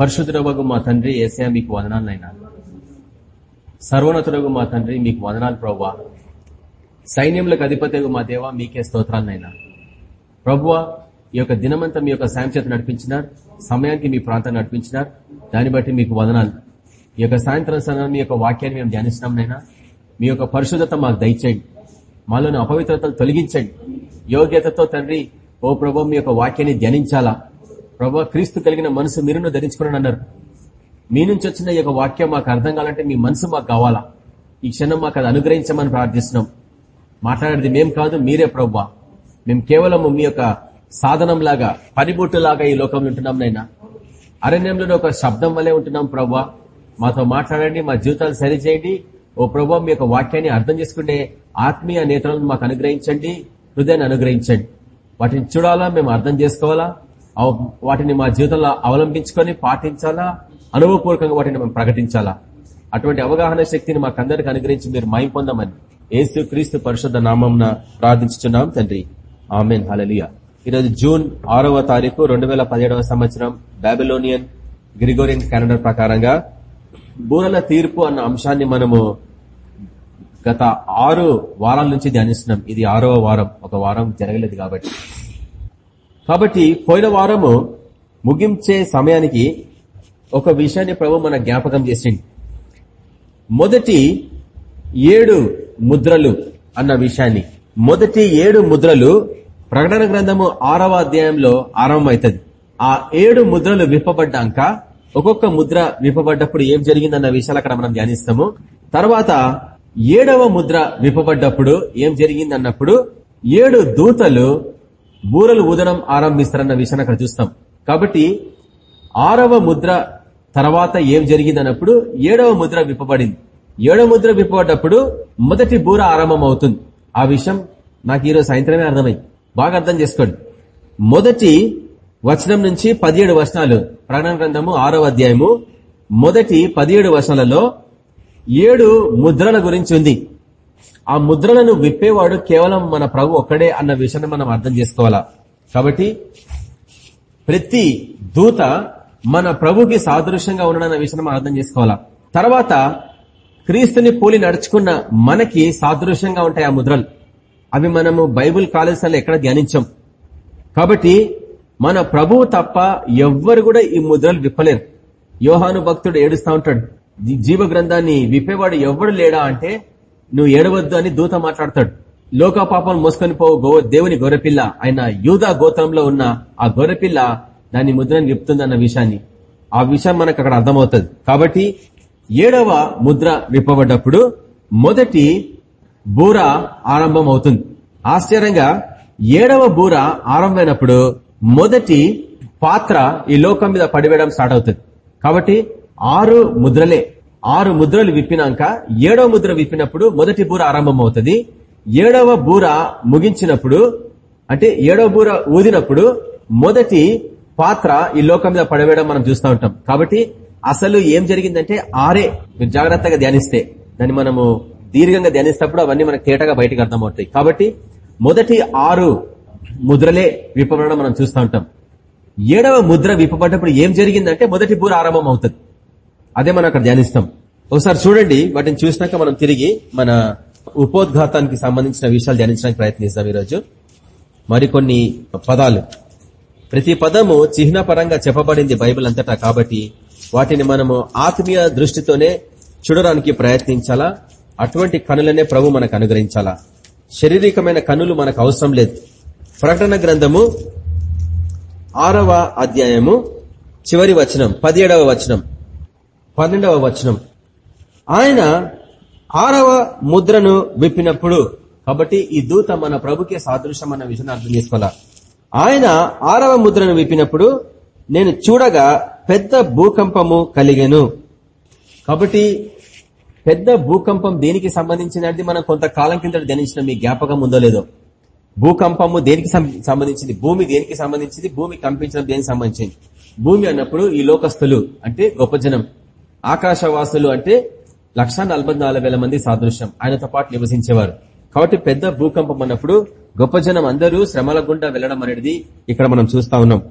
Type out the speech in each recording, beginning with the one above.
పరిశుద్ధుడవగు మా తండ్రి ఏసయా మీకు వదనాలనైనా సర్వోన్నతుడగు మా తండ్రి మీకు వదనాలు ప్రవ్వా. సైన్యములకు అధిపతి మా దేవ మీకే స్తోత్రాలనైనా ప్రభువ ఈ యొక్క దినమంతా మీ యొక్క సాయం చేత నడిపించినారు సమయానికి మీ ప్రాంతాన్ని నడిపించినారు దాన్ని బట్టి మీకు వదనాలు. ఈ యొక్క సాయంత్రం సమయం మీ యొక్క వాక్యాన్ని మేము ధ్యానిస్తున్నాంనైనా మీ యొక్క పరిశుద్ధత మాకు దయచేయండి. మాలోని అపవిత్రతలు తొలగించండి. యోగ్యతతో తండ్రి ఓ ప్రభు మీ యొక్క వాక్యాన్ని ధ్యానించాలా? ప్రభు క్రీస్తు కలిగిన మనసు మీరును ధరించుకుని అన్నారు. మీ నుంచి వచ్చిన ఈ యొక్క వాక్యం మాకు అర్థం కావాలంటే మీ మనసు మాకు కావాలా? ఈ క్షణం మాకు అది అనుగ్రహించమని ప్రార్థిస్తున్నాం. మాట్లాడేది మేం కాదు మీరే ప్రవ్వా మేము కేవలం మీ యొక్క సాధనంలాగా పనిబొట్టులాగా ఈ లోకంలో ఉంటున్నాం నైనా అరణ్యంలో ఒక శబ్దం వల్లే ఉంటున్నాం ప్రవ్వా మాతో మాట్లాడండి మా జీవితాలు సరిచేయండి. ఓ ప్రభావ మీ యొక్క వాక్యాన్ని అర్థం చేసుకునే ఆత్మీయ నేతలను మాకు అనుగ్రహించండి హృదయాన్ని అనుగ్రహించండి. వాటిని చూడాలా మేము అర్థం చేసుకోవాలా? వాటిని మా జీవితంలో అవలంబించుకొని పాటించాలా? అనుభవపూర్వకంగా వాటిని మేము ప్రకటించాలా? అటువంటి అవగాహన శక్తిని మాకందరికి అనుగ్రహించి మీరు మాయం పొందమని ఏసు క్రీస్తు పరిశుద్ధ నామం ప్రార్థించున్నాం తండ్రి. ఆమెన్. హలలియా ఈరోజు జూన్ ఆరవ తారీఖు రెండు వేల పదిహేడవ సంవత్సరం బాబిలోనియన్ గ్రిగోరియన్ క్యాలెండర్ ప్రకారంగా బూరల తీర్పు అన్న అంశాన్ని మనము గత ఆరు వారాల నుంచి ధ్యానిస్తున్నాం. ఇది ఆరవ వారం. ఒక వారం జరగలేదు కాబట్టి. కాబట్టి పోయిన వారము ముగించే సమయానికి ఒక విషయాన్ని ప్రభు మన జ్ఞాపకం చేసింది మొదటి ఏడు ముద్రలు అన్న విషయాన్ని. మొదటి ఏడు ముద్రలు ప్రకటన గ్రంథము ఆరవ అధ్యాయంలో ఆరంభమవుతుంది ఆ ఏడు ముద్రలు విప్పబడ్డాక ఒక్కొక్క ముద్ర విప్పబడ్డప్పుడు ఏం జరిగిందన్న విషయాలు అక్కడ మనం ధ్యానిస్తాము. తర్వాత ఏడవ ముద్ర విప్పబడ్డప్పుడు ఏం జరిగింది అన్నప్పుడు ఏడు దూతలు బూరలు ఊదడం ఆరంభిస్తారన్న విషయాన్ని అక్కడ చూస్తాం. కాబట్టి ఆరవ ముద్ర తర్వాత ఏం జరిగింది అన్నప్పుడు ఏడవ ముద్ర విప్పబడింది. ఏడవ ముద్ర విప్పబడ్డప్పుడు మొదటి బూర ఆరంభం అవుతుంది ఆ విషయం నాకు ఈరోజు సాయంత్రమే అర్థమై బాగా అర్థం చేసుకోండి. మొదటి వచనం నుంచి పదిహేడు వచనాలు ప్రకటన గ్రంథము ఆరవ అధ్యాయము మొదటి పదిహేడు వచనాలలో ఏడు ముద్రల గురించి ఉంది. ఆ ముద్రలను విప్పేవాడు కేవలం మన ప్రభు ఒక్కడే అన్న విషయాన్ని మనం అర్థం చేసుకోవాలా? కాబట్టి ప్రతి దూత మన ప్రభుకి సాదృశ్యంగా ఉండడన్న విషయాన్ని మనం అర్థం చేసుకోవాలా? తర్వాత క్రీస్తుని పోలి నడుచుకున్న మనకి సాదృశ్యంగా ఉంటాయి ఆ ముద్రలు. అవి మనము బైబుల్ కాలేజీలో ఎక్కడ ధ్యానించాం. కాబట్టి మన ప్రభువు తప్ప ఎవ్వరు కూడా ఈ ముద్రలు విప్పలేరు. యోహాను భక్తుడు ఏడుస్తా ఉంటాడు జీవ గ్రంథాన్ని విప్పేవాడు ఎవడు లేడా? అంటే నువ్వు ఏడవద్దు అని దూత మాట్లాడతాడు. లోక పాపం మోసుకొని పో గో దేవుని గొర్రెపిల్ల ఆయన యూదా గోత్రంలో ఉన్న ఆ గొర్రెపిల్ల దాని ముద్రను విప్పుతుంది అన్న విషయాన్ని. ఆ విషయం మనకు అక్కడ అర్థమవుతుంది. కాబట్టి ఏడవ ముద్ర విప్పబడ్డప్పుడు మొదటి బూర ఆరంభం అవుతుంది ఆశ్చర్యంగా ఏడవ బూర ఆరంభమైనప్పుడు మొదటి పాత్ర ఈ లోకం మీద పడివేయడం స్టార్ట్ అవుతుంది. కాబట్టి ఆరు ముద్రలే. ఆరు ముద్రలు విప్పినాక ఏడవ ముద్ర విప్పినప్పుడు మొదటి బూర ఆరంభం అవుతుంది ఏడవ బూర ముగించినప్పుడు అంటే ఏడవ బూర ఊదినప్పుడు మొదటి పాత్ర ఈ లోకం మీద పడవేయడం మనం చూస్తూ ఉంటాం. కాబట్టి అసలు ఏం జరిగిందంటే ఆరే మీరు జాగ్రత్తగా ధ్యానిస్తే దాన్ని మనము దీర్ఘంగా ధ్యానిస్తప్పుడు అవన్నీ మనకు తేటగా బయటకు అర్థమవుతాయి. కాబట్టి మొదటి ఆరు ముద్రలే విప్పబడడం మనం చూస్తూ ఉంటాం. ఏడవ ముద్ర విప్పబడ్డప్పుడు ఏం జరిగిందంటే మొదటి బూర ఆరంభం అవుతుంది అదే మనం అక్కడ ధ్యానిస్తాం. ఒకసారి చూడండి వాటిని చూసినాక మనం తిరిగి మన ఉపోద్ఘాతానికి సంబంధించిన విషయాలు ధ్యానించడానికి ప్రయత్నిస్తాం ఈరోజు. మరికొన్ని పదాలు. ప్రతి పదము చిహ్నపరంగా చెప్పబడింది బైబిల్ అంతటా కాబట్టి వాటిని మనము ఆత్మీయ దృష్టితోనే చూడడానికి ప్రయత్నించాలా? అటువంటి కనులనే ప్రభు మనకు అనుగ్రహించాలా? శారీరకమైన కనులు మనకు అవసరం లేదు. ప్రకటన గ్రంథము ఆరవ అధ్యాయము చివరి వచనం పదిహేడవ వచనం. పన్నెండవ వచనం. ఆయన ఆరవ ముద్రను విప్పినప్పుడు కాబట్టి ఈ దూత మన ప్రభుకే సాదృశ్యం అన్న విషయాన్ని అర్థం చేసుకోవాలా? ఆయన ఆరవ ముద్రను విప్పినప్పుడు నేను చూడగా పెద్ద భూకంపము కలిగాను. కాబట్టి పెద్ద భూకంపం దేనికి సంబంధించినది? మనం కొంతకాలం కింద ధ్యానించిన మీ జ్ఞాపకం ఉందో లేదో. భూకంపము దేనికి సంబంధించింది? భూమి దేనికి సంబంధించింది? భూమి కంపించడం దేనికి సంబంధించింది? భూమి అన్నప్పుడు ఈ లోకస్తులు అంటే గొప్ప జనం ఆకాశవాసులు అంటే లక్ష మంది సాదృశ్యం. ఆయనతో పాటు నివసించేవారు. కాబట్టి పెద్ద భూకంపం అన్నప్పుడు గొప్ప జనం అందరూ శ్రమల గుండా వెళ్ళడం అనేది ఇక్కడ మనం చూస్తా ఉన్నాం.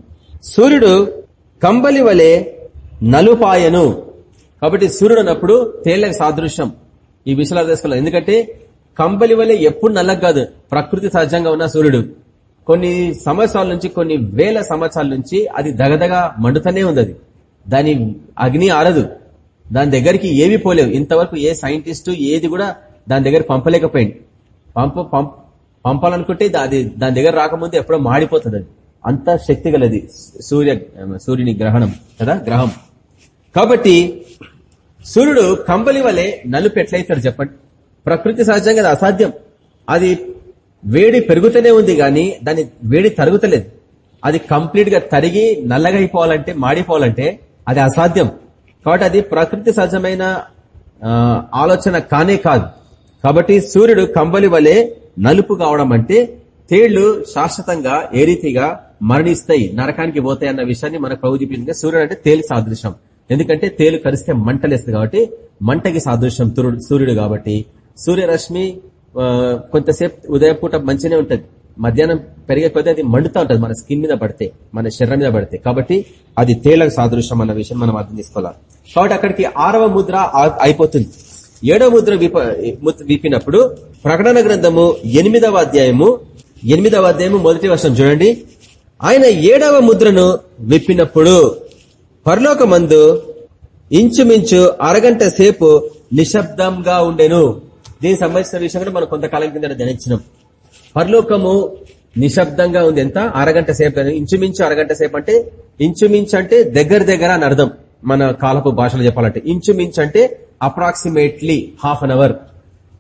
సూర్యుడు కంబలి వలె నలుపాయను. కాబట్టి సూర్యుడు అన్నప్పుడు తేళ్ళకు సాదృశ్యం. ఈ విషయాలు తెలుసుకోవాలి ఎందుకంటే కంబలి వలె ఎప్పుడు నల్లగా కాదు. ప్రకృతి సహజంగా ఉన్న సూర్యుడు. కొన్ని సంవత్సరాల నుంచి కొన్ని వేల సంవత్సరాల నుంచి అది దగదగా మండుతూనే ఉంది అది. దాని అగ్ని ఆరదు. దాని దగ్గరికి ఏవి పోలేవు. ఇంతవరకు ఏ సైంటిస్టు ఏది కూడా దాని దగ్గర పంపలేకపోయింది. పంప పంప పంపాలనుకుంటే అది దాని దగ్గర రాకముందు ఎప్పుడో మాడిపోతుంది అది. అంత శక్తి గలది సూర్య సూర్యుని గ్రహణం కదా గ్రహం. కాబట్టి సూర్యుడు కంబలి వలె నలుపు ఎట్లయితాడు చెప్పండి? ప్రకృతి సహజంగా అది అసాధ్యం. అది వేడి పెరుగుతూనే ఉంది కానీ దాని వేడి తరుగుతలేదు. అది కంప్లీట్గా తరిగి నల్లగా అయిపోవాలంటే మాడిపోవాలంటే అది అసాధ్యం. కాబట్టి అది ప్రకృతి సహజమైన ఆలోచన కానే కాదు. కాబట్టి సూర్యుడు కంబలి వలె నలుపు కావడం అంటే తేళ్ళు శాశ్వతంగా ఏ రీతిగా మరణిస్తాయి నరకానికి పోతాయి అన్న విషయాన్ని మనకు ప్రభు చూపించింది సూర్యుడు అంటే తేలి సాదృశ్యం. ఎందుకంటే తేలు కరిస్తే మంటలేస్తుంది కాబట్టి మంటకి సాదృశ్యం సూర్యుడు కాబట్టి సూర్యరశ్మి కొంతసేపు ఉదయపూట మంచినే ఉంటది. మధ్యాహ్నం పెరిగే కొద్దీ అది మండుతూ ఉంటుంది మన స్కిన్ మీద పడితే మన శరీరం మీద పడితే. కాబట్టి అది తేలకు సాదృశ్యం అన్న విషయం మనం అర్థం తీసుకోవాలి కాబట్టి అక్కడికి ఆరవ ముద్ర అయిపోతుంది. ఏడవ ముద్ర విప్పినప్పుడు ప్రకటన గ్రంథము ఎనిమిదవ అధ్యాయము ఎనిమిదవ అధ్యాయము మొదటి వర్షం చూడండి. ఆయన ఏడవ ముద్రను విప్పినప్పుడు పరలోకమందు ఇంచుమించు అరగంట సేపు నిశ్శబ్దంగా ఉండెను. దీనికి సంబంధించిన విషయం కూడా మనం కొంతకాలం కింద ధ్యానించినాం. పరలోకము నిశ్శబ్దంగా ఉంది. ఎంత? అరగంట సేపు. ఇంచుమించు అరగంట సేపు అంటే ఇంచుమించు అంటే దగ్గర దగ్గర అని అర్థం. మన కాలపు భాషలో చెప్పాలంటే. ఇంచుమించు అంటే అప్రాక్సిమేట్లీ హాఫ్ అన్ అవర్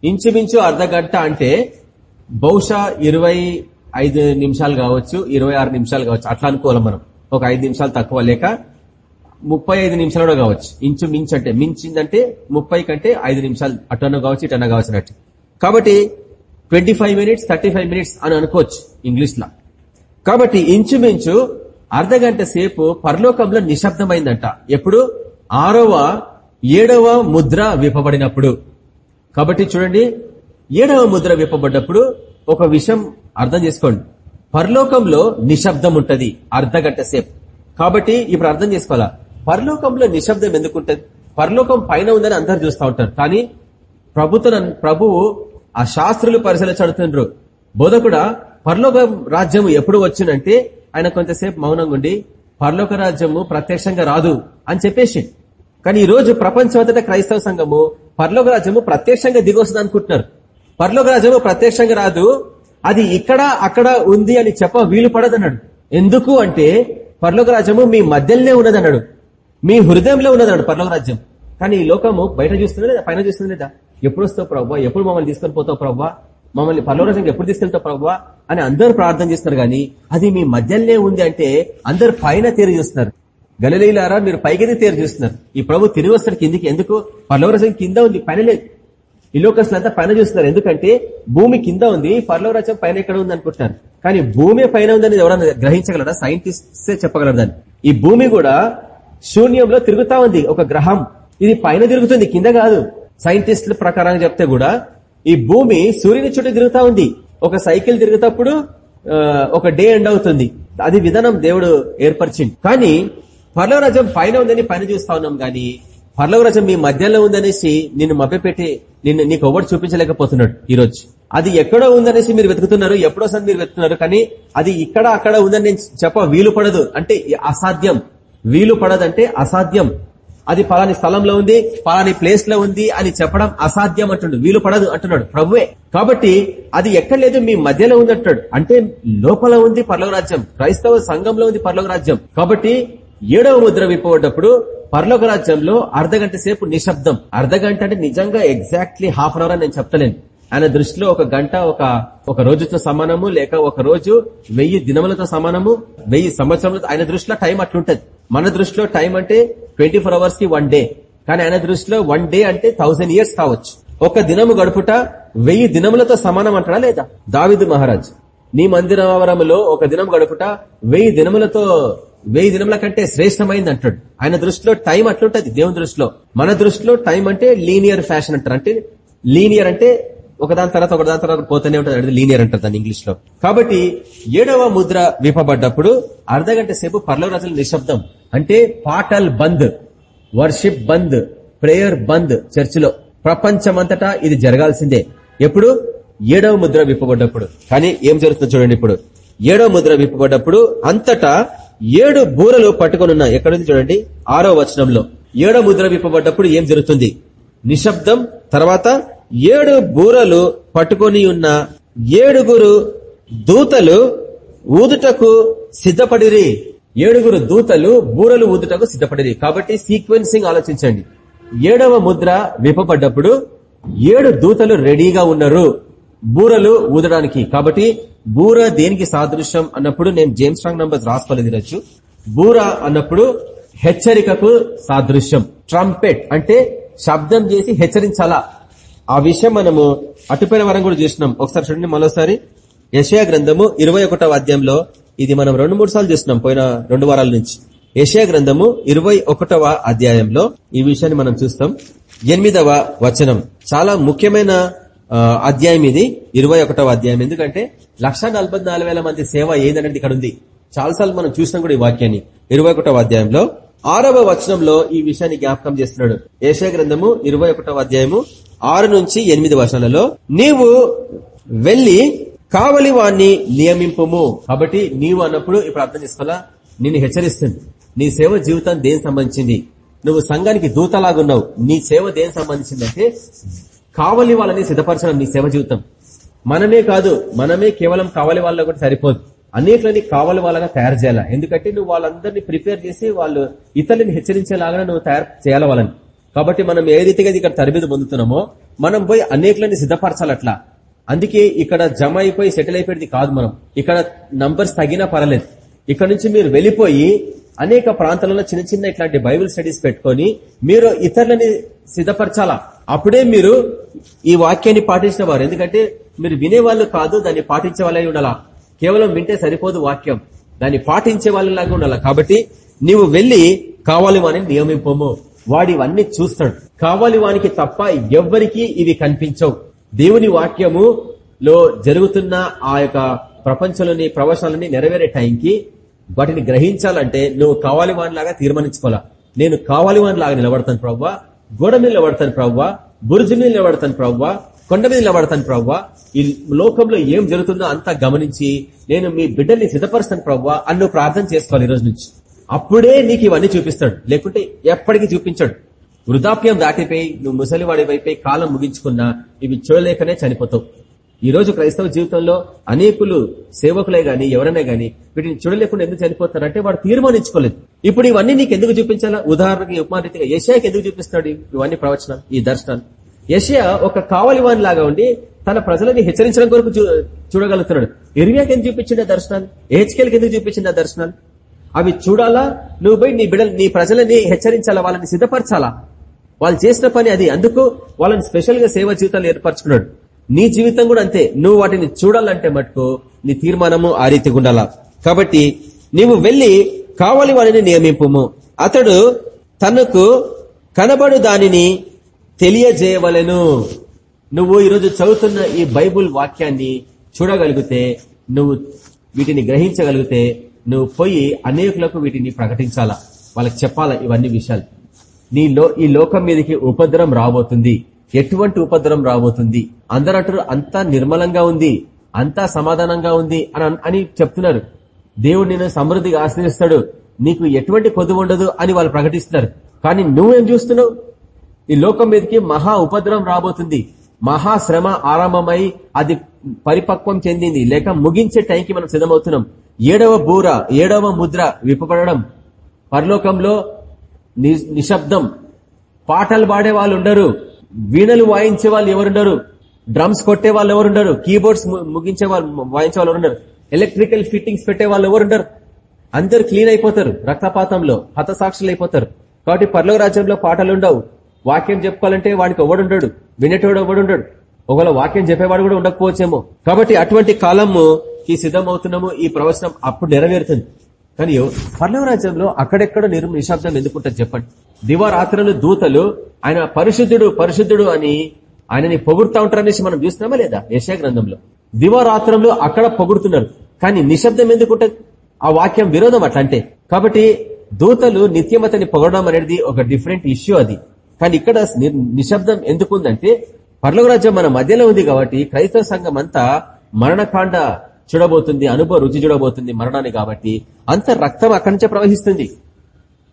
ఇంచుమించు అర్ధ గంట అంటే బహుశా ఇరవై ఐదు నిమిషాలు కావచ్చు ఇరవై ఆరు నిమిషాలు కావచ్చు. అట్లా అనుకోవాలి మనం. ఒక ఐదు నిమిషాలు తక్కువ లేక ముప్పై ఐదు నిమిషాలు కూడా కావచ్చు. ఇంచు మించు అంటే మించిందంటే ముప్పై కంటే ఐదు నిమిషాలు అటన్న కావచ్చు ఇటన్న కావచ్చు అన్నట్టు. కాబట్టి twenty five minutes thirty five minutes అని అనుకోవచ్చు ఇంగ్లీష్ లా కాబట్టి ఇంచుమించు అర్ధ గంట సేపు పరలోకంలో నిశ్శబ్దమైందంట. ఎప్పుడు? ఆరవ ఏడవ ముద్ర విప్పబడినప్పుడు. కాబట్టి చూడండి ఏడవ ముద్ర విప్పబడ్డప్పుడు ఒక విషయం అర్థం చేసుకోండి. పరలోకంలో నిశ్శబ్దం ఉంటది అర్ధ గంట సేపు. కాబట్టి ఇప్పుడు అర్థం చేసుకోవాలా? పరలోకంలో నిశ్శబ్దం ఎందుకుంటది పరలోకం పైన ఉందని అందరు చూస్తూ ఉంటారు. కానీ ప్రభుత్వ ప్రభువు ఆ శాస్త్రులు పరిశీలన చదువుతుండ్రు. బోధకుడా పరలోక రాజ్యము ఎప్పుడు వచ్చిందంటే ఆయన కొంతసేపు మౌనంగా ఉండి పరలోక రాజ్యము ప్రత్యక్షంగా రాదు అని చెప్పేసి. కానీ ఈ రోజు ప్రపంచమంతటా క్రైస్తవ సంఘము పరలోక రాజ్యము ప్రత్యక్షంగా దిగొస్తుంది అనుకుంటున్నారు. పరలోక రాజ్యము ప్రత్యక్షంగా రాదు అది ఇక్కడ అక్కడ ఉంది అని చెప్ప వీలు పడదన్నాడు. ఎందుకు అంటే పరలోక రాజ్యము మీ మధ్యలోనే ఉన్నదన్నాడు. మీ హృదయంలో ఉన్నదన్నాడు పరలోక రాజ్యం. కానీ ఈ లోకము బయట చూస్తుంది లేదా? పైన చూస్తుంది లేదా? ఎప్పుడు వస్తావు ప్రభావ ఎప్పుడు మమ్మల్ని తీసుకొని పోతావు ప్రభావ మమ్మల్ని పర్లోరాజంగా ఎప్పుడు తీసుకెళ్తావు ప్రభావ అని అందరూ ప్రార్థన చేస్తున్నారు కానీ అది మీ మధ్యలోనే ఉంది అంటే అందరు పైన తీరు చూస్తున్నారు. గలలీలారా మీరు పైకి తేరు చూస్తున్నారు. ఈ ప్రభు తిరిగి వస్తాడు కిందికి. ఎందుకు? పరలోకరాజ్యం కింద ఉంది పైన లేదు. ఈ లోకస్తులంతా పైన చూస్తున్నారు. ఎందుకంటే భూమి కింద ఉంది పరలోకరాజ్యం పైన ఎక్కడ ఉంది అనుకుంటున్నారు. కానీ భూమి పైన ఉందని ఎవరన్నా గ్రహించగలరా? సైంటిస్టే చెప్పగలరు దాన్ని. ఈ భూమి కూడా శూన్యంలో తిరుగుతా ఉంది ఒక గ్రహం. ఇది పైన తిరుగుతుంది కింద కాదు. సైంటిస్టుల ప్రకారంగా చెప్తే కూడా ఈ భూమి సూర్యుని చుట్టూ తిరుగుతా ఉంది. ఒక సైకిల్ తిరుగుతప్పుడు ఒక డే ఎండ్ అవుతుంది. అది విధానం దేవుడు ఏర్పరిచింది కానీ పర్లవరాజ్యం పైన ఉందని పైన చూస్తా ఉన్నాం గాని పర్లవరాజ్యం మీ మధ్యలో ఉందనేసి నిన్ను మభ్యపెట్టి నిన్ను నీకు ఎవరు చూపించలేకపోతున్నాడు ఈరోజు. అది ఎక్కడో ఉందనేసి మీరు వెతుకుతున్నారు ఎప్పుడోసారి మీరు వెతుకుతున్నారు కానీ అది ఇక్కడ అక్కడ ఉందని నేను చెప్ప వీలు పడదు అంటే అసాధ్యం. వీలు పడదంటే అసాధ్యం. అది పలాని స్థలంలో ఉంది పలాని ప్లేస్లో ఉంది అని చెప్పడం అసాధ్యం అంటున్నాడు వీలు పడదు అంటున్నాడు ప్రభువే. కాబట్టి అది ఎక్కడ లేదు మీ మధ్యలో ఉంది అంటాడు అంటే లోపల ఉంది పర్లోక రాజ్యం క్రైస్తవ సంఘంలో ఉంది పర్లోక రాజ్యం. కాబట్టి ఏడవ ముద్ర విప్పబడ్డప్పుడు పర్లోక రాజ్యంలో అర్ధగంట సేపు నిశ్శబ్దం. అర్ధగంట అంటే నిజంగా ఎగ్జాక్ట్లీ హాఫ్ అన్ అవర్ అని నేను చెప్తలేను. ఆయన దృష్టిలో ఒక గంట ఒక ఒక రోజుతో సమానము లేక ఒక రోజు వెయ్యి దినములతో సమానము వెయ్యి సంవత్సరములతో ఆయన దృష్టిలో టైం అట్లుంటది. మన దృష్టిలో టైం అంటే ట్వంటీ అవర్స్కి వన్ డే. కానీ ఆయన దృష్టిలో వన్ డే అంటే థౌసండ్ ఇయర్స్ కావచ్చు. ఒక దినము గడుపుట వెయ్యి దినములతో సమానం అంటాడా లేదా? దావిదు మహారాజ్ నీ మందిరవరములో ఒక దినం గడుపుట వెయ్యి దినములతో వెయ్యి దినముల కంటే శ్రేష్టమైంది అంటాడు. ఆయన దృష్టిలో టైం అట్లుంటది దేవుని దృష్టిలో. మన దృష్టిలో టైం అంటే లీనియర్ ఫ్యాషన్ అంటారు. అంటే లీనియర్ అంటే ఒకదాని తర్వాత ఒకదాని తర్వాత పోతూనే ఉంటుంది లీనియర్ అంటారు దాన్ని ఇంగ్లీష్లో. కాబట్టి ఏడవ ముద్ర విప్పబడ్డప్పుడు అర్ధగంట సేపు పర్లవ రాజుల నిశ్శబ్దం. అంటే పాటల్ బంద్ వర్షిప్ బంద్ ప్రేయర్ బంద్ చర్చిలో. ప్రపంచమంతటా ఇది జరగాల్సిందే. ఎప్పుడు? ఏడవ ముద్ర విప్పబడ్డప్పుడు. కానీ ఏం జరుగుతుందో చూడండి ఇప్పుడు. ఏడవ ముద్ర విప్పబడ్డప్పుడు అంతటా ఏడు బూరలు పట్టుకొనున్న ఎక్కడుంది చూడండి? ఆరో వచనంలో. ఏడో ముద్ర విప్పబడ్డప్పుడు ఏం జరుగుతుంది? నిశ్శబ్దం తర్వాత ఏడు బూరలు పట్టుకొని ఉన్న ఏడుగురు దూతలు ఊదుటకు సిద్ధపడిరి. ఏడుగురు దూతలు బూరలు ఊదుటకు సిద్ధపడిరి. కాబట్టి సీక్వెన్సింగ్ ఆలోచించండి. ఏడవ ముద్ర విప్పబడ్డప్పుడు ఏడు దూతలు రెడీగా ఉన్నారు బూరలు ఊదడానికి. కాబట్టి బూర దేనికి సాదృశ్యం అన్నప్పుడు నేను జేమ్స్ రాంగ్ నంబర్స్ రాసుకోలేదు ఈరోజు బూర అన్నప్పుడు హెచ్చరికకు సాదృశ్యం. ట్రంపెట్ అంటే శబ్దం చేసి హెచ్చరించాలా? ఆ విషయం మనము అటుపైన వరం కూడా చూసినాం. ఒకసారి చూడండి మరోసారి. యశయా గ్రంథము ఇరవై అధ్యాయంలో ఇది మనం రెండు మూడు సార్లు చూసినాం పోయిన రెండు వారాల నుంచి. యశయా గ్రంథము ఇరవై అధ్యాయంలో ఈ విషయాన్ని మనం చూస్తాం. ఎనిమిదవ వచనం. చాలా ముఖ్యమైన అధ్యాయం ఇది. ఇరవై అధ్యాయం. ఎందుకంటే లక్ష మంది సేవ ఏదనేది ఇక్కడ ఉంది. చాలాసార్లు మనం చూసినాం కూడా ఈ వాక్యాన్ని. ఇరవై అధ్యాయంలో. ఆరవ వచనంలో ఈ విషయాన్ని జ్ఞాపకం చేస్తున్నాడు. ఏషియా గ్రంథము ఇరవై అధ్యాయము ఆరు నుంచి ఎనిమిది వర్షాలలో నీవు వెళ్ళి కావలి వాణ్ణి నియమింపుము. కాబట్టి నీవు అన్నప్పుడు ఇప్పుడు అర్థం చేసుకోవాలా నిన్ను హెచ్చరిస్తుంది. నీ సేవ జీవితం దేనికి సంబంధించింది? నువ్వు సంఘానికి దూతలాగున్నావు. నీ సేవ దేనికి సంబంధించిందంటే కావలి వాళ్ళని సిద్ధపరచడం నీ సేవ జీవితం. మనమే కాదు మనమే కేవలం కావలి వాళ్ళ కూడా సరిపోదు. అన్నిట్లని కావలి వాళ్ళగా తయారు చేయాలా? ఎందుకంటే నువ్వు వాళ్ళందరినీ ప్రిపేర్ చేసి వాళ్ళు ఇతరులని హెచ్చరించేలాగా నువ్వు తయారు చేయాలి వాళ్ళని? కాబట్టి మనం ఏ రీతిగా ఇక్కడ తరబిది పొందుతున్నామో మనం పోయి అనేకలని సిద్ధపరచాలి అట్లా అందుకే ఇక్కడ జమ అయిపోయి సెటిల్ అయిపోయేది కాదు మనం. ఇక్కడ నంబర్స్ తగినా పర్లేదు ఇక్కడ నుంచి మీరు వెళ్ళిపోయి అనేక ప్రాంతాలలో చిన్న చిన్న ఇట్లాంటి బైబిల్ స్టడీస్ పెట్టుకొని మీరు ఇతరులని సిద్ధపరచాలా? అప్పుడే మీరు ఈ వాక్యాన్ని పాటించిన వారు ఎందుకంటే మీరు వినేవాళ్ళు కాదు దాన్ని పాటించే వాళ్ళే ఉండాలా? కేవలం వింటే సరిపోదు వాక్యం. దాన్ని పాటించే వాళ్ళలాగా ఉండాలా? కాబట్టి నీవు వెళ్ళి కావాలి వాని నియమింపము. వాడు ఇవన్నీ చూస్తాడు. కావాలి వానికి తప్ప ఎవ్వరికి ఇవి కనిపించవు. దేవుని వాక్యము లో జరుగుతున్న ఆ యొక్క ప్రపంచంలోని ప్రవచనాలని నెరవేరే టైంకి వాటిని గ్రహించాలంటే నువ్వు కావాలి వానిలాగా తీర్మానించుకోవాలా? నేను కావాలి వానిలాగా నిలబడతాను ప్రవ్వా. గోడ మీద నిలబడతాను ప్రవ్వా. బురుజు మీద నిలబడతాను ప్రవ్వా. కొండ మీద నిలబడతాను ప్రవ్వా. ఈ లోకంలో ఏం జరుగుతుందో అంతా గమనించి నేను మీ బిడ్డల్ని సిద్ధపరుస్తాను ప్రవ్వా అని నువ్వు ప్రార్థన చేసుకోవాలి ఈ రోజు నుంచి. అప్పుడే నీకు ఇవన్నీ చూపిస్తాడు. లేకుంటే ఎప్పటికీ చూపించాడు. వృద్ధాప్యం దాటిపోయి నువ్వు ముసలివాడి వైపోయి కాలం ముగించుకున్నా ఇవి చూడలేకనే చనిపోతావు. ఈ రోజు క్రైస్తవ జీవితంలో అనేకులు సేవకులే గాని ఎవరైనా గాని వీటిని చూడలేకుండా ఎందుకు చనిపోతారంటే వాడు తీర్మానించుకోలేదు. ఇప్పుడు ఇవన్నీ నీకు ఎందుకు చూపించాలా? ఉదాహరణకి ఉపమానరీతిగా యశయాకి ఎందుకు చూపిస్తాడు ఇవన్నీ ప్రవచనాలు ఈ దర్శనాలు. యశయ ఒక కావలివాణి లాగా ఉండి తన ప్రజలని హెచ్చరించడం కొరకు చూడగలుగుతున్నాడు. ఇరియాకి ఎందుకు చూపించిండే దర్శనాలు? ఏహెచ్కేల్కి ఎందుకు చూపించిండే దర్శనాలు? అవి చూడాలా? నువ్వు పోయి నీ బిడ్డలు నీ ప్రజలని హెచ్చరించాలా? వాళ్ళని సిద్ధపరచాలా? వాళ్ళు చేసిన పని అది. అందుకు వాళ్ళని స్పెషల్గా సేవ జీవితాలు ఏర్పరచుకున్నాడు. నీ జీవితం కూడా అంతే. నువ్వు వాటిని చూడాలంటే మటుకు నీ తీర్మానము ఆ రీతిగా ఉండాలా? కాబట్టి నీవు వెళ్ళి కావాలి వాడిని నియమింపుము. అతడు తనకు కనబడు దానిని తెలియజేయవలెను. నువ్వు ఈరోజు చదువుతున్న ఈ బైబుల్ వాక్యాన్ని చూడగలిగితే నువ్వు వీటిని గ్రహించగలిగితే నువ్వు పోయి అనేకులకు వీటిని ప్రకటించాలా? వాళ్ళకి చెప్పాలా ఇవన్నీ విషయాలు? నీ లో ఈ లోకం మీదకి ఉపద్రం రాబోతుంది. ఎటువంటి ఉపద్రం రాబోతుంది? అందరూ అంతా నిర్మలంగా ఉంది అంతా సమాధానంగా ఉంది అని అని చెప్తున్నారు. దేవుడు నేను సమృద్ధిగా ఆశ్రయిస్తాడు. నీకు ఎటువంటి కొద్దు ఉండదు అని వాళ్ళు ప్రకటిస్తున్నారు. కానీ నువ్వేం చూస్తున్నావు? ఈ లోకం మీదకి మహా ఉపద్రం రాబోతుంది. మహా శ్రమ ఆరంభమై అది పరిపక్వం చెందింది. లేక ముగించే టైంకి మనం సిద్ధమవుతున్నాం. ఏడవ బూర ఏడవ ముద్ర విప్పబడడం. పరలోకంలో నిశ్శబ్దం. పాటలు పాడే వాళ్ళు ఉండరు వీణలు వాయించే వాళ్ళు ఎవరుండరు. డ్రమ్స్ కొట్టే వాళ్ళు ఎవరుండరు. కీబోర్డ్స్ ము- ముగించే వాళ్ళు వాయించే వాళ్ళు ఎవరుండరు. ఎలక్ట్రికల్ ఫిట్టింగ్స్ పెట్టే వాళ్ళు ఎవరుండరు. అందరు క్లీన్ అయిపోతారు రక్తపాతంలో హతసాక్షులు అయిపోతారు కాబట్టి పర్లోక రాజ్యంలో పాటలు ఉండవు వాక్యం చెప్పుకోవాలంటే వాడికి ఎవడుండడు? వినేటోడు ఎవడుండడు? ఒకవేళ వాక్యం చెప్పేవాడు కూడా ఉండకపోవచ్చేమో. కాబట్టి అటువంటి కాలము కి సిద్ధమవుతున్నాము ఈ ప్రవచనం అప్పుడు నెరవేరుతుంది. కానీ పర్లవ రాజ్యంలో అక్కడెక్కడ నిరు నిశ్శబ్దం ఎందుకుంటుంది చెప్పండి. దివారాత్రులు దూతలు ఆయన పరిశుద్ధుడు పరిశుద్ధుడు అని ఆయనని పొగుడుతా ఉంటారనేసి మనం చూస్తున్నామా లేదా? యశా గ్రంథంలో. దివారాత్రంలో అక్కడ పొగుడుతున్నారు. కానీ నిశ్శబ్దం ఎందుకుంటది? ఆ వాక్యం విరోధం అట్లా అంటే కాబట్టి దూతలు నిత్యమతని పొగడం అనేది ఒక డిఫరెంట్ ఇష్యూ అది. కానీ ఇక్కడ నిశ్శబ్దం ఎందుకు ఉందంటే రాజ్యం మన మధ్యలో ఉంది కాబట్టి క్రైస్తవ సంఘం అంతా మరణకాండ చూడబోతుంది అనుభవ రుచి చూడబోతుంది మరణాన్ని కాబట్టి అంత రక్తం అక్కడి నుంచే ప్రవహిస్తుంది.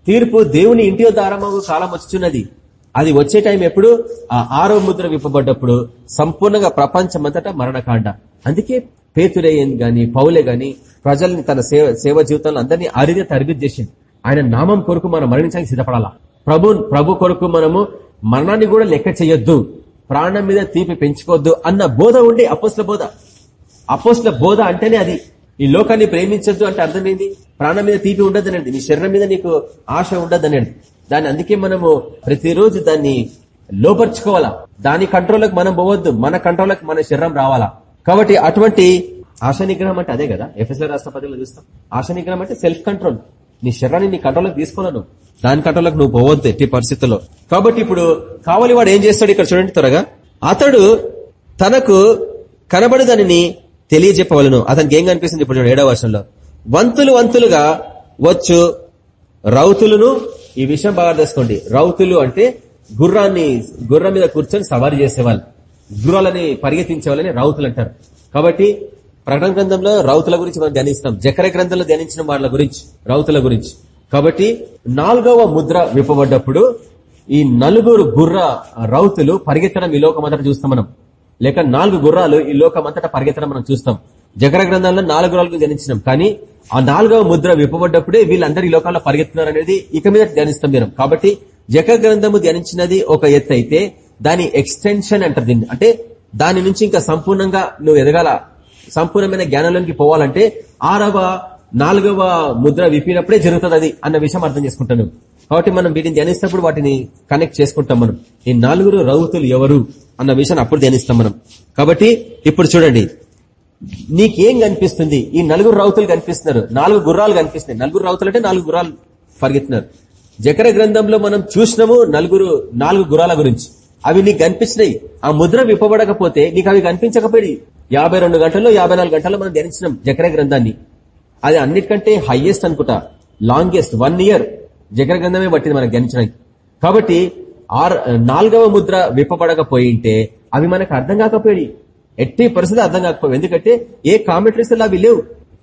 తీర్పు దేవుని ఇంటి దారమగు కాలం వచ్చుచున్నది. అది వచ్చే టైం ఎప్పుడు? ఆ ఆరో ముద్ర విప్పబడ్డప్పుడు సంపూర్ణంగా ప్రపంచమంతటా మరణకాండ. అందుకే పేతురేయన్ గాని పౌలే గాని ప్రజల్ని తన సేవ సేవ జీవితంలో అందరినీ అరిదే తరబిద్ చేసింది. ఆయన నామం కొరకు మనం మరణించడానికి సిద్ధపడాలా? ప్రభు ప్రభు కొరకు మనము మరణాన్ని కూడా లెక్క చేయొద్దు. ప్రాణం మీద తీపి పెంచుకోవద్దు అన్న బోధ ఉండి అపోస్ల బోధ. అపోస్ల బోధ అంటేనే అది. ఈ లోకాన్ని ప్రేమించద్దు అంటే అర్థమైంది? ప్రాణం మీద తీపి ఉండదు నీ శరీరం మీద నీకు ఆశ ఉండదు అనేది దాన్ని అందుకే మనము ప్రతిరోజు దాన్ని లోపర్చుకోవాలా? దాని కంట్రోల్కి మనం పోవద్దు. మన కంట్రోల్కి మన శరీరం రావాలా? కాబట్టి అటువంటి ఆశ నిగ్రహం అంటే అదే కదా? ఎఫ్ఎస్ఆర్ రాష్ట్రపతిలో చూస్తాం. ఆశ నిగ్రహం అంటే సెల్ఫ్ కంట్రోల్ నీ శరీరాన్ని నీ కంట్రోల్కి తీసుకోలేను దాని కంట్రోల్కి నువ్వు పోవద్దు ఎట్టి పరిస్థితుల్లో. కాబట్టి ఇప్పుడు కావలి వాడు ఏం చేస్తాడు ఇక్కడ చూడండి త్వరగా. అతడు తనకు కనబడి దానిని తెలియజెప్పవలను. అతనికి ఏం కనిపిస్తుంది ఇప్పుడు ఏడవ వర్షంలో వంతులు వంతులుగా వచ్చు రౌతులను ఈ విషయం బాగా తెలుసుకోండి రౌతులు అంటే గుర్రాన్ని గుర్రం మీద కూర్చొని సవారీ చేసేవాళ్ళు. గుర్రాలని పరిగెత్తించే వాళ్ళని రౌతులు అంటారు. కాబట్టి ప్రకటన గ్రంథంలో రౌతుల గురించి మనం ధ్యానిస్తాం. జకర గ్రంథంలో ధ్యానించిన వాళ్ళ గురించి రౌతుల గురించి. కాబట్టి నాలుగవ ముద్ర విప్పబడ్డప్పుడు ఈ నలుగురు గుర్ర రౌతులు పరిగెత్తడం ఈ లోకం చూస్తాం మనం. లేక నాలుగు గుర్రాలు ఈ లోకం పరిగెత్తడం మనం చూస్తాం. జకర గ్రంథంలో నాలుగు గుర్రాలు జనించినాం. కానీ ఆ నాలుగవ ముద్ర విప్పబడ్డప్పుడే వీళ్ళందరూ ఈ లోకాల్లో పరిగెత్తున్నారు అనేది ఇక మీద ధ్యానిస్తాం మీరు కాబట్టి జకర గ్రంథము ధ్యానించినది ఒక ఎత్తు అయితే దాని ఎక్స్టెన్షన్ అంటారు దీన్ని. అంటే దాని నుంచి ఇంకా సంపూర్ణంగా నువ్వు ఎదగాల. సంపూర్ణమైన జ్ఞానంలోకి పోవాలంటే ఆరవ నాలుగవ ముద్ర విప్పినప్పుడే జరుగుతుంది అది అన్న విషయం అర్థం చేసుకుంటాను. కాబట్టి మనం వీటిని ధ్యానిస్తున్నప్పుడు వాటిని కనెక్ట్ చేసుకుంటాం మనం. ఈ నలుగురు రౌతులు ఎవరు అన్న విషయాన్ని అప్పుడు ధ్యానిస్తాం మనం. కాబట్టి ఇప్పుడు చూడండి. నీకేం కనిపిస్తుంది? ఈ నలుగురు రౌతులు కనిపిస్తున్నారు. నాలుగు గుర్రాలు కనిపిస్తున్నాయి. నలుగురు రౌతులు అంటే నాలుగు గుర్రాలు పరిగెత్తున్నారు జకర గ్రంథంలో మనం చూసినాము నలుగురు నాలుగు గుర్రాల గురించి. అవి నీకు కనిపించినాయి. ఆ ముద్ర విప్పబడకపోతే నీకు అవి కనిపించకపోయి యాభై రెండు గంటల్లో యాభై నాలుగు గంటల్లో మనం ధ్యానించినాం జకర గ్రంథాన్ని. అది అన్నిటికంటే హైయెస్ట్ అనుకుంటా. లాంగెస్ట్ వన్ ఇయర్ జగన్ గంధమే పట్టింది మనకు గణించడానికి కాబట్టి ఆర్ నాలుగవ ముద్ర విప్పబడకపోయి ఉంటే అవి మనకు అర్థం కాకపోయి ఎట్టి పరిస్థితి అర్థం కాకపోయి ఎందుకంటే ఏ కామెంటరీస్ అవి లేవు.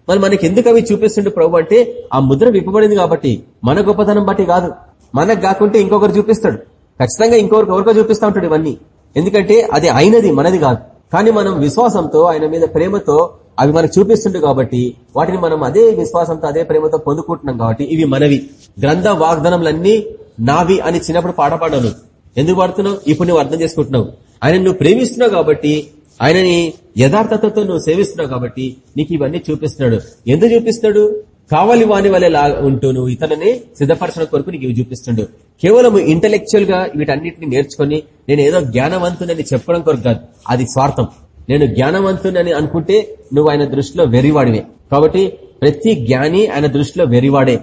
మరి మనకి ఎందుకు అవి చూపిస్తుండే ప్రభు అంటే ఆ ముద్ర విప్పబడింది కాబట్టి మన గొప్పతనం బట్టి కాదు. మనకు కాకుంటే ఇంకొకరు చూపిస్తాడు. ఖచ్చితంగా ఇంకొకరికి ఎవరికో చూపిస్తా ఉంటాడు ఇవన్నీ. ఎందుకంటే అది అయినది మనది కాదు. కానీ మనం విశ్వాసంతో ఆయన మీద ప్రేమతో అవి మనకు చూపిస్తుండే కాబట్టి వాటిని మనం అదే విశ్వాసంతో అదే ప్రేమతో పొందుకుంటున్నాం కాబట్టి ఇవి మనవి. గ్రంథ వాగ్దానములన్నీ నావి అని చిన్నప్పుడు పాట పాడాను ఎందుకు పాడుతున్నావు? ఇప్పుడు నువ్వు అర్థం చేసుకుంటున్నావు. ఆయన నువ్వు ప్రేమిస్తున్నావు కాబట్టి ఆయనని యథార్థతతో నువ్వు సేవిస్తున్నావు కాబట్టి నీకు ఇవన్నీ చూపిస్తున్నాడు. ఎందుకు చూపిస్తాడు కావలి వాని వలె లా ఉంటూ నువ్వు ఇతరులని సిద్ధపరచడం కొరకు నీకు ఇవి చూపిస్తుండు కేవలం ఇంటలెక్చువల్గా వీటన్నిటిని నేర్చుకుని నేను ఏదో జ్ఞానవంతునని చెప్పడం కొరకు కాదు. అది స్వార్థం. నేను జ్ఞానవంతునని అనుకుంటే నువ్వు ఆయన దృష్టిలో వెరివాడివే కాబట్టి ప్రతి జ్ఞాని ఆయన దృష్టిలో వెరివాడే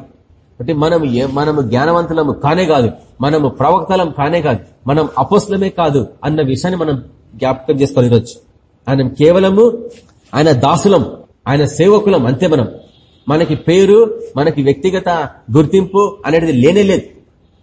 అంటే మనం ఏ- మనము జ్ఞానవంతులము కానే కాదు మనము ప్రవక్తలం కానే కాదు మనం అపోస్లమే కాదు అన్న విషయాన్ని మనం జ్ఞాపకం చేసుకోవాలి ఈరోజు ఆయన కేవలము ఆయన దాసులం ఆయన సేవకులం అంతే మనం. మనకి పేరు మనకి వ్యక్తిగత గుర్తింపు అనేది లేనే లేదు.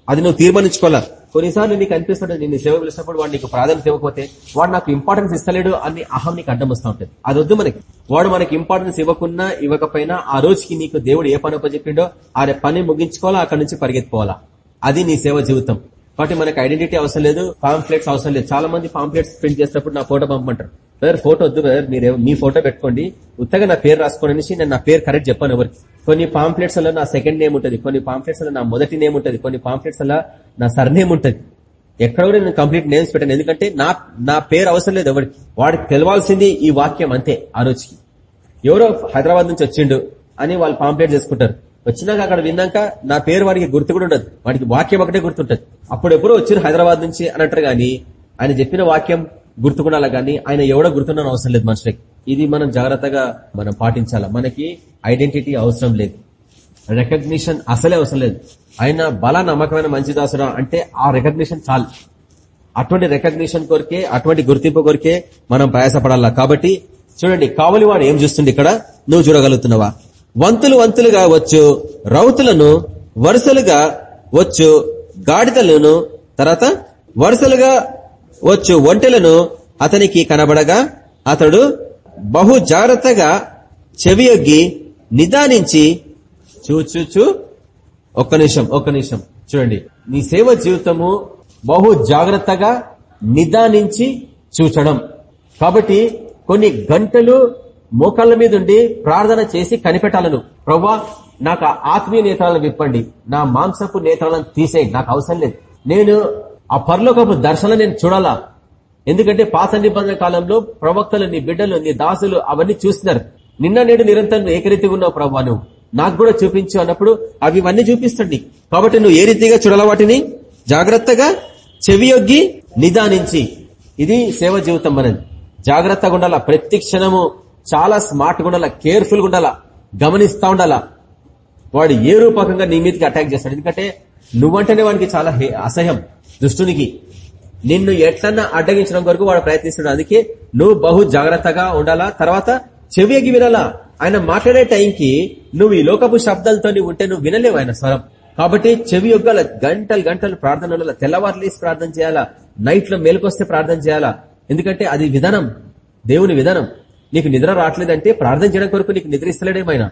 అది నువ్వు తీర్మానించుకోవాలి? కొన్నిసార్లు నీకు అనిపిస్తుంటుంది నిన్ను సేవ పిలిచినప్పుడు వాడు నీకు ప్రాధాన్యత ఇవ్వకపోతే వాడు నాకు ఇంపార్టెన్స్ ఇస్తలేడు అని అహం నీకు అడ్డం వస్తూ ఉంటుంది. అది వద్దు మనకి. వాడు మనకి ఇంపార్టెన్స్ ఇవ్వకున్నా ఇవ్వకపోయినా ఆ రోజుకి నీకు దేవుడు ఏ పని చెప్పిండో ఆ పని ముగించుకోవాలా అక్కడి నుంచి పరిగెత్తుకోవాలా? అది నీ సేవ జీవితం. కాబట్టి మనకి ఐడెంటిటీ అవసరం లేదు పాంప్లెట్స్ అవసరం లేదు. చాలా మంది పాంప్లెట్స్ ప్రింట్ చేసినప్పుడు నా ఫోటో పంపమంటారు. బ్రదర్ ఫోటో వద్దు బ్రదర్ మీరు మీ ఫోటో పెట్టుకోండి. ఉత్తగా నా పేరు రాసుకోండి అనేసి నేను నా పేరు కరెక్ట్ చెప్పాను ఎవరికి. కొన్ని పాంప్లెట్స్లో నా సెకండ్ నేమ్ ఉంటుంది. కొన్ని పాంప్లెట్స్లో నా మొదటి నేమ్ ఉంటుంది. కొన్ని పాంప్లెట్స్లో నా సర్ నేమ్ ఉంటుంది. ఎక్కడ కూడా నేను కంప్లీట్ నేమ్స్ పెట్టాను. ఎందుకంటే నా నా పేరు అవసరం లేదు ఎవరికి. వాడికి తెలవాల్సింది ఈ వాక్యం అంతే ఆ రోజుకి. ఎవరో హైదరాబాద్ నుంచి వచ్చిండు అని వాళ్ళు పాంప్లెట్ చేసుకుంటారు. వచ్చినాక అక్కడ విన్నాక నా పేరు వాడికి గుర్తు కూడా ఉండదు. వాడికి వాక్యం ఒకటే గుర్తుంటది. అప్పుడు ఎప్పుడో వచ్చారు హైదరాబాద్ నుంచి అని అంటారు ఆయన చెప్పిన వాక్యం గుర్తుకుండాలి కానీ ఆయన ఎవడో గుర్తుండని అవసరం లేదు మనుషులకి ఇది మనం జాగ్రత్తగా మనం పాటించాలా? మనకి ఐడెంటిటీ అవసరం లేదు. రికగ్నిషన్ అసలే అవసరం లేదు. ఆయన బల నమ్మకమైన మంచి దాసురా అంటే ఆ రికగ్నిషన్ చాలు. అటువంటి రికగ్నిషన్ కొరికే అటువంటి గుర్తింపు కొరికే మనం ప్రయాసపడాలా? కాబట్టి చూడండి కావలి వాడు ఏం చూస్తుంది ఇక్కడ? నువ్వు చూడగలుగుతున్నావా? వంతులు వంతులుగా వచ్చు రౌతులను వరుసలుగా వచ్చు గాడిదలను తర్వాత వరుసలుగా వచ్చు ఒంటెలను అతనికి కనబడగా అతడు బహు జాగ్రత్తగా చెవియొగ్గి నిదానించి చూచూచు ఒక్క నిమిషం ఒక్క నిమిషం చూడండి. నీ సేవ జీవితము బహు జాగ్రత్తగా నిదానించి చూచడం. కాబట్టి కొన్ని గంటలు మోకాళ్ళ మీద ఉండి ప్రార్థన చేసి కనిపెట్టాలను. ప్రవ్వా నాకు ఆ ఆత్మీయ నేత్రాలను విప్పండి. నా మాంసపు నేత్రాలను తీసేయండి. నాకు అవసరం లేదు. నేను ఆ పరలోకపు దర్శనం నేను చూడాలా? ఎందుకంటే పాత నిబంధన కాలంలో ప్రవక్తలు నీ బిడ్డలు నీ దాసులు అవన్నీ చూస్తున్నారు. నిన్న నేడు నిరంతరం ఏకరీతిగా ఉన్నావు ప్రవ్వా నువ్వు. నాకు కూడా చూపించు అన్నప్పుడు అవి ఇవన్నీ చూపిస్తుంది కాబట్టి నువ్వు ఏ రీతిగా చూడాల వాటిని? జాగ్రత్తగా చెవియొగ్గి నిదానించి. ఇది సేవ జీవితం మనది. జాగ్రత్తగా ఉండాలా? ప్రతి క్షణము చాలా స్మార్ట్గా ఉండాలా కేర్ఫుల్గా ఉండాలా గమనిస్తా ఉండాలా. వాడు ఏ రూపకంగా నీ మీదకి అటాక్ చేస్తాడు? ఎందుకంటే నువ్వంటేనే వాడికి చాలా హే- అసహ్యం దుష్టునికి. నిన్ను ఎట్లన్నా అడ్డగించడం కొరకు వాడు ప్రయత్నిస్తున్నాడు అందుకే నువ్వు బహు జాగ్రత్తగా ఉండాలా. తర్వాత చెవి ఎగి వినాలా. ఆయన మాట్లాడే టైంకి నువ్వు ఈ లోకపు శబ్దాలతో ఉంటే నువ్వు వినలేవు ఆయన స్వరం. కాబట్టి చెవి యొగ్గాల గంటలు గంటలు ప్రార్థన ఉండాలా. తెల్లవారులేసి ప్రార్థన చేయాలా. నైట్లో మేలుకొస్తే ప్రార్థన చేయాలా. ఎందుకంటే అది విధానం దేవుని విధానం. నీకు నిద్ర రావట్లేదంటే ప్రార్థన చేయడం కొరకు నీకు నిద్ర ఇస్తలేడేమైనా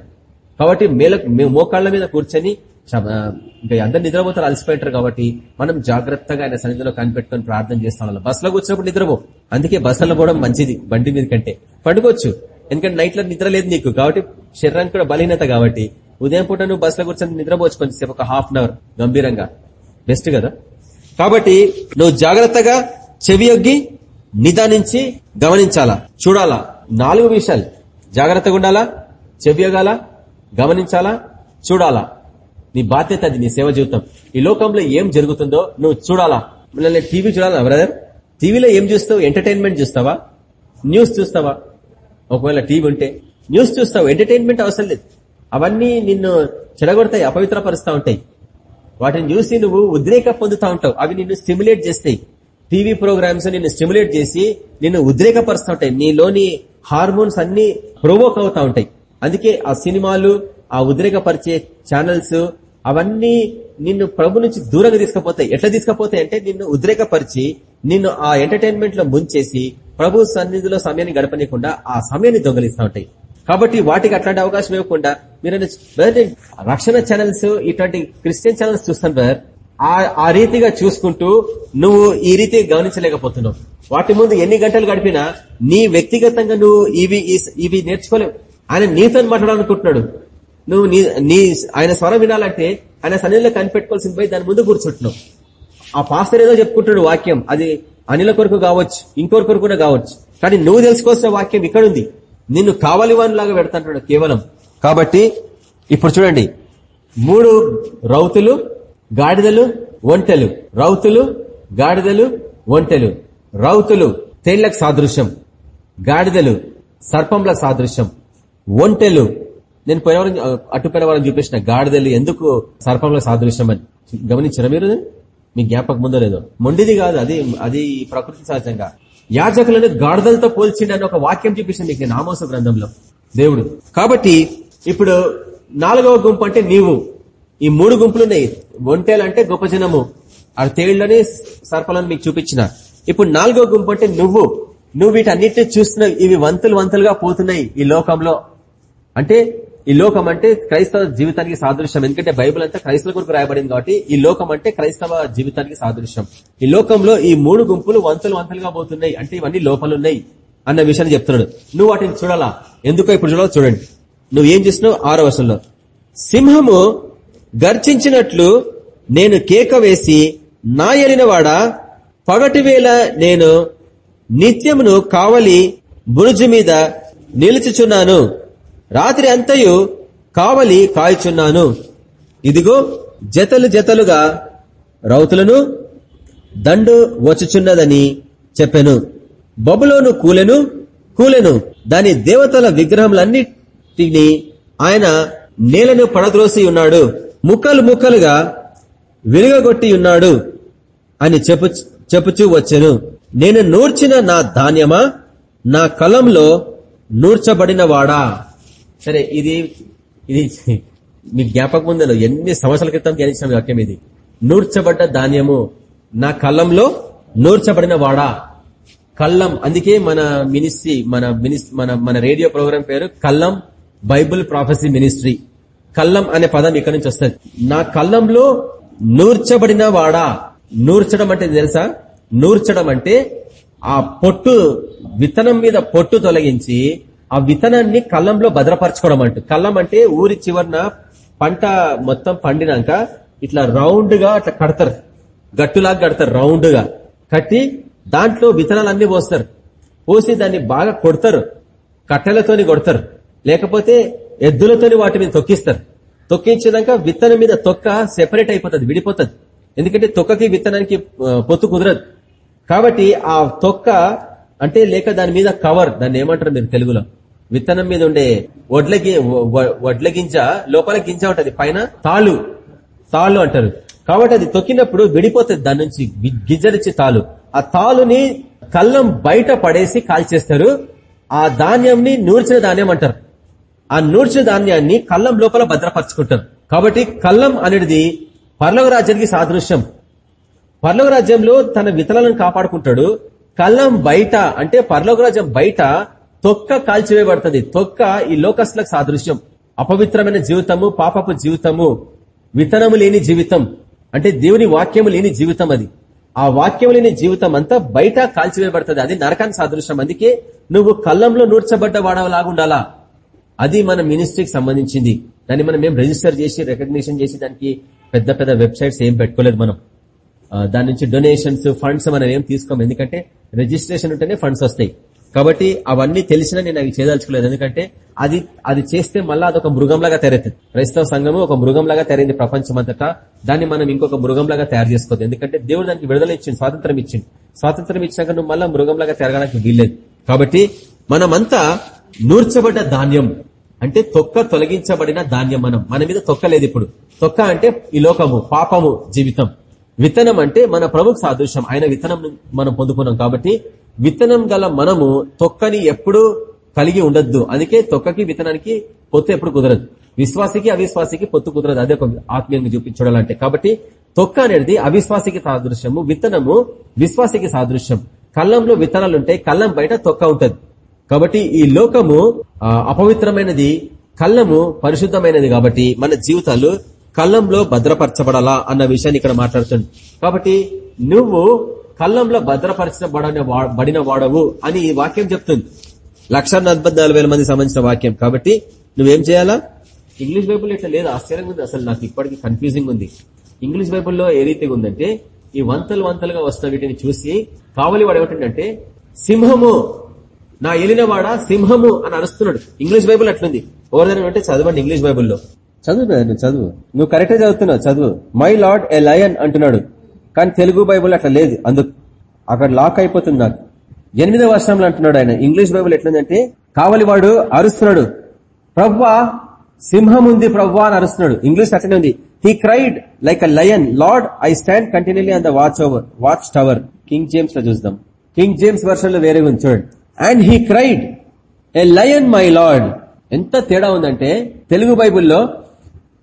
కాబట్టి మేల మేము మోకాళ్ళ మీద కూర్చొని ఇంకా అందరు నిద్రపోతారు అలసిపోయింటారు కాబట్టి మనం జాగ్రత్తగా ఆయన సన్నిధిలో కనిపెట్టుకొని ప్రార్థన చేస్తాం బస్లో కూర్చున్నప్పుడు నిద్రపో. అందుకే బస్సులో పోవడం మంచిది బండి మీద కంటే. పండుకోవచ్చు. ఎందుకంటే నైట్లో నిద్ర లేదు నీకు. కాబట్టి శరీరానికి కూడా బలహీనత కాబట్టి ఉదయం పూట నువ్వు బస్సులో కూర్చొని నిద్రపోవచ్చు కొంచెంసేపు ఒక హాఫ్ అన్ అవర్ గంభీరంగా. బెస్ట్ కదా? కాబట్టి నువ్వు జాగ్రత్తగా చెవి యొగ్గి నిదానించి గమనించాలా చూడాలా. నాలుగు విషయాలు. జాగ్రత్తగా ఉండాలా? చెవియగాల? గమనించాలా? చూడాలా? నీ బాధ్యత అది నీ సేవ జీవితం. ఈ లోకంలో ఏం జరుగుతుందో నువ్వు చూడాలా? మిమ్మల్ని టీవీ చూడాలా బ్రదర్? టీవీలో ఏం చూస్తావు? ఎంటర్టైన్మెంట్ చూస్తావా? న్యూస్ చూస్తావా? ఒకవేళ టీవీ ఉంటే న్యూస్ చూస్తావు? ఎంటర్టైన్మెంట్ అవసరం లేదు. అవన్నీ నిన్ను చెడగొడతాయి అపవిత్రపరుస్తూ ఉంటాయి. వాటిని చూసి నువ్వు ఉద్రేక పొందుతూ ఉంటావు. అవి నిన్ను స్టిమ్యులేట్ చేస్తాయి. టీవీ ప్రోగ్రామ్స్ నిన్ను స్టిమ్యులేట్ చేసి నిన్ను ఉద్రేకపరుస్తూ ఉంటాయి. నీలోని హార్మోన్స్ అన్ని ప్రొవోక్ అవుతా ఉంటాయి. అందుకే ఆ సినిమాలు ఆ ఉద్రేకపరిచే ఛానల్స్ అవన్నీ నిన్ను ప్రభు నుంచి దూరంగా తీసుకుపోతాయి. ఎట్లా తీసుకుపోతాయి అంటే నిన్ను ఉద్రేకపరిచి నిన్ను ఆ ఎంటర్టైన్మెంట్లో ముంచేసి ప్రభు సన్నిధిలో సమయాన్ని గడపనీయకుండా ఆ సమయాన్ని దొంగలిస్తూ ఉంటాయి. కాబట్టి వాటికి అట్లాంటి అవకాశం ఇవ్వకుండా మీరు రక్షణ ఛానల్స్ ఇట్లాంటి క్రిస్టియన్ ఛానల్స్ చూస్తాను బ్రదర్ ఆ- ఆ రీతిగా చూసుకుంటూ నువ్వు ఈ రీతి గమనించలేకపోతున్నావు. వాటి ముందు ఎన్ని గంటలు గడిపినా నీ వ్యక్తిగతంగా నువ్వు ఇవి ఇవి నేర్చుకోలేవు. ఆయన నీతో మాట్లాడాలనుకుంటున్నాడు. నువ్వు నీ నీ ఆయన స్వరం వినాలంటే ఆయన సన్నిధిలో కనిపెట్టుకోవాల్సింది పోయి దాని ముందు కూర్చుంటున్నావు. ఆ పాస్టర్ ఏదో చెప్పుకుంటున్నాడు వాక్యం. అది అనిల కొరకు కావచ్చు ఇంకోరి కొరకు కూడా కావచ్చు. కానీ నువ్వు తెలుసుకోవాల్సిన వాక్యం ఇక్కడ ఉంది నిన్ను కావాలి వానిలాగా పెడతాంటాడు కేవలం. కాబట్టి ఇప్పుడు చూడండి. మూడు రౌతులు గాడిదలు ఒంటెలు. రౌతులు గాడిదలు ఒంటెలు. రౌతులు తేళ్ళకు సాదృశ్యం. గాడిదలు సర్పంల సాదృశ్యం. ఒంటెలు. నేను పోయినవరం అటు పోయిన వారం చూపించిన గాడిదలు ఎందుకు సర్పంల సాదృశ్యం అని. గమనించిన మీరు మీ జ్ఞాపకం ముందో లేదో? మొండిది కాదు అది అది ప్రకృతి సహజంగా. యాజకులను గాడిదలతో పోల్చిండని ఒక వాక్యం చూపించింది మీకు నేను ఆమోస గ్రంథంలో. దేవుడు. కాబట్టి ఇప్పుడు నాలుగవ గుంపు అంటే నీవు. ఈ మూడు గుంపులు ఉన్నాయి ఒంటేలు అంటే గొప్ప జనము. ఆ తేళ్ళని సర్పలను మీకు చూపించిన. ఇప్పుడు నాలుగో గుంపు అంటే నువ్వు. నువ్వు వీటన్నిటిని చూస్తున్నావు ఇవి వంతులు వంతులుగా పోతున్నాయి ఈ లోకంలో. అంటే ఈ లోకం అంటే క్రైస్తవ జీవితానికి సాదృశ్యం. ఎందుకంటే బైబిల్ అంతా క్రైస్తవ కొరకు రాయబడింది కాబట్టి ఈ లోకం అంటే క్రైస్తవ జీవితానికి సాదృశ్యం. ఈ లోకంలో ఈ మూడు గుంపులు వంతులు వంతులుగా పోతున్నాయి. అంటే ఇవన్నీ లోపలున్నాయి అన్న విషయాన్ని చెప్తున్నాడు. నువ్వు వాటిని చూడాలా? ఎందుకో ఇప్పుడు చూడాలి చూడండి. నువ్వు ఏం చేసినావు ఆరో వర్షంలో సింహము గర్జించినట్లు నేను కేక వేసి నా ఎలినవాడా పగటి వేళ నేను నిత్యమును కావలి బురుజు మీద నిలుచుచున్నాను. రాత్రి అంతయు కావలి కాయుచున్నాను ఇదిగో జతలు జతలుగా రౌతులను దండు వచ్చుచున్నదని చెప్పెను. బబులోను కూలెను కూలెను. దాని దేవతల విగ్రహములన్నిటిని ఆయన నేలను పడద్రోసి ఉన్నాడు. ముక్కలు ముక్కలుగా విరగొట్టి ఉన్నాడు అని చెప్పు చెప్పుచూ వచ్చెను. నేను నూర్చిన నా ధాన్యమా? నా కలంలో నూర్చబడిన వాడా? సరే ఇది ఇది మీ జ్ఞాపకం ఉందో ఎన్ని సంవత్సరాల క్రితం ధ్యానించిన వాక్యం ఇది? నూర్చబడ్డ ధాన్యము నా కళ్ళంలో నూర్చబడిన వాడా? కల్లం అందుకే మన మినిస్ట్రీ మన మినిస్ మన మన రేడియో ప్రోగ్రాం పేరు కల్లం బైబుల్ ప్రాఫెసీ మినిస్ట్రీ. కల్లం అనే పదం ఇక్కడ నుంచి వస్తుంది. నా కల్లంలో నూర్చబడిన వాడా? నూర్చడం అంటే తెలుసా? నూర్చడం అంటే ఆ పొట్టు విత్తనం మీద పొట్టు తొలగించి ఆ విత్తనాన్ని కళ్ళంలో భద్రపరచుకోవడం అంటూ. కల్లం అంటే ఊరి చివరన పంట మొత్తం పండినాక ఇట్లా రౌండ్గా అట్లా కడతారు. గట్టులాగా కడతారు రౌండ్గా కట్టి దాంట్లో విత్తనాలన్నీ పోస్తారు. పోసి దాన్ని బాగా కొడతారు. కట్టెలతోని కొడతారు. లేకపోతే ఎద్దులతోని వాటి మీద తొక్కిస్తారు. తొక్కించినాక విత్తనం మీద తొక్క సెపరేట్ అయిపోతుంది విడిపోతుంది. ఎందుకంటే తొక్కకి విత్తనానికి పొత్తు కుదరదు. కాబట్టి ఆ తొక్క అంటే లేక దాని మీద కవర్ దాన్ని ఏమంటారు మీరు తెలుగులో? విత్తనం మీద ఉండే వడ్ల వడ్ల గింజ లోపల గింజ ఉంటది పైన తాళ్ళు తాళ్ళు అంటారు. కాబట్టి అది తొక్కినప్పుడు విడిపోతుంది దాని నుంచి గింజ నుంచి తాలు. ఆ తాలుని కళ్ళం బయట పడేసి కాల్చేస్తారు. ఆ ధాన్యంని నూర్చిన ధాన్యం అంటారు. ఆ నూర్చిన ధాన్యాన్ని కళ్ళం లోపల భద్రపరచుకుంటారు. కాబట్టి కళ్ళం అనేది పర్లవ రాజ్యానికి సాదృశ్యం. పర్లవ రాజ్యంలో తన విత్తనాలను కాపాడుకుంటాడు. కళ్ళం బయట అంటే పర్లోక రాజ్యం బయట తొక్క కాల్చివేయబడుతుంది. తొక్క ఈ లోకస్లకు సాదృశ్యం. అపవిత్రమైన జీవితము పాపపు జీవితము విత్తనము లేని జీవితం. అంటే దేవుని వాక్యము లేని జీవితం అది. ఆ వాక్యం లేని జీవితం అంతా బయట కాల్చివేయబడుతుంది. అది నరకానికి సాదృశ్యం. అందుకే నువ్వు కళ్ళంలో నూర్చబడ్డ వాడవలాగుండాలా? అది మన మినిస్ట్రీకి సంబంధించింది. దాన్ని మనం మేము రిజిస్టర్ చేసి రికగ్నిషన్ చేసి దానికి పెద్ద పెద్ద వెబ్సైట్స్ ఏం పెట్టుకోలేదు మనం. దాని నుంచి డొనేషన్స్ ఫండ్స్ మనం ఏం తీసుకోము. ఎందుకంటే రిజిస్ట్రేషన్ ఉంటేనే ఫండ్స్ వస్తాయి. కాబట్టి అవన్నీ తెలిసినా నేను అవి చేయదలుచుకోలేదు. ఎందుకంటే అది అది చేస్తే మళ్ళీ అదొక మృగంలాగా తెరవుతుంది క్రైస్తవ సంఘము ఒక మృగంలాగా తెరైంది ప్రపంచం అంతటా దాన్ని మనం ఇంకొక మృగంలాగా తయారు చేసుకోవద్దు. ఎందుకంటే దేవుడు దానికి విడుదల ఇచ్చింది స్వాతంత్రం ఇచ్చింది స్వాతంత్రం ఇచ్చినాక నువ్వు మళ్ళీ మృగంలాగా తిరగడానికి వీల్లేదు. కాబట్టి మనమంతా నూర్చబడ్డ ధాన్యం అంటే తొక్క తొలగించబడిన ధాన్యం మనం. మన మీద తొక్క లేదు ఇప్పుడు. తొక్క అంటే ఈ లోకము పాపము జీవితం. విత్తనం అంటే మన ప్రభుకు సాదృశ్యం. ఆయన విత్తనం మనం పొందుకున్నాం కాబట్టి విత్తనం గల మనము తొక్కని ఎప్పుడు కలిగి ఉండద్దు. అందుకే తొక్కకి విత్తనానికి పొత్తు ఎప్పుడు కుదరదు. విశ్వాసికి అవిశ్వాసికి పొత్తు కుదరదు. అదే ఒక ఆత్మీయంగా చూపించడాలంటే కాబట్టి తొక్క అనేది అవిశ్వాసికి సాదృశ్యము విత్తనము విశ్వాసికి సాదృశ్యం. కళ్ళంలో విత్తనాలు ఉంటాయి కళ్ళం బయట తొక్క ఉంటది. కాబట్టి ఈ లోకము అపవిత్రమైనది కళ్ళము పరిశుద్ధమైనది కాబట్టి మన జీవితాలు కళ్ళంలో భద్రపరచబడాలా అన్న విషయాన్ని ఇక్కడ మాట్లాడుతుంది. కాబట్టి నువ్వు కళ్ళంలో భద్రపరచబడిన బడిన వాడవు అని ఈ వాక్యం చెప్తుంది. లక్ష మంది సంబంధించిన వాక్యం. కాబట్టి నువ్వేం చేయాలా? ఇంగ్లీష్ బైబుల్ ఇట్లా లేదు. ఆశ్చర్యంగా ఉంది. అసలు నాకు ఇప్పటికీ కన్ఫ్యూజింగ్ ఉంది. ఇంగ్లీష్ బైబుల్లో ఏ రీతిగా ఉందంటే ఈ వంతలు వంతలుగా వస్తున్న వీటిని చూసి కావలి వాడు ఏమిటంటే సింహము నా ఏలినవాడ సింహము అని అరుస్తున్నాడు. ఇంగ్లీష్ బైబుల్ అట్లుంది. ఎవరిదైనా అంటే చదవండి ఇంగ్లీష్ బైబుల్లో. చదువు నువ్వు చదువు. నువ్వు కరెక్టే చదువుతున్నావు చదువు. మై లార్డ్ ఏ లయన్ అంటున్నాడు. కానీ తెలుగు బైబుల్ అట్లా లేదు అందుకు. అక్కడ లాక్ అయిపోతుంది నాకు. ఎనిమిదవ వర్షంలో అంటున్నాడు ఆయన. ఇంగ్లీష్ బైబుల్ ఎట్లుందంటే కావలివాడు అరుస్తున్నాడు. ప్రవ్వా సింహం ఉంది ప్రవ్వా అని అరుస్తున్నాడు. ఇంగ్లీష్ అట్లనే ఉంది. He cried like a lion lord I stand continuously on the watch over watch tower King జేమ్స్లో చూద్దాం. కింగ్ జేమ్స్ వర్షన్లో వేరే ఉంది చూడండి. And he cried a lion my lord ఎంత తేడా ఉందంటే తెలుగు బైబుల్లో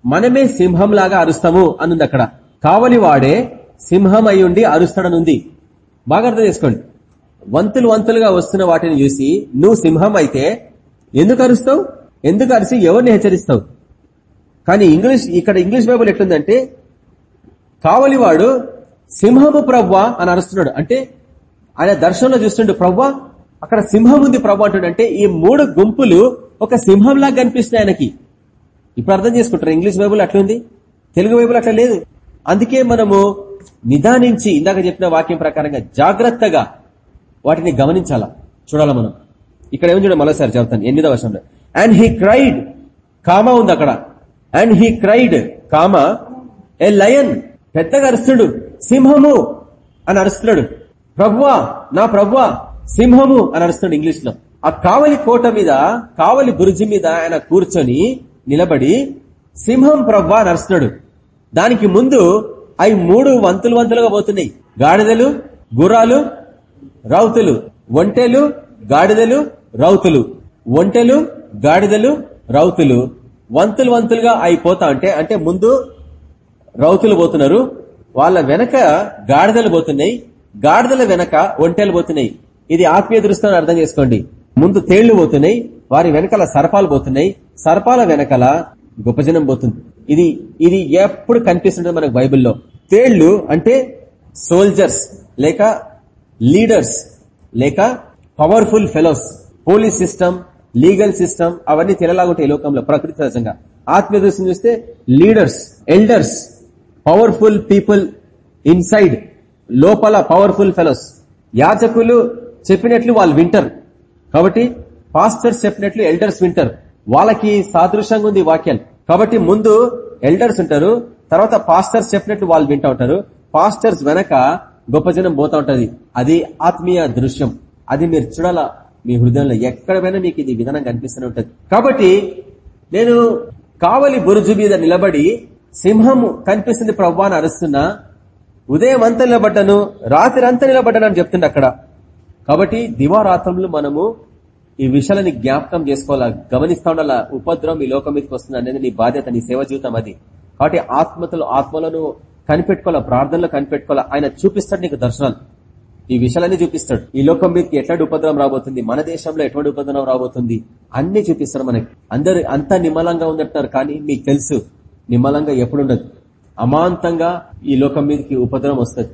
మనమే సింహం లాగా అరుస్తాము అనుంది అక్కడ. కావలి వాడే సింహం అయి ఉండి అరుస్తాడనుంది. బాగా అర్థం చేసుకోండి. వంతులు వంతులుగా వస్తున్న వాటిని చూసి నువ్వు సింహం అయితే ఎందుకు అరుస్తావు? ఎందుకు అరిసి ఎవరిని హెచ్చరిస్తావు? కానీ ఇంగ్లీష్ ఇక్కడ ఇంగ్లీష్ బైబుల్ ఎట్లుందంటే కావలివాడు సింహము ప్రవ్వా అని అరుస్తున్నాడు. అంటే ఆయన దర్శనంలో చూస్తుండే ప్రవ్వా అక్కడ సింహం ఉంది ప్రభు అంటాడు అంటే ఈ మూడు గుంపులు ఒక సింహంలాగా కనిపిస్తున్నాయి ఆయనకి. ఇప్పుడు అర్థం చేసుకుంటారు? ఇంగ్లీష్ బైబుల్ అట్లుంది తెలుగు బైబుల్ అట్లా లేదు. అందుకే మనము నిదానించి ఇందాక చెప్పిన వాక్యం ప్రకారంగా జాగ్రత్తగా వాటిని గమనించాలా? చూడాలా మనం? ఇక్కడ ఏం చూడండి మరోసారి చదువుతాను. ఎనిమిదో వర్షంలో అండ్ హీ క్రైడ్ కామా ఉంది అక్కడ. And he cried comma a lion పెద్దగా అరుస్తున్నాడు. సింహము అని అరుస్తున్నాడు. ప్రభువా నా ప్రభువా సింహము అని అరుస్తున్నాడు ఇంగ్లీష్లో ఆ కావలి కోట మీద కావలి బురుజు మీద ఆయన కూర్చొని నిలబడి సింహం ప్రవ్వా అని అరుస్తున్నాడు. దానికి ముందు అవి మూడు వంతులు వంతులుగా పోతున్నాయి. గాడిదలు గుర్రాలు రౌతులు. ఒంటెలు గాడిదలు రౌతులు. ఒంటెలు గాడిదలు రౌతులు. వంతులు వంతులుగా అయిపోతా అంటే అంటే ముందు రౌతులు పోతున్నారు. వాళ్ళ వెనక గాడిదలు పోతున్నాయి. గాడిదల వెనక ఒంటెలు పోతున్నాయి. ఇది ఆత్మీయ దృష్టిని అర్థం చేసుకోండి. ముందు తేళ్ళు పోతున్నాయి వారి వెనకాల సర్పాలు పోతున్నాయి. సర్పాల వెనకాల గొప్పజనం పోతుంది. ఇది ఇది ఎప్పుడు కనిపిస్తుంటుంది మనకు బైబిల్లో. తేళ్ళు అంటే సోల్జర్స్ లేక లీడర్స్ లేక powerful fellows police system legal system అవన్నీ తెలలాగుంటాయి లోకంలో ప్రకృతి సహజంగా. ఆత్మీయ దృష్టిని చూస్తే leaders elders powerful people inside లోపల పవర్ఫుల్ ఫెలోస్ యాచకులు చెప్పినట్లు వాళ్ళు వింటర్. కాబట్టి పాస్టర్స్ చెప్పినట్లు ఎల్డర్స్ వింటర్. వాళ్ళకి సాదృశ్యంగా ఉంది వాక్యాలు కాబట్టి ముందు ఎల్డర్స్ ఉంటారు తర్వాత పాస్టర్స్ చెప్పినట్లు వాళ్ళు వింటూ ఉంటారు. పాస్టర్స్ వెనక గొప్ప జనం పోతా ఉంటది. అది ఆత్మీయ దృశ్యం. అది మీరు చూడాలా మీ హృదయంలో ఎక్కడైనా మీకు ఇది విధానం కనిపిస్తూనే ఉంటది. కాబట్టి నేను కావలి బురుజు మీద నిలబడి సింహము కనిపిస్తుంది ప్రవ్వా అని అరుస్తున్నా ఉదయం అంతా నిలబడ్డాను రాత్రి అంతా నిలబడ్డాను అని చెప్తుండే అక్కడ. కాబట్టి దివారాత్రములు మనము ఈ విషయాలని జ్ఞాపకం చేసుకోవాలా? గమనిస్తా ఉండాలా ఉపద్రవం ఈ లోకం మీదకి వస్తుంది అనేది నీ బాధ్యత నీ సేవ జీవితం అది. కాబట్టి ఆత్మతలు ఆత్మలను కనిపెట్టుకోవాలా? ప్రార్థనలో కనిపెట్టుకోవాలా? ఆయన చూపిస్తాడు నీకు దర్శనాలు. ఈ విషయాలన్నీ చూపిస్తాడు. ఈ లోకం మీదకి ఎట్లాంటి ఉపద్రవం రాబోతుంది? మన దేశంలో ఎటువంటి ఉపద్రవం రాబోతుంది? అన్ని చూపిస్తారు మనకి. అందరు అంతా నిమ్మలంగా ఉందంటున్నారు కానీ మీకు తెలుసు నిమ్మలంగా ఎప్పుడుండదు. అమాంతంగా ఈ లోకం మీదకి ఉపద్రవం వస్తుంది.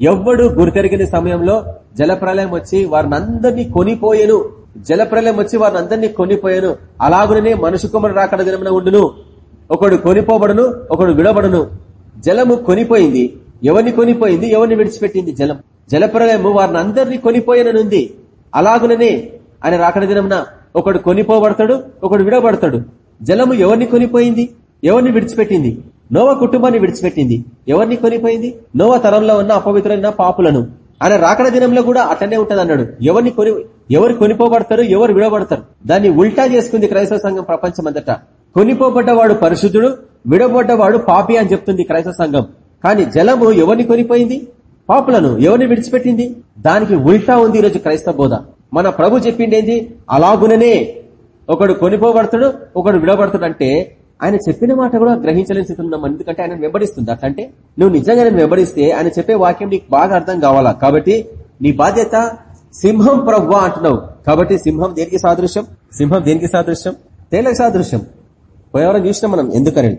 ఎవ్వడు గురితెరిగిన సమయంలో జలప్రలయం వచ్చి వారిని అందరినీ కొనిపోయేను. జలప్రలయం వచ్చి వారిని అందరినీ కొనిపోయాను. అలాగునే మనుషు కుమారు రాకడ దినమున ఉండును. ఒకడు కొనిపోబడును ఒకడు విడబడును. జలము కొనిపోయింది. ఎవరిని కొనిపోయింది? ఎవరిని విడిచిపెట్టింది? జలం. జలప్రలయము వారిని అందరినీ కొనిపోయాననుంది. అలాగుననే ఆయన రాకడ దినమున ఒకడు కొనిపోబడతాడు ఒకడు విడబడతాడు. జలము ఎవరిని కొనిపోయింది? ఎవరిని విడిచిపెట్టింది? నోవ కుటుంబాన్ని విడిచిపెట్టింది. ఎవరిని కొనిపోయింది? నోవ తరంలో ఉన్న అపవిత్రమైన పాపులను. ఆయన రాకడ దినంలో కూడా అట్లనే ఉంటది అన్నాడు ఎవరిని కొని ఎవరు కొనిపోబడతారు ఎవరు విడబడతారు దాన్ని ఉల్టా చేసుకుంది క్రైస్తవ సంఘం ప్రపంచం అంతటా కొనిపోబడ్డవాడు పరిశుద్ధుడు విడబడ్డవాడు పాపి అని చెప్తుంది క్రైస్తవ సంఘం. కానీ జలము ఎవరిని కొనిపోయింది? పాపులను. ఎవరిని విడిచిపెట్టింది? దానికి ఉల్టా ఉంది ఈరోజు క్రైస్తవ బోధ. మన ప్రభు చెప్పిండేంది? అలాగుననే. ఒకడు కొనిపోబడతాడు ఒకడు విడబడతాడు అంటే ఆయన చెప్పిన మాట కూడా గ్రహించలేని స్థితిలో ఉన్నాం. ఎందుకంటే ఆయన వెంబడిస్తుంది. అట్లంటే నువ్వు నిజంగా నేను వెంబడిస్తే ఆయన చెప్పే వాక్యం నీకు బాగా అర్థం కావాలా? కాబట్టి నీ బాధ్యత సింహం ప్రవ్వా అంటున్నావు. కాబట్టి సింహం దేనికి సాదృశ్యం? సింహం దేనికి సాదృశ్యం? తేలకు సాదృశ్యం. పోయేవరం చూసినాం మనం. ఎందుకని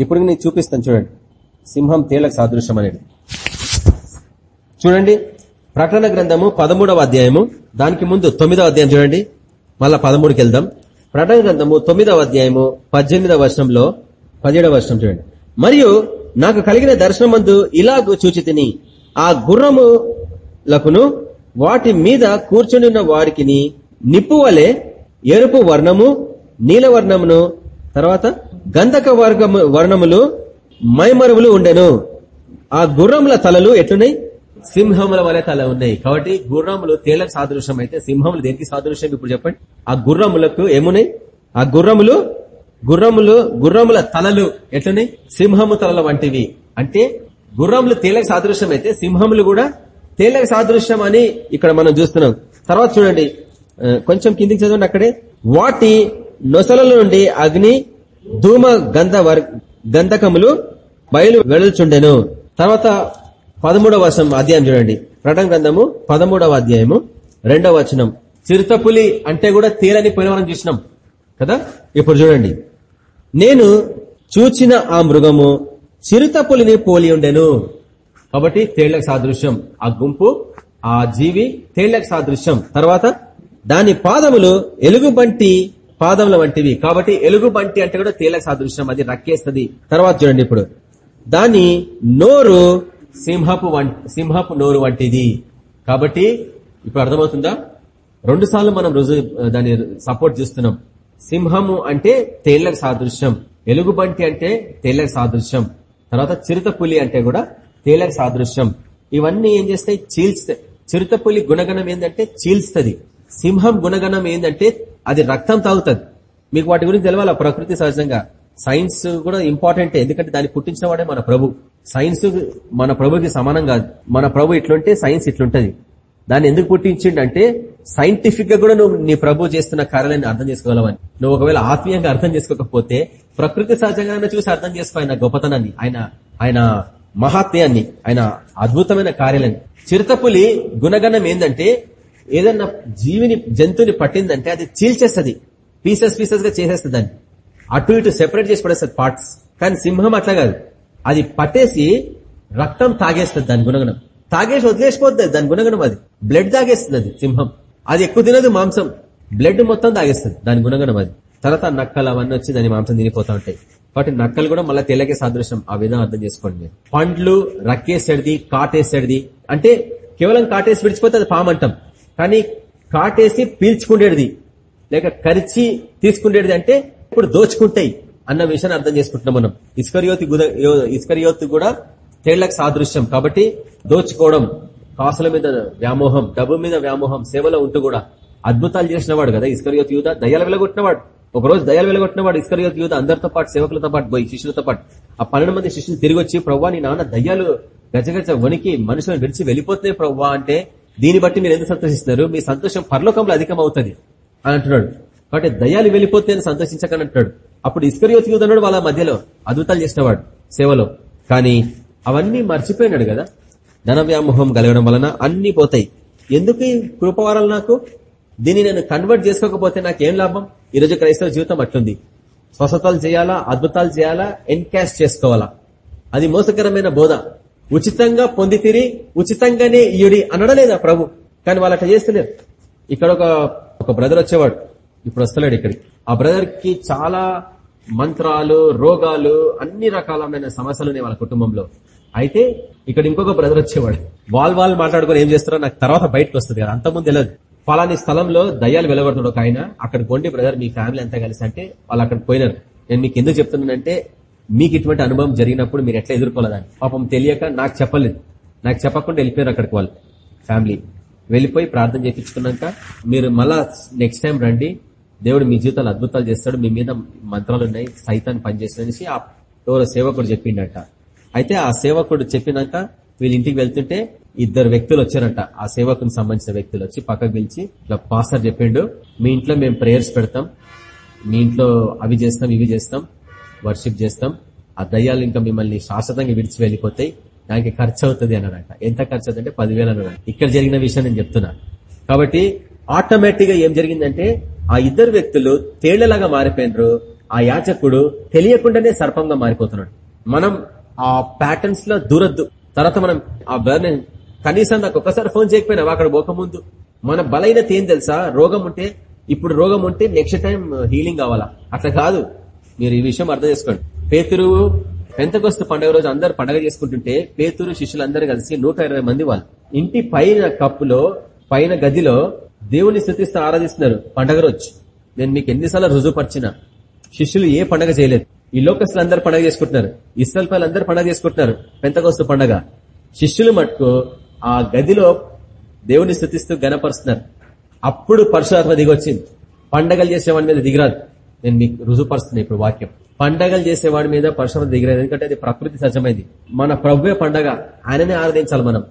ఇప్పుడు నేను చూపిస్తాను. చూడండి. సింహం తేలకు సాదృశ్యం అనేది. చూడండి. ప్రకటన గ్రంథము పదమూడవ అధ్యాయము. దానికి ముందు తొమ్మిదవ అధ్యాయం చూడండి. మళ్ళా పదమూడుకి వెళ్దాం. ప్రకటన గ్రంథము తొమ్మిదవ అధ్యాయము పద్దెనిమిదవ వర్షంలో పదిహేడవ వర్షం చూడండి. మరియు నాకు కలిగిన దర్శనమందు ఇలాగూ చూచి ఆ గుర్రములకును వాటి మీద కూర్చుని ఉన్న వారికి నిప్పు వలె ఎరుపు వర్ణము నీల వర్ణమును తర్వాత గంధక వర్గము వర్ణములు మైమరువులు ఉండెను. ఆ గుర్రముల తలలు ఎట్లున్నాయి? సింహముల వలె తల ఉన్నాయి. కాబట్టి గుర్రములు తేలకు సాదృశ్యం అయితే సింహములు దేనికి సాదృశ్యం ఇప్పుడు చెప్పండి? ఆ గుర్రములకు ఏమున్నాయి? ఆ గుర్రములు గుర్రములు గుర్రముల తలలు ఎట్లున్నాయి? సింహము తలల వంటివి. అంటే గుర్రములు తేలకు సాదృశ్యం అయితే సింహములు కూడా తేలకు సాదృశ్యం అని ఇక్కడ మనం చూస్తున్నాం. తర్వాత చూడండి. కొంచెం కిందికి చదవండి అక్కడే. వాటి నొసల నుండి అగ్ని ధూమ గంధ వర్- గంధకములు బయలు వెడల్చుండెను తర్వాత పదమూడవ వర్షం అధ్యాయం చూడండి. ప్రకటన గ్రంథము పదమూడవ అధ్యాయము రెండవ వచనం. చిరుతపులి అంటే కూడా తేలని పోయిన చూసినాం. కదా? ఇప్పుడు చూడండి. నేను చూచిన ఆ మృగము చిరుతపులిని పోలి ఉండెను. కాబట్టి తేళ్ళకు సాదృశ్యం. ఆ గుంపు ఆ జీవి తేళ్ళకు సాదృశ్యం. తర్వాత దాని పాదములు ఎలుగుబంటి పాదముల వంటివి. కాబట్టి ఎలుగుబంటి అంటే కూడా తేళ్ళకు సాదృశ్యం. అది రక్కేస్తుంది. తర్వాత చూడండి ఇప్పుడు. దాని నోరు సింహపు సింహపు నోరు వంటిది. కాబట్టి ఇప్పుడు అర్థమవుతుందా? రెండు సార్లు మనం రుజువు దాన్ని సపోర్ట్ చేస్తున్నాం. సింహము అంటే తేళ్ళకు సాదృశ్యం. ఎలుగుబంటి అంటే తేళ్ళకు సాదృశ్యం. తర్వాత చిరుతపులి అంటే కూడా తేళ్ళకు సాదృశ్యం. ఇవన్నీ ఏం చేస్తాయి? చీల్స్తాయి చిరుతపులి గుణగణం ఏంటంటే చీల్స్తుంది. సింహం గుణగణం ఏంటంటే అది రక్తం తాగుతుంది. మీకు వాటి గురించి తెలవాలా? ప్రకృతి సహజంగా. సైన్స్ కూడా ఇంపార్టెంటే ఎందుకంటే దాన్ని పుట్టించిన వాడే మన ప్రభు. సైన్స్ మన ప్రభుకి సమానం కాదు. మన ప్రభు ఇట్లుంటే సైన్స్ ఇట్లుంటది. దాన్ని ఎందుకు పుట్టించిండంటే సైంటిఫిక్గా కూడా నువ్వు నీ ప్రభు చేస్తున్న కార్యాలని అర్థం చేసుకోగలవని. నువ్వు ఒకవేళ ఆత్మీయంగా అర్థం చేసుకోకపోతే ప్రకృతి సహజంగా చూసి అర్థం చేసుకో ఆయన గొప్పతనాన్ని. ఆయన ఆయన మహాత్మ్యాన్ని. ఆయన అద్భుతమైన కార్యాలని చిరుతపులి గుణగణం ఏంటంటే ఏదన్నా జీవిని జంతువుని పట్టిందంటే అది చీల్చేస్తుంది. పీసెస్ పీసెస్గా చేసేస్తుంది దాన్ని. అటు ఇటు సెపరేట్ చేసి పడేస్తుంది పార్ట్స్ కానీ సింహం అట్లా కాదు. అది పట్టేసి రక్తం తాగేస్తుంది దాని గుణగణం. తాగేసి వదిలేసిపోతుంది దాని గుణగణం అది. బ్లడ్ తాగేస్తుంది అది సింహం. అది ఎక్కువ తినదు మాంసం. బ్లడ్ మొత్తం తాగేస్తుంది దాని గుణగణం అది. తర్వాత నక్కలు అవన్నీ వచ్చి దాని మాంసం తినిపోతా ఉంటాయి. కాబట్టి నక్కలు కూడా మళ్ళీ తెల్లగే సాదృశ్యం. ఆ విధంగా అర్థం చేసుకోండి మీరు. పండ్లు రక్కేసేది కాటేసేది అంటే కేవలం కాటేసి విడిచిపోతే అది పాము అంటాం. కానీ కాటేసి పీల్చుకుండేది లేక కరిచి తీసుకుండేది అంటే ఇప్పుడు దోచుకుంటాయి అన్న విషయాన్ని అర్థం చేసుకుంటున్నాం మనం. ఇస్కరియోతి ఇస్కరియోతి కూడా తేళ్ళకు సాదృశ్యం. కాబట్టి దోచుకోవడం కాసుల మీద వ్యామోహం డబ్బు మీద వ్యామోహం సేవలో ఉంటూ కూడా అద్భుతాలు చేసినవాడు కదా ఇస్కరియోతి యూద. దయ్యాలు వెలగొట్టినవాడు. ఒక రోజు దయాలు వెలగొట్టినవాడు ఇస్కరియోతి యూధ అందరితో పాటు సేవకులతో పాటు పోయి శిష్యులతో పాటు. ఆ పన్నెండు మంది శిష్యులు తిరిగి వచ్చి ప్రవ్వా నీ నాన్న దయ్యాలు గజగజ వణికి మనుషులను విడిచి వెళ్ళిపోతున్నాయి ప్రవ్వా అంటే దీన్ని బట్టి మీరు ఎందుకు సంతోషిస్తున్నారు? మీ సంతోషం పరలోకంలో అధికం అవుతుంది అని అంటున్నాడు. కాబట్టి దయాలు వెళ్ళిపోతే అని సంతోషించకని అంటాడు. అప్పుడు ఇస్కరియోతి యూద అన్నాడు వాళ్ళ మధ్యలో అద్భుతాలు చేసినవాడు సేవలో. కానీ అవన్నీ మర్చిపోయినాడు కదా. ధన వ్యామోహం కలగడం వలన అన్ని పోతాయి. ఎందుకు కృపవారాలు నాకు? దీన్ని నేను కన్వర్ట్ చేసుకోకపోతే నాకేం లాభం? ఈరోజు క్రైస్తవ జీవితం అట్లుంది. స్వస్థతలు చేయాలా? అద్భుతాలు చేయాలా? ఎన్కాష్ చేసుకోవాలా? అది మోసకరమైన బోధ. ఉచితంగా పొందితిరి ఉచితంగానే ఇయుడి అనడలేదా ప్రభు? కానీ వాళ్ళు అట్లా చేస్తలేరు. ఇక్కడ ఒక ఒక బ్రదర్ వచ్చేవాడు. ఇప్పుడు వస్తలేడు ఇక్కడికి. ఆ బ్రదర్కి చాలా మంత్రాలు రోగాలు అన్ని రకాలమైన సమస్యలు ఉన్నాయి వాళ్ళ కుటుంబంలో. అయితే ఇక్కడ ఇంకొక బ్రదర్ వచ్చేవాడు. వాల్ వాల్ మాట్లాడుకొని ఏం చేస్తారో నాకు తర్వాత బయటకు వస్తుంది కదా అంతకుముందు తెలియదు ఫలాని స్థలంలో దయ్యాలు వెలగొడుతున్నాడు ఒక ఆయన. అక్కడ కొండి బ్రదర్ మీ ఫ్యామిలీ అంతా కలిసి అంటే వాళ్ళు అక్కడ పోయినారు. నేను మీకు ఎందుకు చెప్తున్నానంటే మీకు ఇటువంటి అనుభవం జరిగినప్పుడు మీరు ఎట్లా ఎదుర్కోలేదని. పాపం తెలియక నాకు చెప్పలేదు. నాకు చెప్పకుండా వెళ్ళిపోయారు అక్కడికి వాళ్ళు ఫ్యామిలీ వెళ్ళిపోయి ప్రార్థన చేయించుకున్నాక మీరు మళ్ళా నెక్స్ట్ టైం రండి. దేవుడు మీ జీవితాలు అద్భుతాలు చేస్తాడు మీ మీద మంత్రాలు ఉన్నాయి సైతాన్ని పనిచేస్తాడనేసి ఆ ఎవరో సేవకుడు చెప్పిండట. అయితే ఆ సేవకుడు చెప్పినాక వీళ్ళ ఇంటికి వెళ్తుంటే ఇద్దరు వ్యక్తులు వచ్చారంట. ఆ సేవకుని సంబంధించిన వ్యక్తులు వచ్చి పక్కకు పిలిచి ఇట్లా పాస్టర్ చెప్పిండు మీ ఇంట్లో మేము ప్రేయర్స్ పెడతాం మీ ఇంట్లో అవి చేస్తాం ఇవి చేస్తాం వర్షిప్ చేస్తాం ఆ దయ్యాలు ఇంకా మిమ్మల్ని శాశ్వతంగా విడిచి వెళ్ళిపోతాయి దానికి ఖర్చు అవుతుంది అన్నాడంట ఎంత ఖర్చు అవుతుందంటే పదివేలు అన్నాడు ఇక్కడ జరిగిన విషయం నేను చెప్తున్నా. కాబట్టి ఆటోమేటిక్గా ఏం జరిగిందంటే ఆ ఇద్దరు వ్యక్తులు తేళ్ళలాగా మారిపోయినరు. ఆ యాచకుడు తెలియకుండానే సర్పంగా మారిపోతున్నాడు. మనం ఆ ప్యాటర్న్స్లో దూరద్దు. తర్వాత మనం ఆ బర్ని కనీసం నాకు ఒక్కసారి ఫోన్ చేయకపోయినా అక్కడ పోకముందు. మన బలైనత ఏం తెలుసా? రోగం ఉంటే ఇప్పుడు రోగం ఉంటే నెక్స్ట్ టైం హీలింగ్ కావాలా? అట్లా కాదు. మీరు ఈ విషయం అర్థం చేసుకోండి. పేతురు పెంతకొస్తు పండుగ రోజు అందరు పండగ చేసుకుంటుంటే పేతురు శిష్యులందరూ కలిసి నూట మంది వాళ్ళు. ఇంటి పైన కప్పులో పైన గదిలో దేవుని స్థుతిస్తూ ఆరాధిస్తున్నారు పండగ రోజు. నేను మీకు ఎన్నిసార్లు రుజువుపరిచిన శిష్యులు ఏ పండగ చేయలేదు. ఈ లోకస్లు అందరు పండగ చేసుకుంటున్నారు. ఇస్రాయల్ అందరు పండగ చేసుకుంటున్నారు. పెంతకోస్తు పండగ. శిష్యులు మటుకు ఆ గదిలో దేవుని స్థుతిస్తూ గనపరుస్తున్నారు అప్పుడు పరశురాత్మ దిగొచ్చింది. పండగలు చేసేవాడి మీద దిగిరాదు. నేను మీకు రుజుపరుస్తున్నా ఇప్పుడు వాక్యం. పండగలు చేసేవాడి మీద పరశురాత్మ దిగిరాదు. ఎందుకంటే అది ప్రకృతి సహజమైంది. మన ప్రభువే పండగ. ఆయననే ఆరాధించాలి మనం.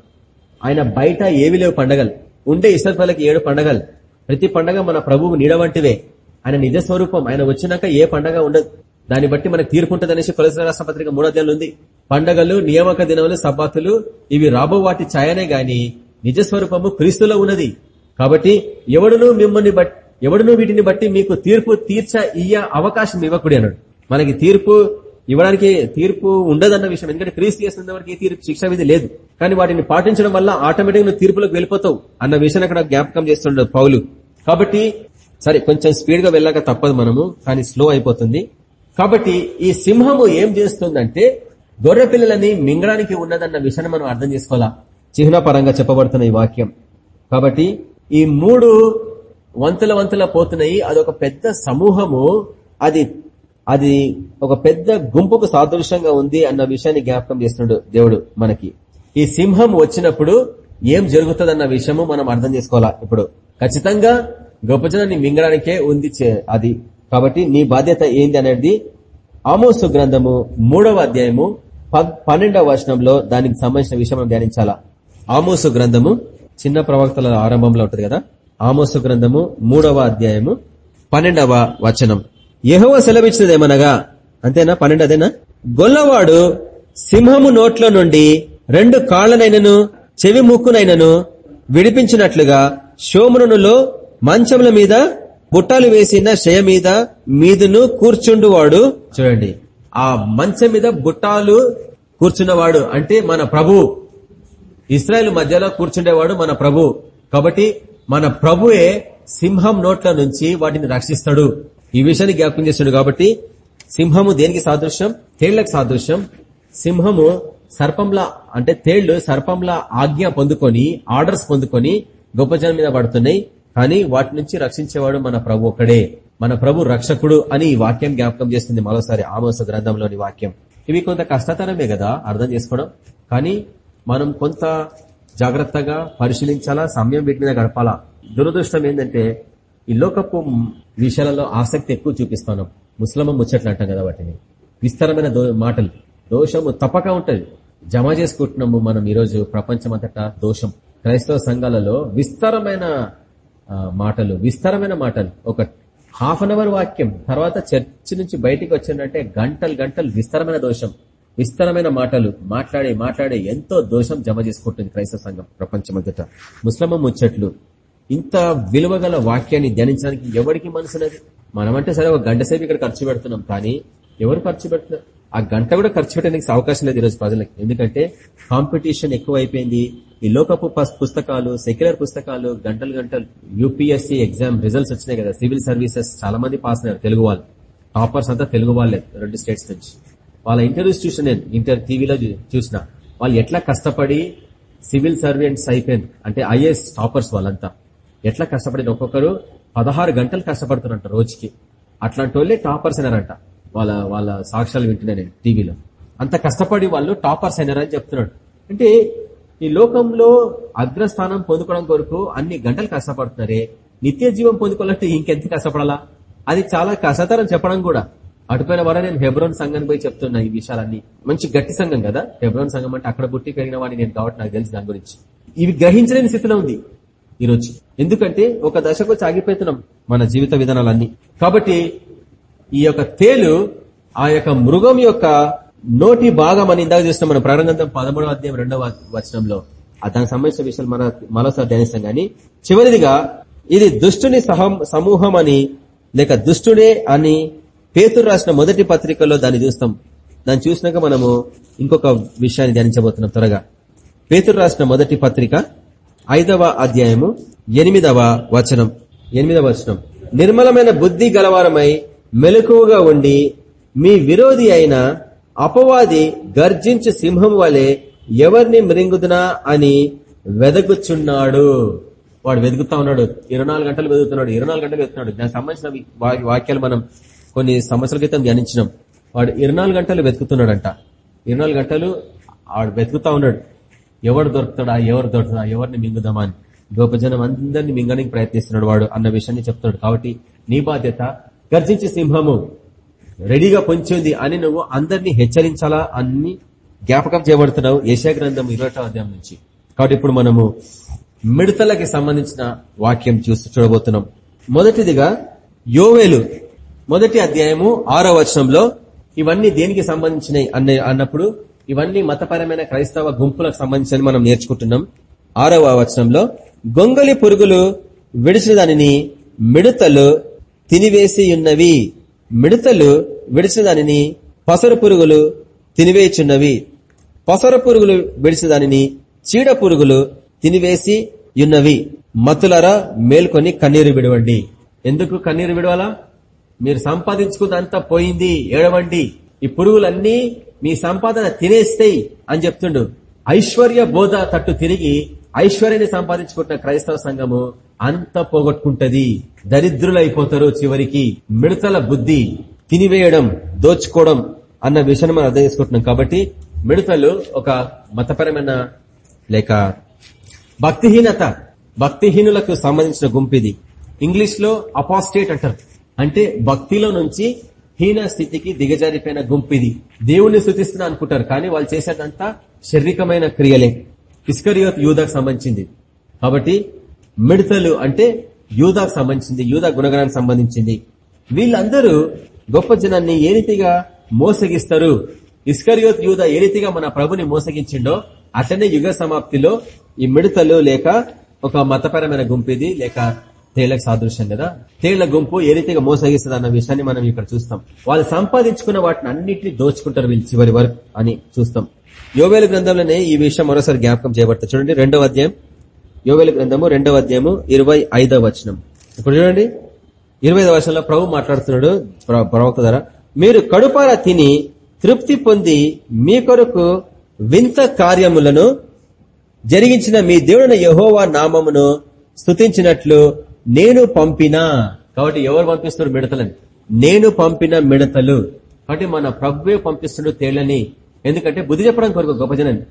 ఆయన బయట ఏవి లేవు పండగలు. ఉండే ఇసల్పల్లకి ఏడు పండగలు. ప్రతి పండగ మన ప్రభువు నీడ వంటివే. ఆయన నిజ స్వరూపం. ఆయన వచ్చినాక ఏ పండగ ఉండదు. దాన్ని బట్టి మనకు తీర్పు ఉంటుంది అనేసి కొలసిన రాష్ట్రపత్రిక ఉంది. పండగలు నియామక దినములు సబ్బాతులు ఇవి రాబో వాటి ఛాయనే గాని నిజ స్వరూపము క్రీస్తులో ఉన్నది. కాబట్టి ఎవడును మిమ్మల్ని బట్టి ఎవడును వీటిని బట్టి మీకు తీర్పు తీర్చ ఇయ్య అవకాశం ఇవ్వకుడి మనకి తీర్పు ఇవ్వడానికి తీర్పు ఉండదన్న విషయం. ఎందుకంటే క్రీస్తు చేసిన వారికి ఏ తీర్పు శిక్ష విధి లేదు. కానీ వాటిని పాటించడం వల్ల ఆటోమేటిక్ నువ్వు తీర్పులకు వెళ్ళిపోతావు అన్న విషయాన్ని అక్కడ జ్ఞాపకం చేస్తుండదు పౌలు. కాబట్టి సరే కొంచెం స్పీడ్గా వెళ్ళాక తప్పదు మనము కానీ స్లో అయిపోతుంది. కాబట్టి ఈ సింహము ఏం చేస్తుందంటే గొర్రె పిల్లలని మింగడానికి ఉన్నదన్న విషయాన్ని మనం అర్థం చేసుకోవాలా? చిహ్న పరంగా చెప్పబడుతున్న ఈ వాక్యం. కాబట్టి ఈ మూడు వంతుల వంతుల పోతున్నాయి. అదొక పెద్ద సమూహము. అది అది ఒక పెద్ద గుంపుకు సాదృశ్యంగా ఉంది అన్న విషయాన్ని జ్ఞాపకం చేస్తున్నాడు దేవుడు మనకి. ఈ సింహం వచ్చినప్పుడు ఏం జరుగుతుందన్న విషయము మనం అర్థం చేసుకోవాలా? ఇప్పుడు ఖచ్చితంగా గొప్ప జనాన్ని మింగడానికే ఉంది చే- అది. కాబట్టి నీ బాధ్యత ఏంది అనేది ఆమోసు గ్రంథము మూడవ అధ్యాయము పన్నెండవ వచనంలో దానికి సంబంధించిన విషయం మనం ధ్యానించాలా? ఆమోసు గ్రంథము చిన్న ప్రవక్తల ఆరంభంలో ఉంటుంది కదా? ఆమోసు గ్రంథము మూడవ అధ్యాయము పన్నెండవ వచనం. యహోవ సెలవిచ్చినదేమనగా అంతేనా? పన్నెండదేనా? గొల్లవాడు సింహము నోట్లో నుండి రెండు కాళ్ళనైనను చెవి ముక్కునైనను విడిపించినట్లుగా శోమనులో మంచముల మీద బుట్టాలు వేసిన శయ మీద మీదును కూర్చుండువాడు. చూడండి. ఆ మంచం మీద బుట్టాలు కూర్చున్నవాడు అంటే మన ప్రభు. ఇస్రాయల్ మధ్యలో కూర్చుండేవాడు మన ప్రభు. కాబట్టి మన ప్రభువే సింహం నోట్ల నుంచి వాటిని రక్షిస్తాడు. ఈ విషయాన్ని జ్ఞాపకం చేస్తున్నాడు కాబట్టి సింహము దేనికి సాదృశ్యం? తేళ్ళకు సాదృశ్యం. సింహము సర్పంలా అంటే తేళ్ళు సర్పంలా ఆజ్ఞ పొందుకొని ఆర్డర్స్ పొందుకొని గొప్ప జనం మీద పడుతున్నాయి. కానీ వాటి నుంచి రక్షించేవాడు మన ప్రభు ఒక్కడే. మన ప్రభు రక్షకుడు అని ఈ వాక్యం జ్ఞాపకం చేస్తుంది మరోసారి ఆమోస గ్రంథంలోని వాక్యం. ఇవి కొంత కష్టతరమే కదా అర్థం చేసుకోవడం. కానీ మనం కొంత జాగ్రత్తగా పరిశీలించాలా సమయం వీటి మీద గడపాలా? దురదృష్టం ఏంటంటే ఈ లోకపు విషయాలలో ఆసక్తి ఎక్కువ చూపిస్తాను. ముస్లమ ముచ్చట్లు అంటాం కదా వాటిని. విస్తారమైన మాటలు. దోషము తప్పక ఉంటుంది. జమ చేసుకుంటున్నాము మనం ఈరోజు ప్రపంచమంతటా దోషం. క్రైస్తవ సంఘాలలో విస్తారమైన మాటలు విస్తారమైన మాటలు. ఒక హాఫ్ అన్ అవర్ వాక్యం తర్వాత చర్చ్ నుంచి బయటికి వచ్చిందంటే గంటలు గంటలు విస్తారమైన దోషం. విస్తారమైన మాటలు. మాట్లాడే మాట్లాడే ఎంతో దోషం జమ చేసుకుంటుంది క్రైస్తవ సంఘం ప్రపంచమంతటా. ముస్లమ ముచ్చట్లు. ఇంత విలువగల వాక్యాన్ని ధ్యానించడానికి ఎవరికి మనసున్నది మనమంటే సరే ఒక గంట సేపు ఇక్కడ ఖర్చు పెడుతున్నాం కానీ ఎవరు ఖర్చు పెడుతున్నారు? ఆ గంట కూడా ఖర్చు పెట్టడానికి అవకాశం లేదు ఈరోజు ప్రజలకు. ఎందుకంటే కాంపిటీషన్ ఎక్కువ అయిపోయింది ఈ లోకపు పుస్తకాలు సెక్యులర్ పుస్తకాలు గంటలు గంటలు యూపీఎస్సీ ఎగ్జామ్ రిజల్ట్స్ వచ్చినాయి కదా. సివిల్ సర్వీసెస్ చాలా మంది పాస్ అయ్యారు తెలుగు వాళ్ళు. టాపర్స్ అంతా తెలుగు వాళ్ళే రెండు స్టేట్స్ నుంచి. వాళ్ళ ఇంటర్వ్యూస్ చూసిన నేను ఇంటర్ టీవీలో చూసిన. వాళ్ళు ఎట్లా కష్టపడి సివిల్ సర్వెంట్స్ అయిపోయింది అంటే ఐఏఎస్ టాపర్స్ వాళ్ళంతా. ఎట్లా కష్టపడి ఒక్కొక్కరు పదహారు గంటలు కష్టపడుతున్నారంట రోజుకి. అట్లాంటి వాళ్ళే టాపర్స్ అయినారంట. వాళ్ళ వాళ్ళ సాక్ష్యాలు వింటున్నా నేను టీవీలో. అంత కష్టపడి వాళ్ళు టాపర్స్ అయినారని చెప్తున్నాడు. అంటే ఈ లోకంలో అగ్రస్థానం పొందుకోవడం కొరకు అన్ని గంటలు కష్టపడుతున్నారే. నిత్య జీవం పొందుకోవాలంటే ఇంకెంత కష్టపడాలా? అది చాలా కష్టతరం చెప్పడం కూడా. అటుపోయిన వారా నేను హెబ్రోన్ సంఘం పోయి చెప్తున్నా ఈ విషయాలన్నీ. మంచి గట్టి సంఘం కదా. హెబ్రోన్ సంఘం అంటే అక్కడ పుట్టి పెరిగిన వాడిని నేను కాబట్టి నాకు తెలుసు దాని గురించి. ఇవి గ్రహించలేని స్థితిలో ఉంది. ఈ రోజు ఎందుకంటే ఒక దశకు సాగిపోతున్నాం మన జీవిత విధానాలన్నీ. కాబట్టి ఈ యొక్క తేలు ఆ యొక్క మృగం యొక్క నోటి భాగం అని ఇందాక చూసిన మన ప్రారంభంతో పదమూడవ అధ్యాయం రెండవ వచనంలో. దానికి సంబంధించిన విషయాలు మన మరోసారి ధ్యానిస్తాం గాని చివరిదిగా ఇది దుష్టుని సమూహం అని లేక దుష్టుడే అని పేతురు రాసిన మొదటి పత్రికలో దాన్ని చూస్తాం. దాన్ని చూసినాక మనము ఇంకొక విషయాన్ని ధ్యానించబోతున్నాం త్వరగా. పేతురు రాసిన మొదటి పత్రిక ఐదవ అధ్యాయము ఎనిమిదవ వచనం. ఎనిమిదవ వచనం. నిర్మలమైన బుద్ధి గలవారమై మెలకువగా ఉండి మీ విరోధి అయిన అపవాది గర్జించు సింహం వలె ఎవరిని మృంగుదునా అని వెదగుచున్నాడు వాడు వెతుకుతా ఉన్నాడు. ఇరవై గంటలు వెతుకుతున్నాడు ఇరవై గంటలు వెతుకుతున్నాడు దానికి సంబంధించిన వాక్యాలు మనం కొన్ని సంవత్సరాల క్రితం ధ్యానించినాం. వాడు ఇరవై గంటలు వెతుకుతున్నాడంట. ఇరవై గంటలు వాడు వెతుకుతా ఉన్నాడు. ఎవడు దొరుకుతాడా ఎవరు దొరుకుతాడా ఎవరిని మింగుదామా అని. గొప్ప జనం అందరినీ మింగడానికి ప్రయత్నిస్తున్నాడు వాడు అన్న విషయాన్ని చెప్తున్నాడు. కాబట్టి నీ బాధ్యత గర్జించే సింహము. రెడీగా పొంచింది అని నువ్వు అందరినీ హెచ్చరించాలా అన్ని జ్ఞాపకం చేయబడుతున్నావు. ఏషియా గ్రంథం ఇరవై అధ్యాయం నుంచి. కాబట్టి ఇప్పుడు మనము మిడతలకి సంబంధించిన వాక్యం చూసి చూడబోతున్నాం. మొదటిదిగా యోవేలు. మొదటి అధ్యాయము ఆరో వచనంలో ఇవన్నీ దేనికి సంబంధించినవి అన్న అన్నప్పుడు ఇవన్నీ మతపరమైన క్రైస్తవ గుంపులకు సంబంధించిన మనం నేర్చుకుంటున్నాం. ఆరవ వచనంలో గొంగలి పురుగులు విడిచిన దానిని మిడతలు తినివేసి ఉన్నవి మిడతలు విడిచిన దానిని పసర పురుగులు తినివేయుచున్నవి. పసర పురుగులు విడిచిన దానిని చీడ పురుగులు తినివేసి ఉన్నవి మతులరా మేల్కొని కన్నీరు విడవండి. ఎందుకు కన్నీరు విడవాలా? మీరు సంపాదించుకున్నంతా పోయింది ఏడవండి. ఈ పురుగులన్నీ మీ సంపాదన తినేస్తాయి అని చెప్తుండు. ఐశ్వర్య బోధ తట్టు తిరిగి ఐశ్వర్యాన్ని సంపాదించుకుంటున్న క్రైస్తవ సంఘము అంత పోగొట్టుకుంటది. దరిద్రులైపోతారు చివరికి. మిడతల బుద్ధి తినివేయడం దోచుకోవడం అన్న విషయాన్ని మనం అర్థం చేసుకుంటున్నాం కాబట్టి మిడతలు ఒక మతపరమైన లేక భక్తిహీనత భక్తిహీనులకు సంబంధించిన గుంపిది ఇంగ్లీష్లో అపాస్టేట్ అంటారు. అంటే భక్తిలో నుంచి హీన స్థితికి దిగజారిపోయిన గుంపిది. దేవుణ్ణి శృతిస్తున్నా అనుకుంటారు కానీ వాళ్ళు చేసేదంతా శారీరకమైన క్రియలే. ఇస్కరియోత్ యూధకు సంబంధించింది. కాబట్టి మిడతలు అంటే యూదాకు సంబంధించింది యూదా గుణగణానికి సంబంధించింది. వీళ్ళందరూ గొప్ప జనాన్ని ఏ రీతిగా మోసగిస్తారు? ఇస్కరియోత్ యూద ఏ రీతిగా మన ప్రభుని మోసగించిండో అట్లనే యుగ సమాప్తిలో ఈ మిడతలు లేక ఒక మతపరమైన గుంపు ఇది లేక తేళ్ళకు సాదృశ్యం కదా? తేళ్ళ గుంపు ఏ రీతిగా మోసగిస్తుంది అన్న విషయాన్ని మనం ఇక్కడ చూస్తాం. వాళ్ళు సంపాదించుకున్న వాటిని అన్నింటినీ దోచుకుంటారు వీళ్ళు చివరి వరకు అని చూస్తాం. యోవేలు గ్రంథంలోనే ఈ విషయం మరోసారి జ్ఞాపకం చేయబడుతుంది చూడండి రెండవ అధ్యాయం. యోవేలు గ్రంథము రెండవ అధ్యాయము ఇరవై ఐదవ వచనం. ఇప్పుడు చూడండి. ఇరవై వచనంలో ప్రభు మాట్లాడుతున్నాడు ప్ర- ప్రవక్త ద్వారా. మీరు కడుపార తిని తృప్తి పొంది మీ కొరకు వింత కార్యములను జరిగించిన మీ దేవుడిన యహోవా నామమును స్తుతించినట్లు నేను పంపిన కాబట్టి ఎవరు పంపిస్తున్నారు మిడతలని? నేను పంపిన మిడతలు. కాబట్టి మన ప్రభువే పంపిస్తుడు తేళ్ళని. ఎందుకంటే బుద్ధి చెప్పడం కొరకు గొప్ప జనాన్ని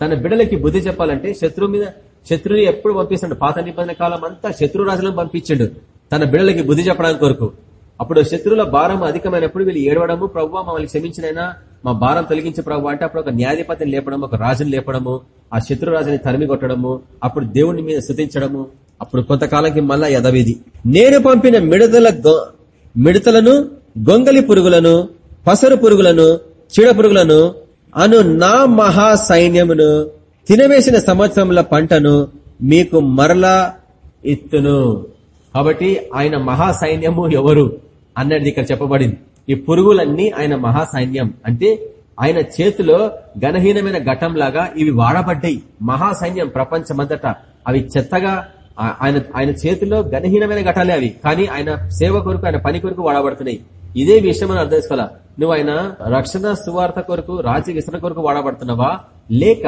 తన బిడలకి బుద్ధి చెప్పాలంటే శత్రువు మీద శత్రువుని ఎప్పుడు పంపిస్తాడు? పాత నిబంధన కాలం అంతా శత్రు రాజులను పంపించాడు. తన బిడలకి బుద్ధి చెప్పడానికి కొరకు. అప్పుడు శత్రువుల భారం అధికమైనప్పుడు వీళ్ళు ఏడవడము ప్రభు మమ్మల్ని క్షమించినైనా మా భారం తొలగించే ప్రభు అంటే అప్పుడు ఒక న్యాయాధిపతిని లేపడం ఒక రాజుని లేపడము ఆ శత్రు రాజుని తరిమి కొట్టడము అప్పుడు దేవుని మీద శృతించడము అప్పుడు కొంతకాలంకి మళ్ళా యథవిధి. నేను పంపిన మిడతల గొ- మిడతలను గొంగలి పురుగులను పసరు పురుగులను చీడ పురుగులను అను నా మహా సైన్యమును తినవేసిన సంవత్సరముల పంటను మీకు మరలా ఇత్తును. కాబట్టి ఆయన మహా సైన్యము ఎవరు? అన్నది ఇక్కడ చెప్పబడింది. ఈ పురుగులన్నీ ఆయన మహా సైన్యం అంటే ఆయన చేతిలో ఘనహీనమైన ఘటం లాగా ఇవి వాడబడ్డాయి. మహా సైన్యం ప్రపంచమంతటా. అవి చెత్తగా ఆయన ఆయన చేతిలో ఘనహీనమైన ఘటాలే అవి. కానీ ఆయన సేవ కొరకు ఆయన పని కొరకు వాడబడుతున్నాయి. ఇదే విషయం అని అర్థం చేసుకోవాలా? నువ్వు ఆయన రక్షణ సువార్త కొరకు రాజ్య విసరణ కొరకు వాడబడుతున్నావా? లేక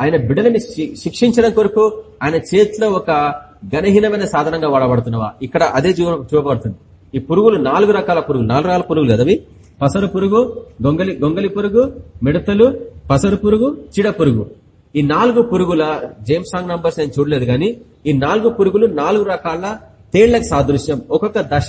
ఆయన బిడ్డలని శిక్షించడం కొరకు ఆయన చేతిలో ఒక ఘనహీనమైన సాధనంగా వాడబడుతున్నావా? ఇక్కడ అదే చూపబడుతుంది ఈ పురుగులు నాలుగు రకాల పురుగులు నాలుగు రకాల పురుగులు కదవి పసరు పురుగు గొంగలి గొంగలి పురుగు మిడతలు పసరు పురుగు చిడ పురుగు. ఈ నాలుగు పురుగుల జేమ్స్ సాంగ్ నంబర్స్ నేను చూడలేదు కానీ ఈ నాలుగు పురుగులు నాలుగు రకాల తేళ్ళకు సాదృశ్యం. ఒక్కొక్క దశ.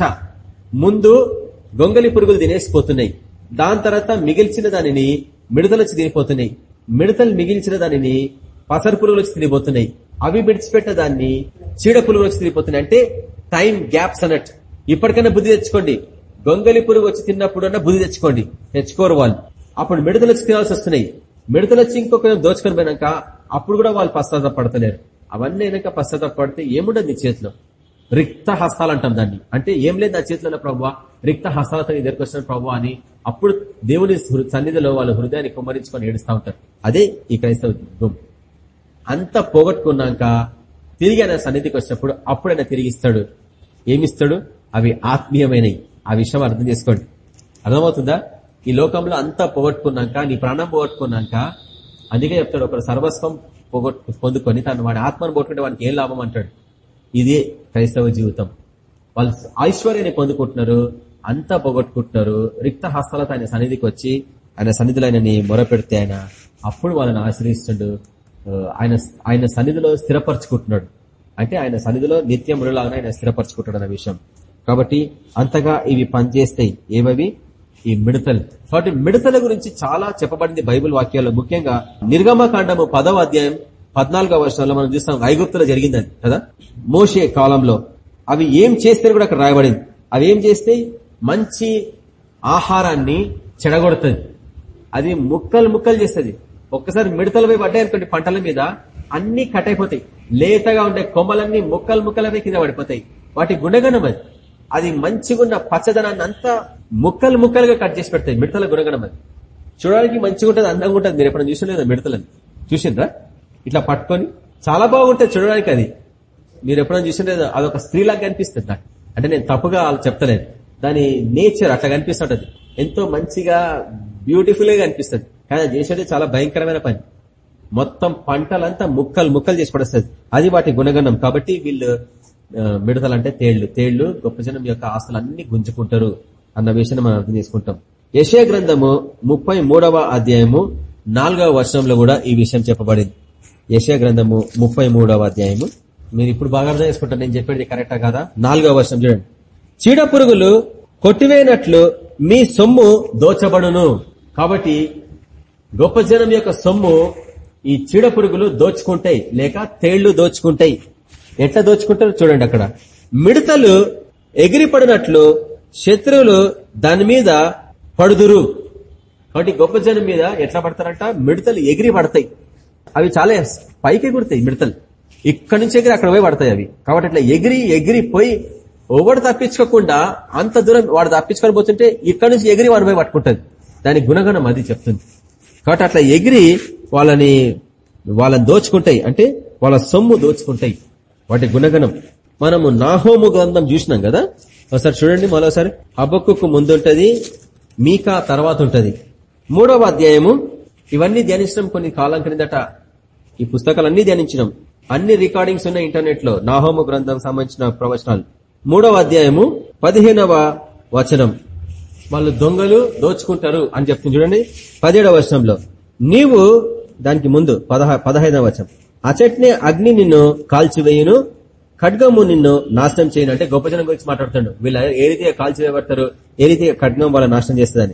ముందు గొంగలి పురుగులు తినేసిపోతున్నాయి. దాని తర్వాత మిగిల్చిన దానిని మిడతలు వచ్చి తినిపోతున్నాయి. మిడతలు మిగిల్చిన దానిని పసరు పురుగులు వచ్చి తినిపోతున్నాయి. అవి విడిచిపెట్ట దాన్ని చీడ పురుగులు వచ్చి తినిపోతున్నాయి. అంటే టైం గ్యాప్స్ అన్నట్టు. ఇప్పటికైనా బుద్ధి తెచ్చుకోండి. గొంగలి పురుగు వచ్చి తిన్నప్పుడన్నా బుద్ధి తెచ్చుకోండి. తెచ్చుకోరు వాళ్ళు. అప్పుడు మిడతలు వచ్చి తినాల్సి వస్తున్నాయి. మిడతలు వచ్చి ఇంకొక దోచుకొని పోయినాక అప్పుడు కూడా వాళ్ళు పశ్చాత్తాపడతలేరు. అవన్నీ అయినాక పశ్చాత్తాపడితే ఏముండదు నీ చేతిలో? రిక్త హస్తాలు అంటాం దాన్ని. అంటే ఏం లేదు నా చేతిలో ప్రభు రిక్త హస్తాలతో నీ దగ్గరకు వచ్చిన ప్రభు అని అప్పుడు దేవుని సన్నిధిలో వాళ్ళ హృదయాన్ని కుమ్మరించుకొని ఏడుస్తూ ఉంటారు. అదే ఈ క్రైస్తవ గుమ్ అంత పోగొట్టుకున్నాక తిరిగి ఆయన సన్నిధికి వచ్చినప్పుడు అప్పుడు ఆయన తిరిగిస్తాడు ఏమిస్తాడు? అవి ఆత్మీయమైనవి ఆ విషయం అర్థం చేసుకోండి. అర్థమవుతుందా? ఈ లోకంలో అంతా పోగొట్టుకున్నాక నీ ప్రాణం పోగొట్టుకున్నాక అందుకే చెప్తాడు ఒకరు సర్వస్వం పోగొట్టు పొందుకొని తను వాడి ఆత్మను పోగొట్టుకుంటే వానికి ఏం లాభం అంటాడు? ఇదే క్రైస్తవ జీవితం. వాళ్ళు ఐశ్వర్యాన్ని పొందుకుంటున్నారు అంతా పోగొట్టుకుంటున్నారు రిక్త హస్తాలతో ఆయన సన్నిధికి వచ్చి ఆయన సన్నిధిలో ఆయనని మొరపెడితే ఆయన అప్పుడు వాళ్ళని ఆశ్రయిస్తుండు. ఆయన ఆయన సన్నిధిలో స్థిరపరచుకుంటున్నాడు. అంటే ఆయన సన్నిధిలో నిత్యం మురలాగా ఆయన స్థిరపరచుకుంటాడు అన్న విషయం. కాబట్టి అంతగా ఇవి పనిచేస్తాయి. ఏమవి? ఈ మిడతలు. కాబట్టి మిడతల గురించి చాలా చెప్పబడింది బైబిల్ వాక్యాల్లో. ముఖ్యంగా నిర్గమకాండము పదవ అధ్యాయం పద్నాలుగో వర్షంలో మనం చూస్తాం ఐగుప్తులో జరిగిందని కదా? మోషే కాలంలో. అవి ఏం చేస్తే కూడా అక్కడ రాయబడింది. అవి ఏం చేస్తే మంచి ఆహారాన్ని చెడగొడుతుంది అది ముక్కలు ముక్కలు చేస్తుంది. ఒక్కసారి మిడతలపై పడ్డాయి అనుకోండి పంటల మీద అన్ని కట్ అయిపోతాయి. లేతగా ఉండే కొమ్మలన్నీ ముక్కలు ముక్కలపై కింద పడిపోతాయి. వాటి గుండెగనం అది అది మంచిగున్న పచ్చదనాన్ని అంతా ముక్కలు ముక్కలుగా కట్ చేసి పెడతాయి. మిడతల గుణగణం అది. చూడడానికి మంచిగా ఉంటుంది అందంగా ఉంటుంది. మీరు ఎప్పుడు చూసలేదా మిడతలని? చూసిండ్రా? ఇట్లా పట్టుకొని చాలా బాగుంటుంది చూడడానికి అది. మీరు ఎప్పుడైనా అది అదొక స్త్రీలాగా కనిపిస్తుంది నాకు అంటే నేను తప్పుగా వాళ్ళు చెప్తలేదు. దాని నేచర్ అట్లా కనిపిస్తుంటది. ఎంతో మంచిగా బ్యూటిఫుల్గా కనిపిస్తుంది. కానీ అది చేసేది చాలా భయంకరమైన పని. మొత్తం పంటలంతా ముక్కలు ముక్కలు చేసి పడేస్తుంది. అది వాటి గుణగణం. కాబట్టి వీళ్ళు మిడతలంటే తేళ్ళు. తేళ్ళు గొప్ప జనం యొక్క ఆస్తులన్నీ గుంజుకుంటారు అన్న విషయాన్ని మనం అర్థం చేసుకుంటాం. యశయ గ్రంథము ముప్పై అధ్యాయము నాలుగవ వర్షంలో కూడా ఈ విషయం చెప్పబడింది. యశయ గ్రంథము ముప్పై అధ్యాయము. మీరు ఇప్పుడు బాగా అర్థం చేసుకుంటారు. నేను చెప్పేది కరెక్టా కదా? నాలుగవ వర్షం చూడండి. చీడ పురుగులు కొట్టివేనట్లు మీ సొమ్ము దోచబడును. కాబట్టి గొప్ప జనం యొక్క సొమ్ము ఈ చీడ పురుగులు దోచుకుంటాయి లేక తేళ్ళు దోచుకుంటాయి. ఎట్లా దోచుకుంటారు చూడండి అక్కడ. మిడతలు ఎగిరిపడినట్లు శత్రువులు దాని మీద పడుదురు. కాబట్టి గొప్ప జనం మీద ఎట్లా పడతారంట? మిడతలు ఎగిరి పడతాయి. అవి చాలా పైకి ఎగురుతాయి మిడతలు. ఇక్కడ నుంచి ఎగిరి అక్కడ పోయి పడతాయి అవి. కాబట్టి అట్లా ఎగిరి ఎగిరి పోయి ఎవడు తప్పించుకోకుండా అంత దూరం వాడు తప్పించుకొని పోతుంటే ఇక్కడ నుంచి ఎగిరి వాడిపోయి పట్టుకుంటుంది దాని గుణగణం అది చెప్తుంది. కాబట్టి అట్లా ఎగిరి వాళ్ళని వాళ్ళని దోచుకుంటాయి. అంటే వాళ్ళ సొమ్ము దోచుకుంటాయి. వాటి గుణగణం. మనము నాహోము గ్రంథం చూసినాం కదా? ఒకసారి చూడండి మరోసారి. హబక్కు ముందుంటది మీకా తర్వాత ఉంటది. మూడవ అధ్యాయము. ఇవన్నీ ధ్యానించడం కొన్ని కాలం క్రిందట. ఈ పుస్తకాలన్నీ ధ్యానించడం అన్ని రికార్డింగ్స్ ఉన్నాయి ఇంటర్నెట్లో నాహోము గ్రంథం సంబంధించిన ప్రవచనాలు. మూడవ అధ్యాయము పదిహేనవ వచనం. వాళ్ళు దొంగలు దోచుకుంటారు అని చెప్తుంది చూడండి. పదిహేడవ వచనంలో. నీవు దానికి ముందు పదహ పదహైదవ వచనం. అచట్నే అగ్ని నిన్ను కాల్చివేయును ఖడ్గము నిన్ను నాశనం చేయను. అంటే గొప్ప జనం గురించి మాట్లాడుతాడు. వీళ్ళు ఏ రీతిగా కాల్చివేయబడతారు? ఏ రీతిగా ఖడ్గం వాళ్ళ నాశనం చేస్తుందని.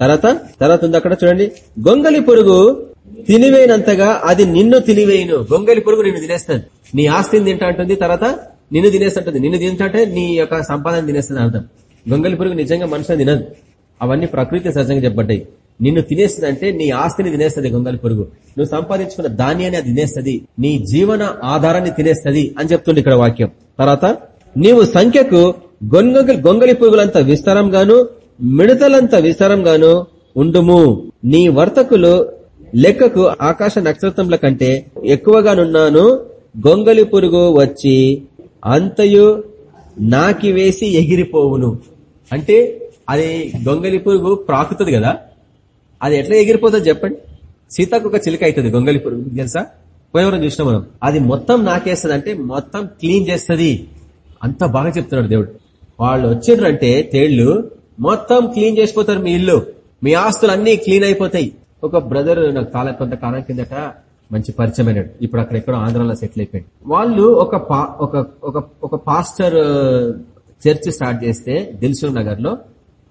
తర్వాత తర్వాత ఉంది అక్కడ చూడండి. గొంగలి పురుగు తినివేయనంతగా అది నిన్ను తినివేయను. గొంగలి పురుగు నిన్ను తినేస్తుంది. నీ ఆస్తిని తింటా అంటుంది. తర్వాత నిన్ను తినేస్తుంటుంది. నిన్ను తింటే నీ యొక్క సంపాదన తినేస్తుంది అర్థం. గొంగలి పురుగు నిజంగా మనుషులు తినదు. అవన్నీ ప్రకృతి సహజంగా చెప్పబడ్డాయి. నిన్ను తినేస్తుంది అంటే నీ ఆస్తిని తినేస్తుంది గొంగలి పురుగు. నువ్వు సంపాదించుకున్న ధాన్యాన్ని అది తినేస్తుంది. నీ జీవన ఆధారాన్ని తినేస్తుంది అని చెప్తుంది ఇక్కడ వాక్యం. తర్వాత నీవు సంఖ్యకు గొంగలి గొంగలి పురుగులంత విస్తారంగాను మిడతలంత విస్తారంగాను ఉండుము. నీ వర్తకులు లెక్కకు ఆకాశ నక్షత్రముల కంటే ఎక్కువగానున్నాను. గొంగలి పురుగు వచ్చి అంతయు నాకి వేసి ఎగిరిపోవును. అంటే అది గొంగలి పురుగు ప్రాకుతుంది కదా. అది ఎట్లా ఎగిరిపోతుంది చెప్పండి. సీతకు ఒక చిలుక అవుతుంది గొంగలి పురుగు. తెలుసా? పోయేవరం చూసినాం మనం. అది మొత్తం నాకేస్తుంది అంటే మొత్తం క్లీన్ చేస్తుంది. అంత బాగా చెప్తున్నాడు దేవుడు. వాళ్ళు వచ్చిండ్రంటే తేళ్ళు మొత్తం క్లీన్ చేసిపోతారు మీ ఇల్లు. మీ ఆస్తులు అన్ని క్లీన్ అయిపోతాయి. ఒక బ్రదర్ నాకు కాలం కిందట మంచి పరిచయమైనాడు ఇప్పుడు అక్కడ ఎక్కడో ఆంధ్రాలో సెటిల్ అయిపోయింది వాళ్ళు ఒక పా- ఒక ఒక- ఒక పాస్టర్ చర్చ్ స్టార్ట్ చేస్తే దిల్సు నగర్లో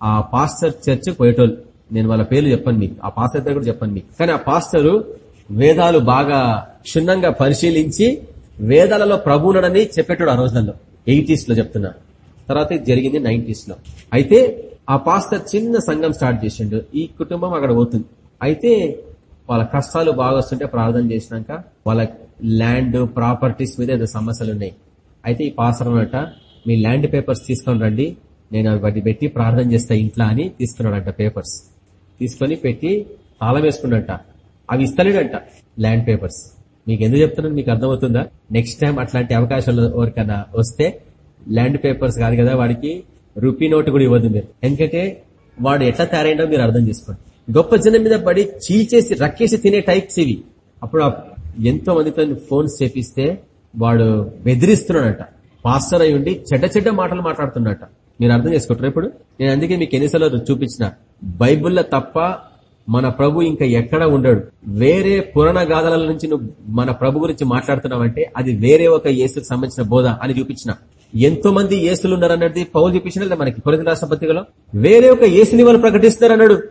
ఆ పాస్టర్ చర్చ్ పోయేటోళ్ళు. నేను వాళ్ళ పేర్లు చెప్పండి మీకు. ఆ పాస్టర్ పేరు కూడా చెప్పండి మీకు. కానీ ఆ పాస్టరు వేదాలు బాగా క్షుణ్ణంగా పరిశీలించి వేదాలలో ప్రభు చెప్పేటాడు ఆ రోజులలో. ఎయిటీస్లో చెప్తున్నా. తర్వాత జరిగింది నైన్టీస్లో అయితే ఆ పాస్టర్ చిన్న సంఘం స్టార్ట్ చేసిండు. ఈ కుటుంబం అక్కడ పోతుంది. అయితే వాళ్ళ కష్టాలు బాగా వస్తుంటే ప్రార్థన చేసినాక వాళ్ళ ల్యాండ్ ప్రాపర్టీస్ మీద ఏదో సమస్యలు ఉన్నాయి. అయితే ఈ పాస్టర్ అనట మీ ల్యాండ్ పేపర్స్ తీసుకొని రండి. నేను అవి వాటి పెట్టి ప్రార్థన చేస్తా ఇంట్లో అని తీసుకున్నాడంట పేపర్స్. తీసుకొని పెట్టి తాళం వేసుకున్నట్ట. అవి ఇస్తలేడంట ల్యాండ్ పేపర్స్. మీకు ఎందుకు చెప్తున్నాను? మీకు అర్థమవుతుందా? నెక్స్ట్ టైం అట్లాంటి అవకాశాలు ఎవరికైనా వస్తే ల్యాండ్ పేపర్స్ కాదు కదా వాడికి రూపీ నోటు కూడా ఇవ్వద్దు మీరు. ఎందుకంటే వాడు ఎట్లా తయారైందో మీరు అర్థం చేసుకోండి. గొప్ప జనం మీద పడి చీల్చేసి రక్కేసి తినే టైప్స్ ఇవి. అప్పుడు ఎంతో మందితో ఫోన్స్ చేపిస్తే వాడు బెదిరిస్తున్నాడట. పాస్టర్ అయి ఉండి చెడ్డ చెడ్డ మాటలు మాట్లాడుతున్నట మీరు అర్థం చేసుకుంటారు ఇప్పుడు? నేను అందుకే మీకు ఎన్నిసార్లు చూపించిన. బైబిల్లో తప్ప మన ప్రభు ఇంకా ఎక్కడ ఉండడు. వేరే పురాణ గాథల నుంచి నువ్వు మన ప్రభు గురించి మాట్లాడుతున్నావంటే అది వేరే ఒక యేసుకు సంబంధించిన బోధ అని చూపించిన. ఎంతో మంది యేసులు ఉన్నారన్నది పౌలు చూపించిన మనకి పురతి రాష్ట్ర వేరే ఒక యేసుని వాళ్ళు ప్రకటిస్తున్నారు అన్నాడు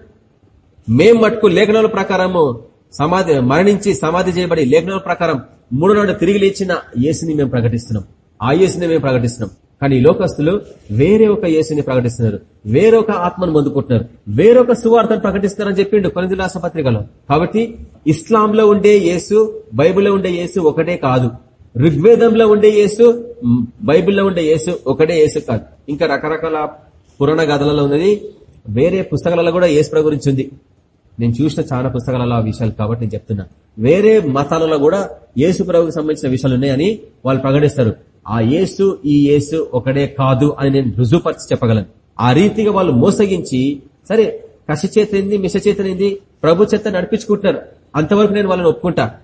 మేం మటుకు లేఖనాల ప్రకారము సమాధి మరణించి సమాధి చేయబడి లేఖనాల ప్రకారం మూడు నాడు తిరిగి లేచిన యేసుని మేము ప్రకటిస్తున్నాం. ఆ యేసుని మేము ప్రకటిస్తున్నాం. కానీ ఈ లోకస్తులు వేరే ఒక యేసుని ప్రకటిస్తున్నారు. వేరొక ఆత్మను పొందుకుంటున్నారు. వేరొక సువార్తను ప్రకటిస్తున్నారని చెప్పిండు కొనిది రాష్ట్ర పత్రికలో. కాబట్టి ఇస్లాంలో ఉండే యేసు బైబిల్లో ఉండే యేసు ఒకటే కాదు. ఋగ్వేదంలో ఉండే యేసు బైబిల్లో ఉండే యేసు ఒకటే యేసు కాదు. ఇంకా రకరకాల పురాణ గాథలలో ఉన్నది. వేరే పుస్తకాలలో కూడా యేసు గురించి ఉంది. నేను చూసిన చాలా పుస్తకాలలో ఆ విషయాలు కాబట్టి నేను చెప్తున్నా. వేరే మతాలలో కూడా యేసు ప్రభుకి సంబంధించిన విషయాలు ఉన్నాయని వాళ్ళు ప్రకటిస్తారు. ఆ యేసు ఈ యేసు ఒకడే కాదు అని నేను రుజువుపరిచి చెప్పగలను. ఆ రీతిగా వాళ్ళు మోసగించి సరే కసి చేతనింది మిష చేతనింది ప్రభు చేత నడిపించుకుంటున్నారు. అంతవరకు నేను వాళ్ళని ఒప్పుకుంటా.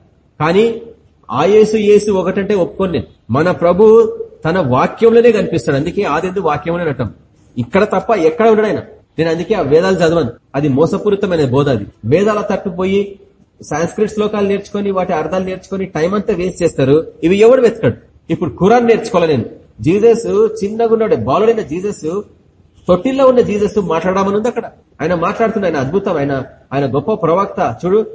కానీ ఆ యేసు యేసు ఒకటంటే ఒప్పుకోను నేను. మన ప్రభు తన వాక్యంలోనే కనిపిస్తాడు. అందుకే ఆదేందు వాక్యంలోనే నటం. ఇక్కడ తప్ప ఎక్కడ ఉండడు ఆయన. నేను అందుకే ఆ వేదాలు చదవను. అది మోసపూరితమైన బోధ అది. వేదాల తట్టుపోయి సాంస్క్రిట్ శ్లోకాలు నేర్చుకొని వాటి అర్థాలు నేర్చుకొని టైం అంతా వేస్ట్ చేస్తారు. ఇవి ఎవడు వెతకడు? ఇప్పుడు ఖురాన్ నేర్చుకోవాలి నేను. జీసస్ చిన్నగా ఉన్నాడు బాలుడైన జీసస్ తొట్టిల్లో ఉన్న జీసస్ మాట్లాడమని ఉంది అక్కడ. ఆయన మాట్లాడుతున్న ఆయన అద్భుతం ఆయన ఆయన గొప్ప ప్రవక్త. చూడు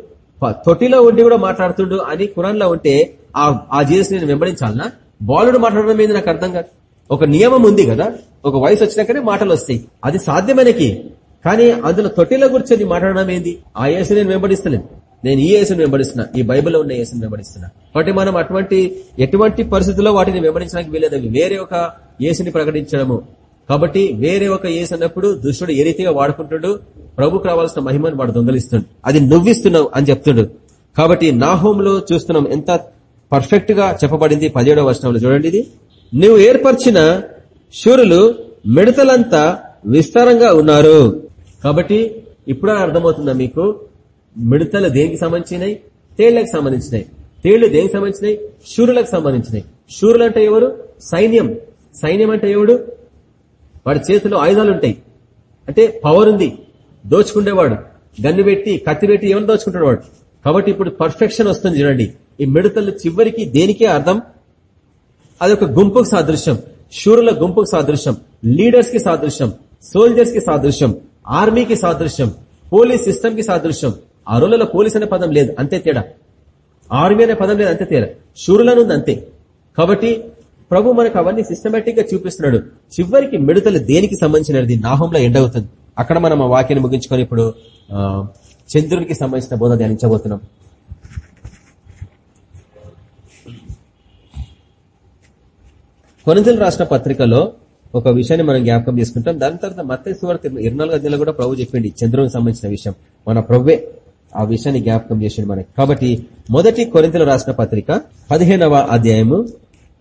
తొట్టిలో ఉండి కూడా మాట్లాడుతుండు అని ఖురాన్లో ఉంటే ఆ జీజస్ నేను వెంబడించాలనా? బాలుడు మాట్లాడడం ఏంది నాకు అర్థం కాదు. ఒక నియమం ఉంది కదా ఒక వయసు వచ్చినాకనే మాటలు వస్తాయి. అది సాధ్యమైనకి. కానీ అందులో తొట్టిలో కూర్చొని మాట్లాడడం ఏంది? ఆ యేసు నేను వెంబడిస్తలేను. నేను ఈ యేసుని వెంబడిస్తున్నా ఈ బైబిల్లో ఉన్న యేసుని వెంబడిస్తున్నా. కాబట్టి మనం అటువంటి ఎటువంటి పరిస్థితుల్లో వాటిని వెంబడించడానికి వీలేదు వేరే ఒక యేసుని ప్రకటించడము. కాబట్టి వేరే ఒక యేసు అన్నప్పుడు దుష్టుడు ఏ రీతిగా వాడుకుంటాడు? ప్రభుకు రావాల్సిన మహిమను వాడు దొంగలిస్తుండు. అది నువ్విస్తున్నావు అని చెప్తుడు. కాబట్టి నాహోంలో చూస్తున్నాం ఎంత పర్ఫెక్ట్గా చెప్పబడింది పదిహేడవ వర్షంలో చూడండి ఇది. నువ్వు ఏర్పరిచిన శూరులు మిడతలంతా విస్తారంగా ఉన్నారు. కాబట్టి ఇప్పుడు అర్థమవుతుందా మీకు? మిడతలు దేనికి సంబంధించినవి తేళ్ళకు సంబంధించినవి తేళ్ళు దేనికి సంబంధించినవి శూరులకు సంబంధించినవి శూరులు అంటే ఎవరు? సైన్యం. సైన్యం అంటే ఎవడు? వాడి చేతిలో ఆయుధాలు ఉంటాయి అంటే పవర్ ఉంది దోచుకుండేవాడు. గన్ను పెట్టి కత్తి పెట్టి ఏమైనా దోచుకుంటాడు వాడు? కాబట్టి ఇప్పుడు పర్ఫెక్షన్ వస్తుంది చూడండి. ఈ మిడతలు చివరికి దేనికే అర్థం? అది ఒక గుంపుకు సాదృశ్యం. శూరుల గుంపుకు సాదృశ్యం. లీడర్స్కి సాదృశ్యం. సోల్జర్స్కి సాదృశ్యం. ఆర్మీకి సాదృశ్యం. పోలీస్ సిస్టమ్కి సాదృశ్యం. ఆ రోజులలో పోలీస్ అనే పదం లేదు అంతే తేడా. ఆర్మీ అనే పదం లేదు అంతే తేడా. శూరులను ఉంది అంతే. కాబట్టి ప్రభు మనకు అవన్నీ సిస్టమేటిక్గా చూపిస్తున్నాడు. చివరికి మిడతలు దేనికి సంబంధించినది? నాహంలో ఎండ్ అవుతుంది. అక్కడ మనం ఆ వాక్యాన్ని ముగించుకొని ఇప్పుడు చంద్రునికి సంబంధించిన బోధ ధ్యానించబోతున్నాం. కొనంజలు రాష్ట్ర పత్రికలో ఒక విషయాన్ని మనం జ్ఞాపకం చేసుకుంటాం. దాని తర్వాత మత్తే సువార్త ఇరవై నాలుగు అధ్యాయంలో కూడా ప్రభు చెప్పింది చంద్రునికి సంబంధించిన విషయం. మన ప్రభువే. ఆ విషయాన్ని జ్ఞాపకం చేసింది మనకి. కాబట్టి మొదటి కొరింతలు రాసిన పత్రిక పదిహేనవ అధ్యాయము.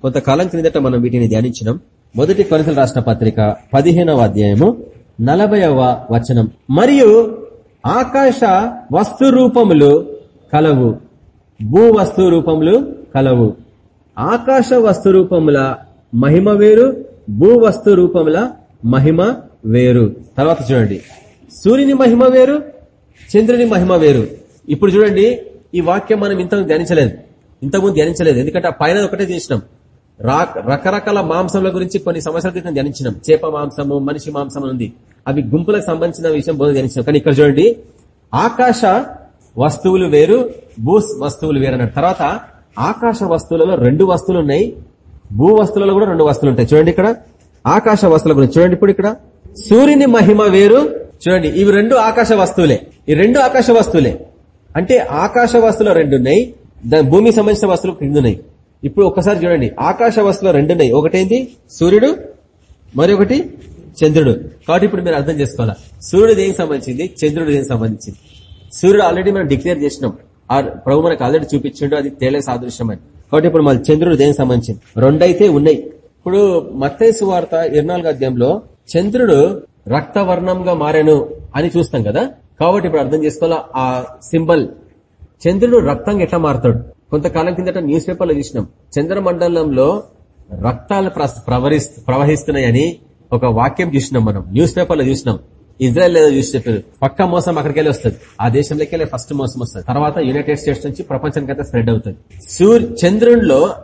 కొంతకాలం క్రిందట మనం వీటిని ధ్యానించినాం. మొదటి కొరింతలు రాసిన పత్రిక పదిహేనవ అధ్యాయము నలభైవ వచనం. మరియు ఆకాశ వస్తు రూపములు కలవు. భూ వస్తు రూపములు కలవు. ఆకాశ వస్తు రూపముల మహిమ వేరు భూ వస్తు రూపముల మహిమ వేరు. తర్వాత చూడండి. సూర్యుని మహిమ వేరు చంద్రుని మహిమ వేరు. ఇప్పుడు చూడండి ఈ వాక్యం మనం ఇంతకు ధ్యానించలేదు. ఇంతకుముందు ధ్యానించలేదు. ఎందుకంటే ఆ పైన ఒకటే చేసినాం. రా- రకరకాల మాంసంల గురించి కొన్ని సంవత్సరాల క్రితం ధ్యానించినాం. చేప మాంసము మనిషి మాంసం ఉంది. అవి గుంపులకు సంబంధించిన విషయం బోధ ధ్యానించినాం. కానీ ఇక్కడ చూడండి ఆకాశ వస్తువులు వేరు భూ వస్తువులు వేరు అన్నాడు. తర్వాత ఆకాశ వస్తువులలో రెండు వస్తువులు ఉన్నాయి. భూ వస్తువులలో కూడా రెండు వస్తువులు ఉంటాయి. చూడండి ఇక్కడ ఆకాశ వస్తువుల గురించి. చూడండి ఇప్పుడు ఇక్కడ సూర్యుని మహిమ వేరు చూడండి ఇవి రెండు ఆకాశ వస్తువులే. ఈ రెండు ఆకాశ వస్తువులే. అంటే ఆకాశ వస్తువులు రెండు ఉన్నాయి దాని భూమికి సంబంధించిన వస్తువులు కింద ఉన్నాయి. ఇప్పుడు ఒక్కసారి చూడండి ఆకాశ వస్తువులు రెండు ఉన్నాయి. ఒకటేంది సూర్యుడు మరొకటి చంద్రుడు. కాబట్టి ఇప్పుడు మీరు అర్థం చేసుకోవాలా? సూర్యుడు దేనికి సంబంధించింది? చంద్రుడు దేనికి సంబంధించింది? సూర్యుడు ఆల్రెడీ మనం డిక్లేర్ చేసినాం. ఆ ప్రభు మనకు ఆల్రెడీ చూపించిండు అది తేలే సాదృశ్యం అని కాబట్టి ఇప్పుడు మళ్ళీ చంద్రుడు దేనికి సంబంధించింది? రెండైతే ఉన్నాయి. ఇప్పుడు మత్తేసు వార్త ఇరవై అధ్యాయంలో చంద్రుడు రక్తవర్ణంగా మారాను అని చూస్తాం కదా? కాబట్టి ఇప్పుడు అర్థం చేసుకోవాలా? ఆ సింబల్ చంద్రుడు రక్తంగా ఎట్లా మారుతాడు? కొంతకాలం కిందట న్యూస్ పేపర్లో చూసినాం. చంద్రమండలంలో రక్తాలు ప్ర- ప్రవహిస్తు ప్రవహిస్తున్నాయని ఒక వాక్యం చూసినాం మనం. న్యూస్ పేపర్లో చూసినాం. ఇజ్రాయెల్ ఏదో చూసి చెప్పారు. పక్క మోసం అక్కడికి వెళ్ళి వస్తుంది. ఆ దేశంలోకి వెళ్ళి ఫస్ట్ మోసం వస్తుంది. తర్వాత యునైటెడ్ స్టేట్స్ నుంచి ప్రపంచానికంతా స్ప్రెడ్ అవుతుంది. సూర్య చంద్రుడిలో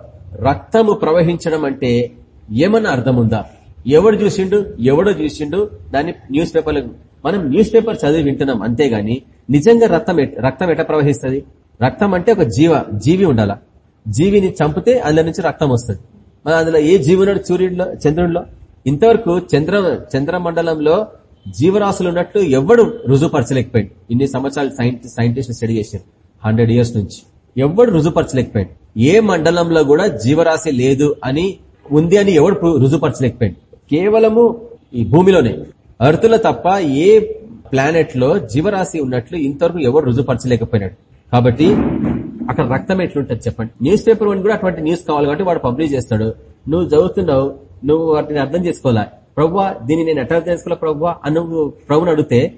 రక్తము ప్రవహించడం అంటే ఏమన్నా అర్థం ఉందా? ఎవడు చూసిండు ఎవడో చూసిండు దాన్ని న్యూస్ పేపర్లు మనం న్యూస్ పేపర్ చదివి వింటున్నాం అంతేగాని నిజంగా రక్తం ఎట్- రక్తం ఎట్లా ప్రవహిస్తుంది? రక్తం అంటే ఒక జీవ జీవి ఉండాల. జీవిని చంపితే అందులో నుంచి రక్తం వస్తుంది. మన అందులో ఏ జీవి ఉన్నాడు సూర్యుడిలో చంద్రుడిలో? ఇంతవరకు చంద్ర చంద్రమండలంలో జీవరాశులు ఉన్నట్లు ఎవడు రుజుపరచలేకపోయాడు ఇన్ని సంవత్సరాలు సైంటిస్ట్ స్టడీ చేశారు. హండ్రెడ్ ఇయర్స్ నుంచి. ఎవడు రుజుపరచలేకపోయాడు ఏ మండలంలో కూడా జీవరాశి లేదు అని ఉంది అని ఎవడు రుజుపరచలేకపోయాడు కేవలము ఈ భూమిలోనే. అర్తులో తప్ప ఏ ప్లానెట్లో జీవరాశి ఉన్నట్లు ఇంతవరకు ఎవరు రుజుపరచలేకపోయినాడు కాబట్టి అక్కడ రక్తం ఎట్లుంటది చెప్పండి. న్యూస్ పేపర్ వన్ కూడా అటువంటి న్యూస్ కావాలి కాబట్టి వాడు పబ్లిష్ చేస్తాడు. నువ్వు చదువుతున్నావు నువ్వు వాటిని అర్థం చేసుకోవాలా? ప్రవ్వా దీన్ని నేను ఎట్లా అర్థం చేసుకోవాలా ప్రవ్వా అని నువ్వు ప్రభుని అడిగితే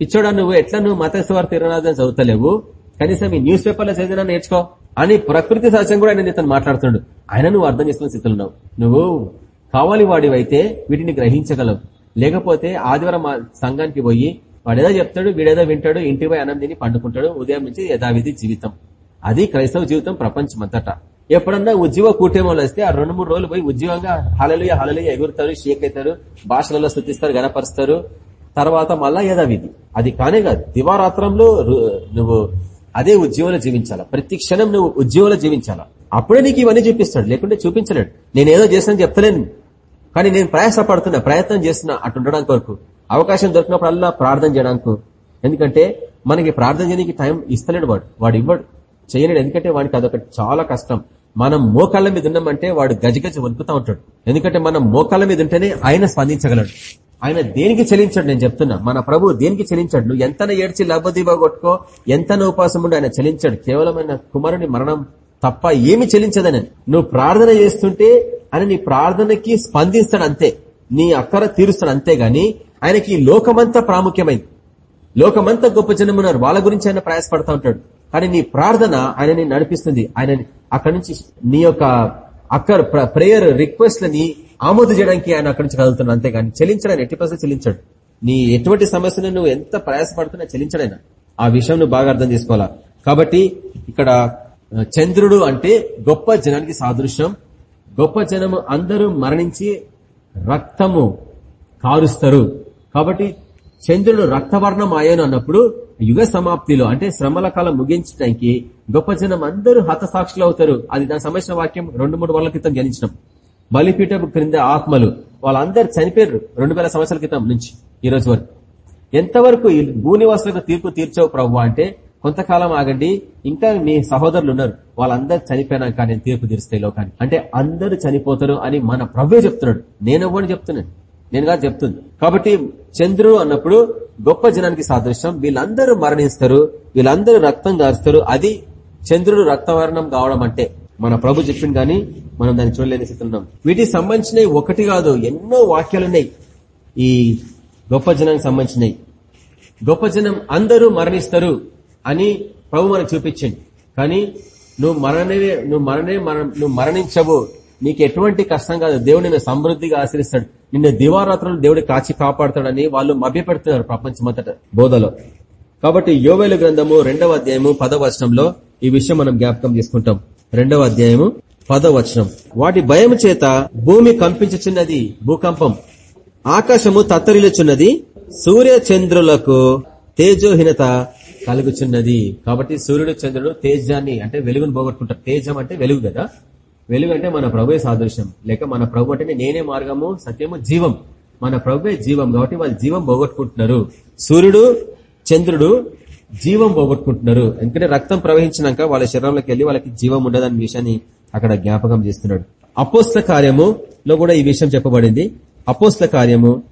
పిచ్చోడా నువ్వు ఎట్లా నువ్వు మతస్వార్త ఇరనాథం చదువుతలేవు? కనీసం ఈ న్యూస్ పేపర్లో చదివినా నేర్చుకో. అని ప్రకృతి సహజం కూడా ఆయన ఇతను మాట్లాడుతున్నాడు. ఆయన నువ్వు అర్థం చేసుకునే స్థితిలో నువ్వు కావాలి వాడివైతే వీటిని గ్రహించగలవు. లేకపోతే ఆదివారం మా సంఘానికి పోయి వాడేదో చెప్తాడు వీడేదో వింటాడు ఇంటిపై పోయి అన్నం తిని పండుకుంటాడు ఉదయం నుంచి యథావిధి జీవితం. అది క్రైస్తవ జీవితం ప్రపంచం అంతటా ఎప్పుడన్నా ఉద్యోగ కూటేమోలు వస్తే ఆ రెండు మూడు రోజులు పోయి ఉద్యోగంగా హలలుయ హలలుయ ఎగురుతారు షేక్ అవుతారు భాషలలో స్థుతిస్తారు గణపరుస్తారు తర్వాత మళ్ళా యథావిధి. అది కానే కాదు. దివారాత్రంలో నువ్వు అదే ఉద్యోగంలో జీవించాలా. ప్రతి క్షణం నువ్వు ఉద్యోగంలో జీవించాలా. అప్పుడే నీకు ఇవన్నీ చూపిస్తాడు. లేకుంటే చూపించలేడు. నేను ఏదో చెప్తలేను. కానీ నేను ప్రయాసపడుతున్నా ప్రయత్నం చేస్తున్నా అటు ఉండడానికి వరకు అవకాశం దొరికినప్పుడల్లా ప్రార్థన చేయడానికి. ఎందుకంటే మనకి ప్రార్థన చేయడానికి టైం ఇస్తలేడు వాడు. వాడు ఇవ్వడు. చేయలేడు. ఎందుకంటే వాడికి అదొకటి చాలా కష్టం. మనం మోకాళ్ళ మీద ఉన్నామంటే వాడు గజగజ వణుకుతా ఉంటాడు. ఎందుకంటే మనం మోకాళ్ళ మీద ఉంటేనే ఆయన స్పందించగలడు. ఆయన దేనికి చెలించాడు నేను చెప్తున్నా. మన ప్రభు దేనికి చెలించాడు? నువ్వు ఎంత ఏడ్చి లబ్బదీబా కొట్టుకో ఎంత ఉపాసం ఉండి ఆయన చెలించాడు. కేవలం ఆయన కుమారుని మరణం తప్ప ఏమి చెల్లించదని. నువ్వు ప్రార్థన చేస్తుంటే ఆయన నీ ప్రార్థనకి స్పందిస్తాడు అంతే. నీ అక్కర తీరుస్తాడు అంతే గాని ఆయనకి లోకమంతా ప్రాముఖ్యమైంది. లోకమంతా గొప్ప జనం ఉన్నారు. వాళ్ళ గురించి ఆయన ప్రయాసపడతా ఉంటాడు. కానీ నీ ప్రార్థన ఆయనని నడిపిస్తుంది. ఆయన అక్కడి నుంచి నీ యొక్క అక్కర్ ప్రేయర్ రిక్వెస్ట్లని ఆమోదు చేయడానికి ఆయన అక్కడి నుంచి కదులుతున్నాడు. అంతేగాని చెల్లించడానికి ఎట్టి పరిస్థితి చెల్లించాడు. నీ ఎటువంటి సమస్యను నువ్వు ఎంత ప్రయాసపడుతున్నా చెల్లించడైనా ఆ విషయం నువ్వు బాగా అర్థం చేసుకోవాలా. కాబట్టి ఇక్కడ చంద్రుడు అంటే గొప్ప జనానికి సాదృశ్యం. గొప్ప జనము అందరూ మరణించి రక్తము కారుస్తారు. కాబట్టి చంద్రుడు రక్తవర్ణం అయ్యాను అన్నప్పుడు యుగ సమాప్తిలో అంటే శ్రమల కాలం ముగించడానికి గొప్ప జనం అందరూ హతసాక్షులు అవుతారు. అది దాని సంబంధించిన వాక్యం రెండు మూడు వాళ్ళ క్రితం ధ్యానించినాం. బలిపీఠపు క్రింద ఆత్మలు వాళ్ళందరూ చనిపోయారు రెండు వేల సంవత్సరాల క్రితం నుంచి ఈ రోజు వరకు. ఎంతవరకు భూనివాసులకు తీర్పు తీర్చవు ప్రభు అంటే కొంతకాలం ఆగండి ఇంకా మీ సహోదరులు ఉన్నారు. వాళ్ళందరూ చనిపోయినాక నేను తీర్పు తీరుస్తాయి లోకాన్ని అంటే అందరూ చనిపోతారు అని మన ప్రభు చెప్తున్నాడు. నేను ఎవ్వని చెప్తున్నాను. నేను కాదు చెప్తుంది. కాబట్టి చంద్రుడు అన్నప్పుడు గొప్ప జనానికి సాదృశ్యం. వీళ్ళందరూ మరణిస్తారు వీళ్ళందరూ రక్తం గారుస్తారు. అది చంద్రుడు రక్తవర్ణం కావడం అంటే. మన ప్రభు చెప్పింది కానీ మనం దాన్ని చూడలేని స్థితిలో ఉన్నాం. వీటికి సంబంధించినవి ఒకటి కాదు ఎన్నో వాక్యాలున్నాయి ఈ గొప్ప జనానికి సంబంధించినవి. గొప్ప జనం అందరూ మరణిస్తారు. అని ప్రభు మనకు చూపించండి కానీ నువ్వు మరణే నువ్వు మరణే నువ్వు మరణించవు. నీకు ఎటువంటి కష్టం కాదు. దేవుడు నిన్ను సమృద్ధిగా ఆశ్రయిస్తాడు నిన్ను దివారాత్రులు దేవుడు కాచి కాపాడుతాడని వాళ్ళు మభ్యపెడుతున్నారు ప్రపంచమంతట బోధలో. కాబట్టి యోవేలు గ్రంథము రెండవ అధ్యాయము పదవ వచనంలో ఈ విషయం మనం జ్ఞాపకం చేసుకుంటాం. రెండవ అధ్యాయము పదవ వచనం. వాటి భయం చేత భూమి కంపించుచున్నది భూకంపం. ఆకాశము తత్తరిల్లుచున్నది సూర్య చంద్రులకు తేజోహీనత కలుగుచున్నది. కాబట్టి సూర్యుడు చంద్రుడు తేజాన్ని అంటే వెలుగును పోగొట్టుకుంటారు. తేజం అంటే వెలుగు కదా? వెలుగు అంటే మన ప్రభువే సాదృశ్యం. లేక మన ప్రభు అంటే నేనే మార్గము సత్యము జీవం. మన ప్రభువే జీవం కాబట్టి వాళ్ళు జీవం పోగొట్టుకుంటున్నారు. సూర్యుడు చంద్రుడు జీవం పోగొట్టుకుంటున్నారు. ఎందుకంటే రక్తం ప్రవహించినాక వాళ్ళ శరీరంలోకి వెళ్ళి వాళ్ళకి జీవం ఉండదన్న విషయాన్ని అక్కడ జ్ఞాపకం చేస్తున్నాడు. అపోస్త కార్యములో కూడా ఈ విషయం చెప్పబడింది. అపోస్త కార్యము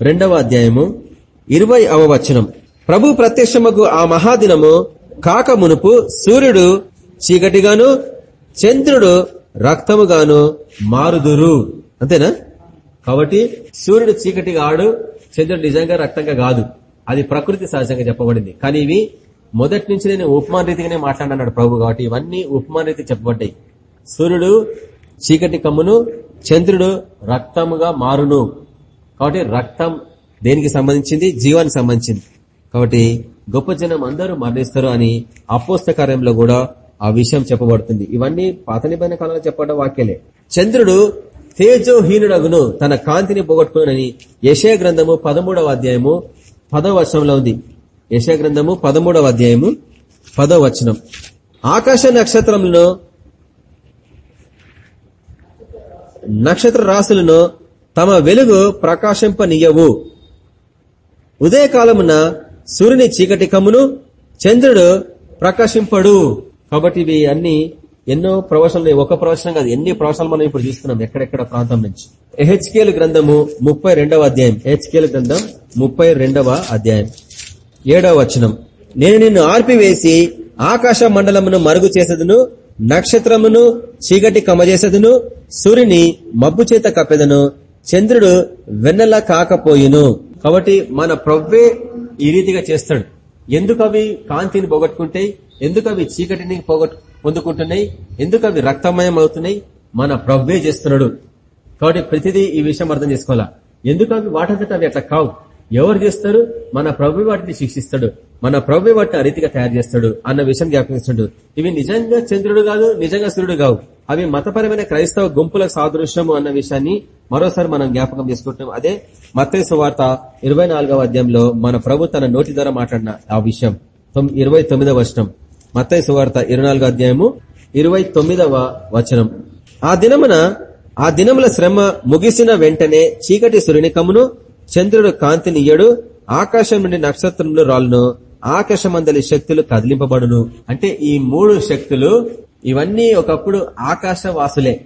రెండవ అధ్యాయము ఇరవై అవవచనం ప్రభు ప్రత్యక్షముకు ఆ మహాదినము కాక మునుపు సూర్యుడు చీకటిగాను చంద్రుడు రక్తముగాను మారుదురు. అంతేనా? కాబట్టి సూర్యుడు చీకటిగా ఆడు చంద్రుడు నిజంగా రక్తంగా కాదు. అది ప్రకృతి సహజంగా చెప్పబడింది. కానీ ఇవి మొదటి నుంచి నేను ఉపమాన రీతిగానే మాట్లాడినాడు ప్రభు కాబట్టి ఇవన్నీ ఉపమాన రీతి చెప్పబడ్డాయి. సూర్యుడు చీకటి కమ్మును చంద్రుడు రక్తముగా మారును. కాబట్టి రక్తం దేనికి సంబంధించింది? జీవానికి సంబంధించింది. కాబట్టి గొప్ప జనం అందరూ మరణిస్తారు అని అపోస్త కార్యంలో కూడా ఆ విషయం చెప్పబడుతుంది. ఇవన్నీ పాత నిబంధన కాలంలో చెప్పబడ్డ వాక్యలే. చంద్రుడు తేజోహీనుడగును తన కాంతిని పోగొట్టుకునని యశయ గ్రంథము పదమూడవ అధ్యాయము పదవ వచనంలో ఉంది. యశయ గ్రంథము పదమూడవ అధ్యాయము పదవ వచనం. ఆకాశ నక్షత్రములను నక్షత్ర రాశులను తమ వెలుగు ప్రకాశింపనీయవు. ఉదయకాలమున సూర్యుని చీకటి కమ్మును చంద్రుడు ప్రకాశింపడు. కాబట్టి ఇవి అన్ని ఎన్నో ప్రవచనాలు ఒక ప్రవచనం కాదు ఎన్ని ప్రవచనాలు మనం ఇప్పుడు చూస్తున్నాం ఎక్కడెక్కడ ప్రాంతం నుంచి. హెచ్కేల్ గ్రంథము ముప్పై రెండవ అధ్యాయం. హెచ్కేల్ గ్రంథం ముప్పై రెండవ అధ్యాయం. ఏడవ వచనం. నేను నిన్ను ఆర్పివేసి ఆకాశ మండలమును మరుగు చేసేదను నక్షత్రమును చీకటి కమజేసేదను సూర్యుని మబ్బు చేత కప్పెదను చంద్రుడు వెన్నెల కాకపోయిను. కాబట్టి మన ప్రవ్వే ఈ రీతిగా చేస్తాడు. ఎందుకు అవి కాంతిని పోగొట్టుకుంటాయి? ఎందుకు అవి చీకటిని పోగొట్టు పొందుకుంటున్నాయి? ఎందుకు అవి రక్తమయం అవుతున్నాయి మన ప్రవ్వే చేస్తున్నాడు. కాబట్టి ప్రతిదీ ఈ విషయం అర్థం చేసుకోవాలా? ఎందుకు అవి వాటంతట అవి అట్లా కావు? ఎవరు చేస్తారు? మన ప్రభు వాటిని శిక్షిస్తాడు. మన ప్రభు వాటిని ఆ రీతిగా తయారు చేస్తాడు అన్న విషయం జ్ఞాపకిస్తాడు ఇవి నిజంగా చంద్రుడు కాదు నిజంగా సూర్యుడు కావు. అవి మతపరమైన క్రైస్తవ గుంపుల సాదృశ్యము అన్న విషయాన్ని మరోసారి మనం జ్ఞాపకం చేసుకుంటున్నాం. అదే మత్తేసు వార్త ఇరవై నాలుగవ అధ్యాయంలో మన ప్రభు తన నోటి ద్వారా మాట్లాడిన ఆ విషయం. ఇరవై తొమ్మిదవ వచనం. మత్తయి సువార్త ఇరవై అధ్యాయము ఇరవై తొమ్మిదవ వచనం. ఆ దినమున ఆ దినముల శ్రమ ముగిసిన వెంటనే చీకటి సూర్యునికమును చంద్రుడు కాంతినియ్యడు ఆకాశం నుండి నక్షత్రములు రాళ్ళను ఆకాశమందలి శక్తులు కదిలింపబడును. అంటే ఈ మూడు శక్తులు ఇవన్నీ ఒకప్పుడు ఆకాశవాసులే.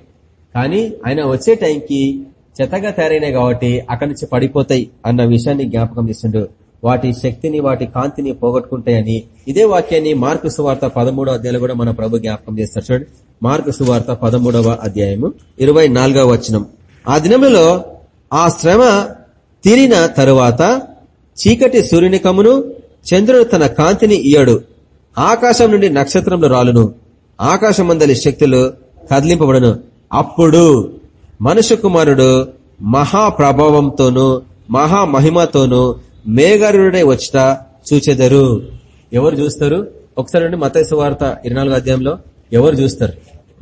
కానీ ఆయన వచ్చే టైంకి చెత్తగా తయారైనాయి కాబట్టి అక్కడి నుంచి పడిపోతాయి అన్న విషయాన్ని జ్ఞాపకం చేసిండు. వాటి శక్తిని వాటి కాంతిని పోగొట్టుకుంటాయని ఇదే వాక్యాన్ని మార్కు సువార్త పదమూడవ అధ్యాయులు కూడా మన ప్రభు జ్ఞాపకం చేస్తారు చూడండి మార్కు సువార్త పదమూడవ అధ్యాయము ఇరవై నాలుగవ వచనం. ఆ దినములలో ఆ శ్రమ తిరిన తరువాత చీకటి సూర్యునికమును చంద్రుడు తన కాంతిని ఇయ్యడు. ఆకాశం నుండి నక్షత్రములు రాలును. ఆకాశమందలి శక్తులు కదిలింపబడును. అప్పుడు మనుష్య కుమారుడు మహాప్రభావంతోనూ మహామహిమతోనూ మేఘరుడే వచ్చట చూచెదరు. ఎవరు చూస్తారు? ఒకసారి నుండి మతైసు వార్త ఇరవై అధ్యాయంలో ఎవరు చూస్తారు?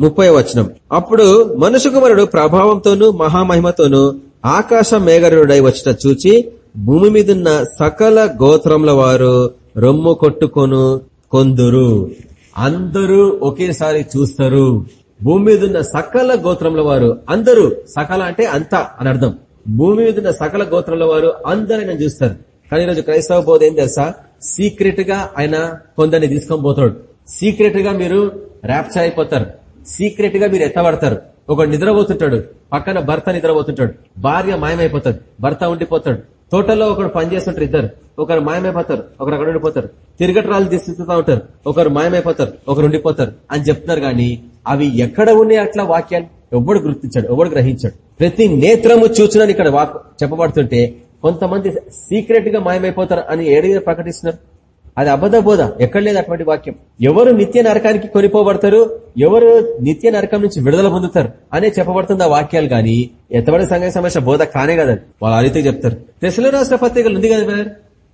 ముప్పై వచనం. అప్పుడు మనుషు కుమారుడు ప్రభావంతోనూ మహామహిమతోనూ ఆకాశ మేఘరుడై వచ్చిన చూచి భూమి మీదున్న సకల గోత్రముల వారు రొమ్ము కొట్టుకొను కొందురు. అందరూ ఒకేసారి చూస్తారు. భూమి మీదున్న సకల గోత్రముల వారు అందరూ సకల అంటే అంతా అని అర్థం. భూమి మీదున్న సకల గోత్రముల వారు అందరూ ఆయన చూస్తారు కానీ ఈరోజు క్రైస్తవ బోధ ఏం తెలుసా? సీక్రెట్గా ఆయన కొందరిని తీసుకొని పోతాడు. సీక్రెట్గా మీరు ర్యాప్చర్ అయిపోతారు. సీక్రెట్గా మీరు ఎత్తబడతారు. ఒకడు నిద్రపోతుంటాడు పక్కన భర్త నిద్రపోతుంటాడు భార్య మాయమైపోతాడు భర్త ఉండిపోతాడు. తోటలో ఒకడు పనిచేస్తుంటారు ఇద్దరు. ఒకరు మాయమైపోతారు ఒకరు అక్కడ ఉండిపోతారు. తిరగట్రాలు తీసుకుంటూ ఉంటారు. ఒకరు మాయమైపోతారు ఒకరు ఉండిపోతారు అని చెప్తున్నారు గాని అవి ఎక్కడ ఉన్నాయి అట్లా వాక్యాలు? ఎవడు గుర్తించాడు? ఎవడు గ్రహించాడు? ప్రతి నేత్రము చూచునని ఇక్కడ వాక్ చెప్పబడుతుంటే కొంతమంది సీక్రెట్గా మాయమైపోతారు అని ఏడిగా ప్రకటిస్తున్నారు. అది అబద్ధ బోధ. ఎక్కడ లేదు అటువంటి వాక్యం. ఎవరు నిత్య నరకానికి కొనిపోబడతారు? ఎవరు నిత్య నరకం నుంచి విడుదల పొందుతారు? అనే చెప్పబడుతుంది ఆ వాక్యాలు గాని ఎత్తబడి సంఘ సమస్య బోధ కానే కదా వాళ్ళు ఆ చెప్తారు. తెసలో రాష్ట్ర పత్రికలు ఉంది కదా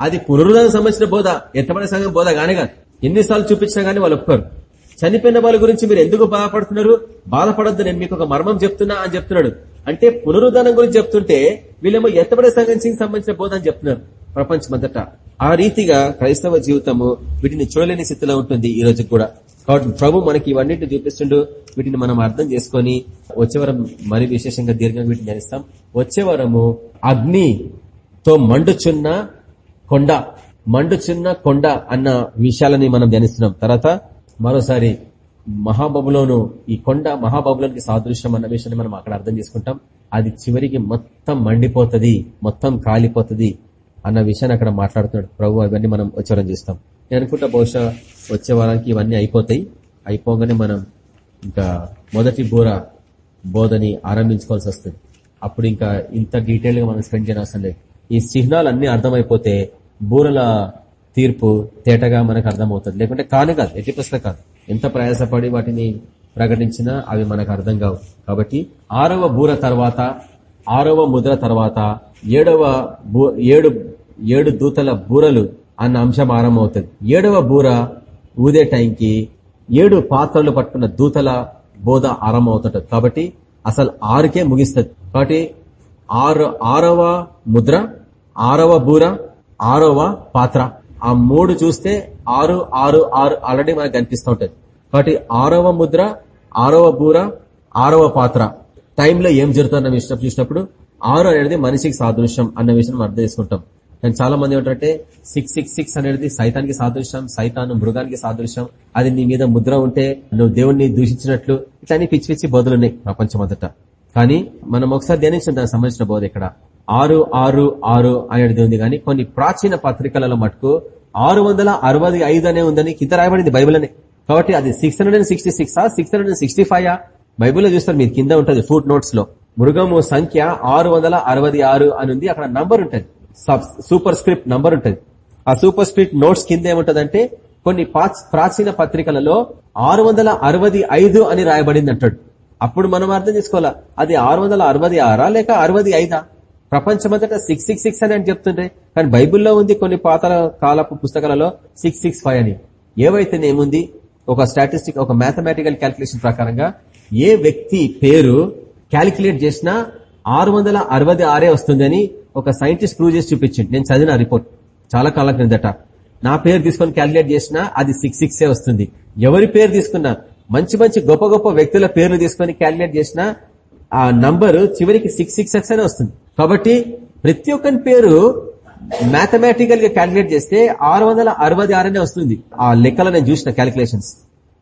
అది పునరుద్ధానికి సంబంధించిన బోధ. ఎత్తబడి సంఘం బోధ కానే కాదు. ఎన్నిసార్లు చూపించినా గానీ వాళ్ళు ఒప్పుకోరు. చనిపోయిన వాళ్ళ గురించి మీరు ఎందుకు బాధపడుతున్నారు? బాధపడొద్దు. నేను మీకు ఒక మర్మం చెప్తున్నా అని చెప్తున్నాడు. అంటే పునరుద్ధానం గురించి చెప్తుంటే వీళ్ళేమో ఎత్తబడే సంఘం సంబంధించిన బోధ అని చెప్తున్నారు. ప్రపంచమంతటా. ఆ రీతిగా క్రైస్తవ జీవితము వీటిని చూడలేని స్థితిలో ఉంటుంది ఈ రోజు కూడా. కాబట్టి ప్రభు మనకి ఇవన్నిటిని చూపిస్తుండు. వీటిని మనం అర్థం చేసుకొని వచ్చే వారం మరి విశేషంగా దీర్ఘంగా వీటిని ధ్యానిస్తాం. వచ్చే వారము అగ్నితో మండుచున్న కొండ మండుచున్న కొండ అన్న విషయాలని మనం ధ్యానిస్తున్నాం. తర్వాత మరోసారి మహాబబులోను ఈ కొండ మహాబబులోనికి సాదృశ్యం అన్న విషయాన్ని మనం అక్కడ అర్థం చేసుకుంటాం. అది చివరికి మొత్తం మండిపోతుంది మొత్తం కాలిపోతుంది. అన్న విషయాన్ని అక్కడ మాట్లాడుతున్నాడు. ప్రభు అవన్నీ మనం ఉచ్చారం చేస్తాం. నేను అనుకుంటా బహుశా వచ్చే వారానికి ఇవన్నీ అయిపోతాయి. అయిపోగానే మనం ఇంకా మొదటి బూర బోధని ఆరంభించుకోవాల్సి వస్తుంది. అప్పుడు ఇంకా ఇంత డీటెయిల్గా మనం స్పెండ్ చేయనవసరం లేదు. ఈ చిహ్నాలు అన్ని అర్థమైపోతే బూరల తీర్పు తేటగా మనకు అర్థమవుతుంది. లేకుంటే కాను కాదు ఎట్టి ప్రశ్న కాదు. ఎంత ప్రయాసపడి వాటిని ప్రకటించినా అవి మనకు అర్థం కావు. కాబట్టి ఆరవ బూర తర్వాత ఆరవ ముద్ర తర్వాత ఏడవ ఏడు ఏడు దూతల బూరలు అన్న అంశం ఆరంభమవుతుంది. ఏడవ బూర ఊదే టైంకి ఏడు పాత్రలు పట్టుకున్న దూతల బోధ ఆరంభమవుతుంటది కాబట్టి అసలు ఆరుకే ముగిస్తుంది. కాబట్టి ఆరు ఆరవ ముద్ర ఆరవ బూర ఆరవ పాత్ర. ఆ మూడు చూస్తే ఆరు ఆరు ఆరు ఆల్రెడీ మనకు కనిపిస్తూ ఉంటుంది. కాబట్టి ఆరవ ముద్ర ఆరవ బూర ఆరవ పాత్ర. టైంలో ఏం జరుగుతుందన్న విషయం చూసినప్పుడు ఆరు అనేది మనిషికి సాదృశ్యం అన్న విషయం అర్థం చేసుకుంటాం. కానీ చాలా మంది ఏమంటారంటే సిక్స్ సిక్స్ సిక్స్ అనేది సైతానికి సాదృశ్యం సైతాను మృగానికి సాదృశ్యం. అది నీ మీద ముద్ర ఉంటే నువ్వు దేవుణ్ణి దూషించినట్లు ఇట్లా పిచ్చి పిచ్చి బోధలున్నాయి ప్రపంచం అంతటా. కానీ మనం ఒకసారి ధ్యానించిన దానికి సంబంధించిన బోధ ఇక్కడ. ఆరు ఆరు ఆరు అనేది ఉంది కానీ కొన్ని ప్రాచీన పత్రికలలో మటుకు ఆరు వందల అరవై ఐదు అనే ఉందని కింద రాయబడింది బైబుల్ అనే. కాబట్టి అది six hundred and sixty six six hundred and sixty five బైబిల్లో చూస్తారు మీరు కింద ఉంటుంది ఫుట్ నోట్స్లో. మృగము సంఖ్య ఆరు వందల అరవై ఆరు అని ఉంది అక్కడ నంబర్ ఉంటుంది. సూపర్ స్క్రిప్ట్ నంబర్ ఉంటుంది. ఆ సూపర్ స్క్రిప్ట్ నోట్స్ కింద ఏముంటదంటే కొన్ని ప్రాచీన పత్రికలలో ఆరు వందల అరవై ఐదు అని రాయబడింది అంటాడు. అప్పుడు మనం అర్థం చేసుకోవాలా? అది ఆరు వందల అరవై ఆరా లేక అరవై ఐదా? ప్రపంచమంతటా సిక్స్ సిక్స్ సిక్స్ అని అని చెప్తుండే కానీ బైబిల్లో ఉంది కొన్ని పాత కాలపు పుస్తకాలలో సిక్స్ సిక్స్ ఫైవ్ అని. ఏవైతేనేముంది ఒక స్టాటిస్టిక్ ఒక మ్యాథమెటికల్ క్యాల్కులేషన్ ప్రకారంగా ఏ వ్యక్తి పేరు క్యాలిక్యులేట్ చేసినా ఆరు వందల అరవై ఆరే వస్తుందని ఒక సైంటిస్ట్ ప్రూవ్ చేసి చూపించింది నేను చదివిన రిపోర్ట్. చాలా కాలం క్రిందట. నా పేరు తీసుకొని క్యాలిక్యులేట్ చేసినా అది సిక్స్ సిక్సే వస్తుంది. ఎవరి పేరు తీసుకున్నా మంచి మంచి గొప్ప గొప్ప వ్యక్తుల పేర్లు తీసుకొని క్యాలిక్యులేట్ చేసినా ఆ నంబర్ చివరికి సిక్స్ సిక్స్ ఎక్స్ అనే వస్తుంది. కాబట్టి ప్రతి ఒక్కరి పేరు మ్యాథమెటికల్గా క్యాలిక్యులేట్ చేస్తే ఆరు వందల అరవై ఆరనే వస్తుంది. ఆ లెక్కలో నేను చూసిన క్యాలిక్యులేషన్స్.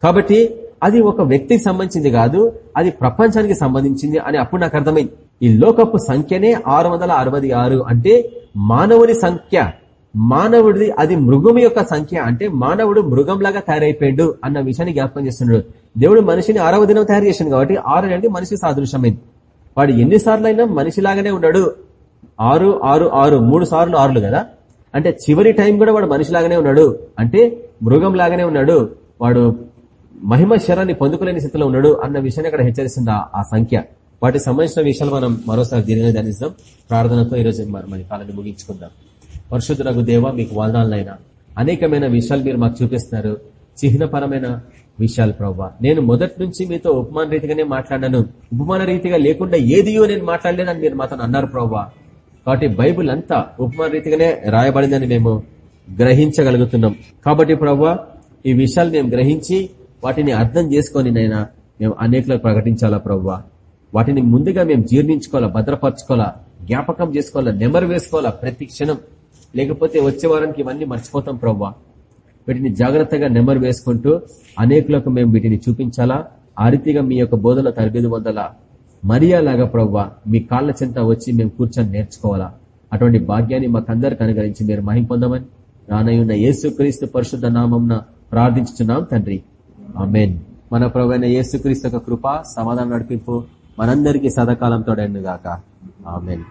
కాబట్టి అది ఒక వ్యక్తికి సంబంధించింది కాదు అది ప్రపంచానికి సంబంధించింది అని అప్పుడు నాకు అర్థమైంది. ఈ లోకపు సంఖ్యనే ఆరు అంటే మానవుని సంఖ్య. మానవుడిది అది మృగం యొక్క సంఖ్య అంటే మానవుడు మృగంలాగా తయారైపోయాడు అన్న విషయాన్ని జ్ఞాపకం చేస్తున్నాడు. దేవుడు మనిషిని ఆరవ దినం తయారు చేసింది కాబట్టి ఆరు అంటే మనిషి సాదృశ్యమైంది. వాడు ఎన్నిసార్లు అయినా మనిషిలాగానే ఉన్నాడు. ఆరు ఆరు ఆరు మూడు సార్లు ఆరులు కదా? అంటే చివరి టైం కూడా వాడు మనిషిలాగానే ఉన్నాడు. అంటే మృగం లాగానే ఉన్నాడు. వాడు మహిమ శరాన్ని పొందుకోలేని స్థితిలో ఉన్నాడు అన్న విషయాన్ని అక్కడ హెచ్చరిస్తుంది ఆ- సంఖ్య. వాటికి సంబంధించిన విషయాలు మనం మరోసారి దీనిగా ధ్యానిస్తాం. ప్రార్థనతో ఈరోజు మన మన కాలాన్ని ముగించుకుందాం. పరిశుద్ధులకు దేవ మీకు వాదనాలైనా అనేకమైన విషయాలు మీరు మాకు చూపిస్తున్నారు. చిహ్నపరమైన విషయాలు ప్రవ్వా. నేను మొదటి నుంచి మీతో ఉపమాన రీతిగానే మాట్లాడాను. ఉపమాన రీతిగా లేకుండా ఏదియో నేను మాట్లాడలేదని మీరు మాతో అన్నారు ప్రవ్వా. కాబట్టి బైబుల్ అంతా ఉపమాన రీతిగానే రాయబడిందని మేము గ్రహించగలుగుతున్నాం. కాబట్టి ప్రవ్వా ఈ విషయాలు మేము గ్రహించి వాటిని అర్థం చేసుకొని నైనా మేము అనేకలకు ప్రకటించాలా ప్రవ్వా? వాటిని ముందుగా మేము జీర్ణించుకోవాలా భద్రపరచుకోవాలా జ్ఞాపకం చేసుకోవాలా నెమరు వేసుకోవాలా ప్రతి క్షణం? లేకపోతే వచ్చే వారానికి ఇవన్నీ మర్చిపోతాం ప్రవ్వా. వీటిని జాగ్రత్తగా నెమరు వేసుకుంటూ అనేకులకు మేము వీటిని చూపించాలా? ఆ రీతిగా మీ యొక్క బోధన తరగతి వందల మరియాలాగా ప్రవ్వా మీ కాళ్ళ చెంత వచ్చి మేము కూర్చొని నేర్చుకోవాలా? అటువంటి భాగ్యాన్ని మాకందరికి అనుగరించి మీరు మహిం పొందమని రానయ్యున్న యేసుక్రీస్తు పరిశుద్ధ నామంన ప్రార్థించుతున్నాం తండ్రి. ఆమెన్. మన ప్రవైన యేసుక్రీస్తు యొక్క కృప సమాధానం నడిపింపు మనందరికీ సదాకాలం గాక ఆమెన్.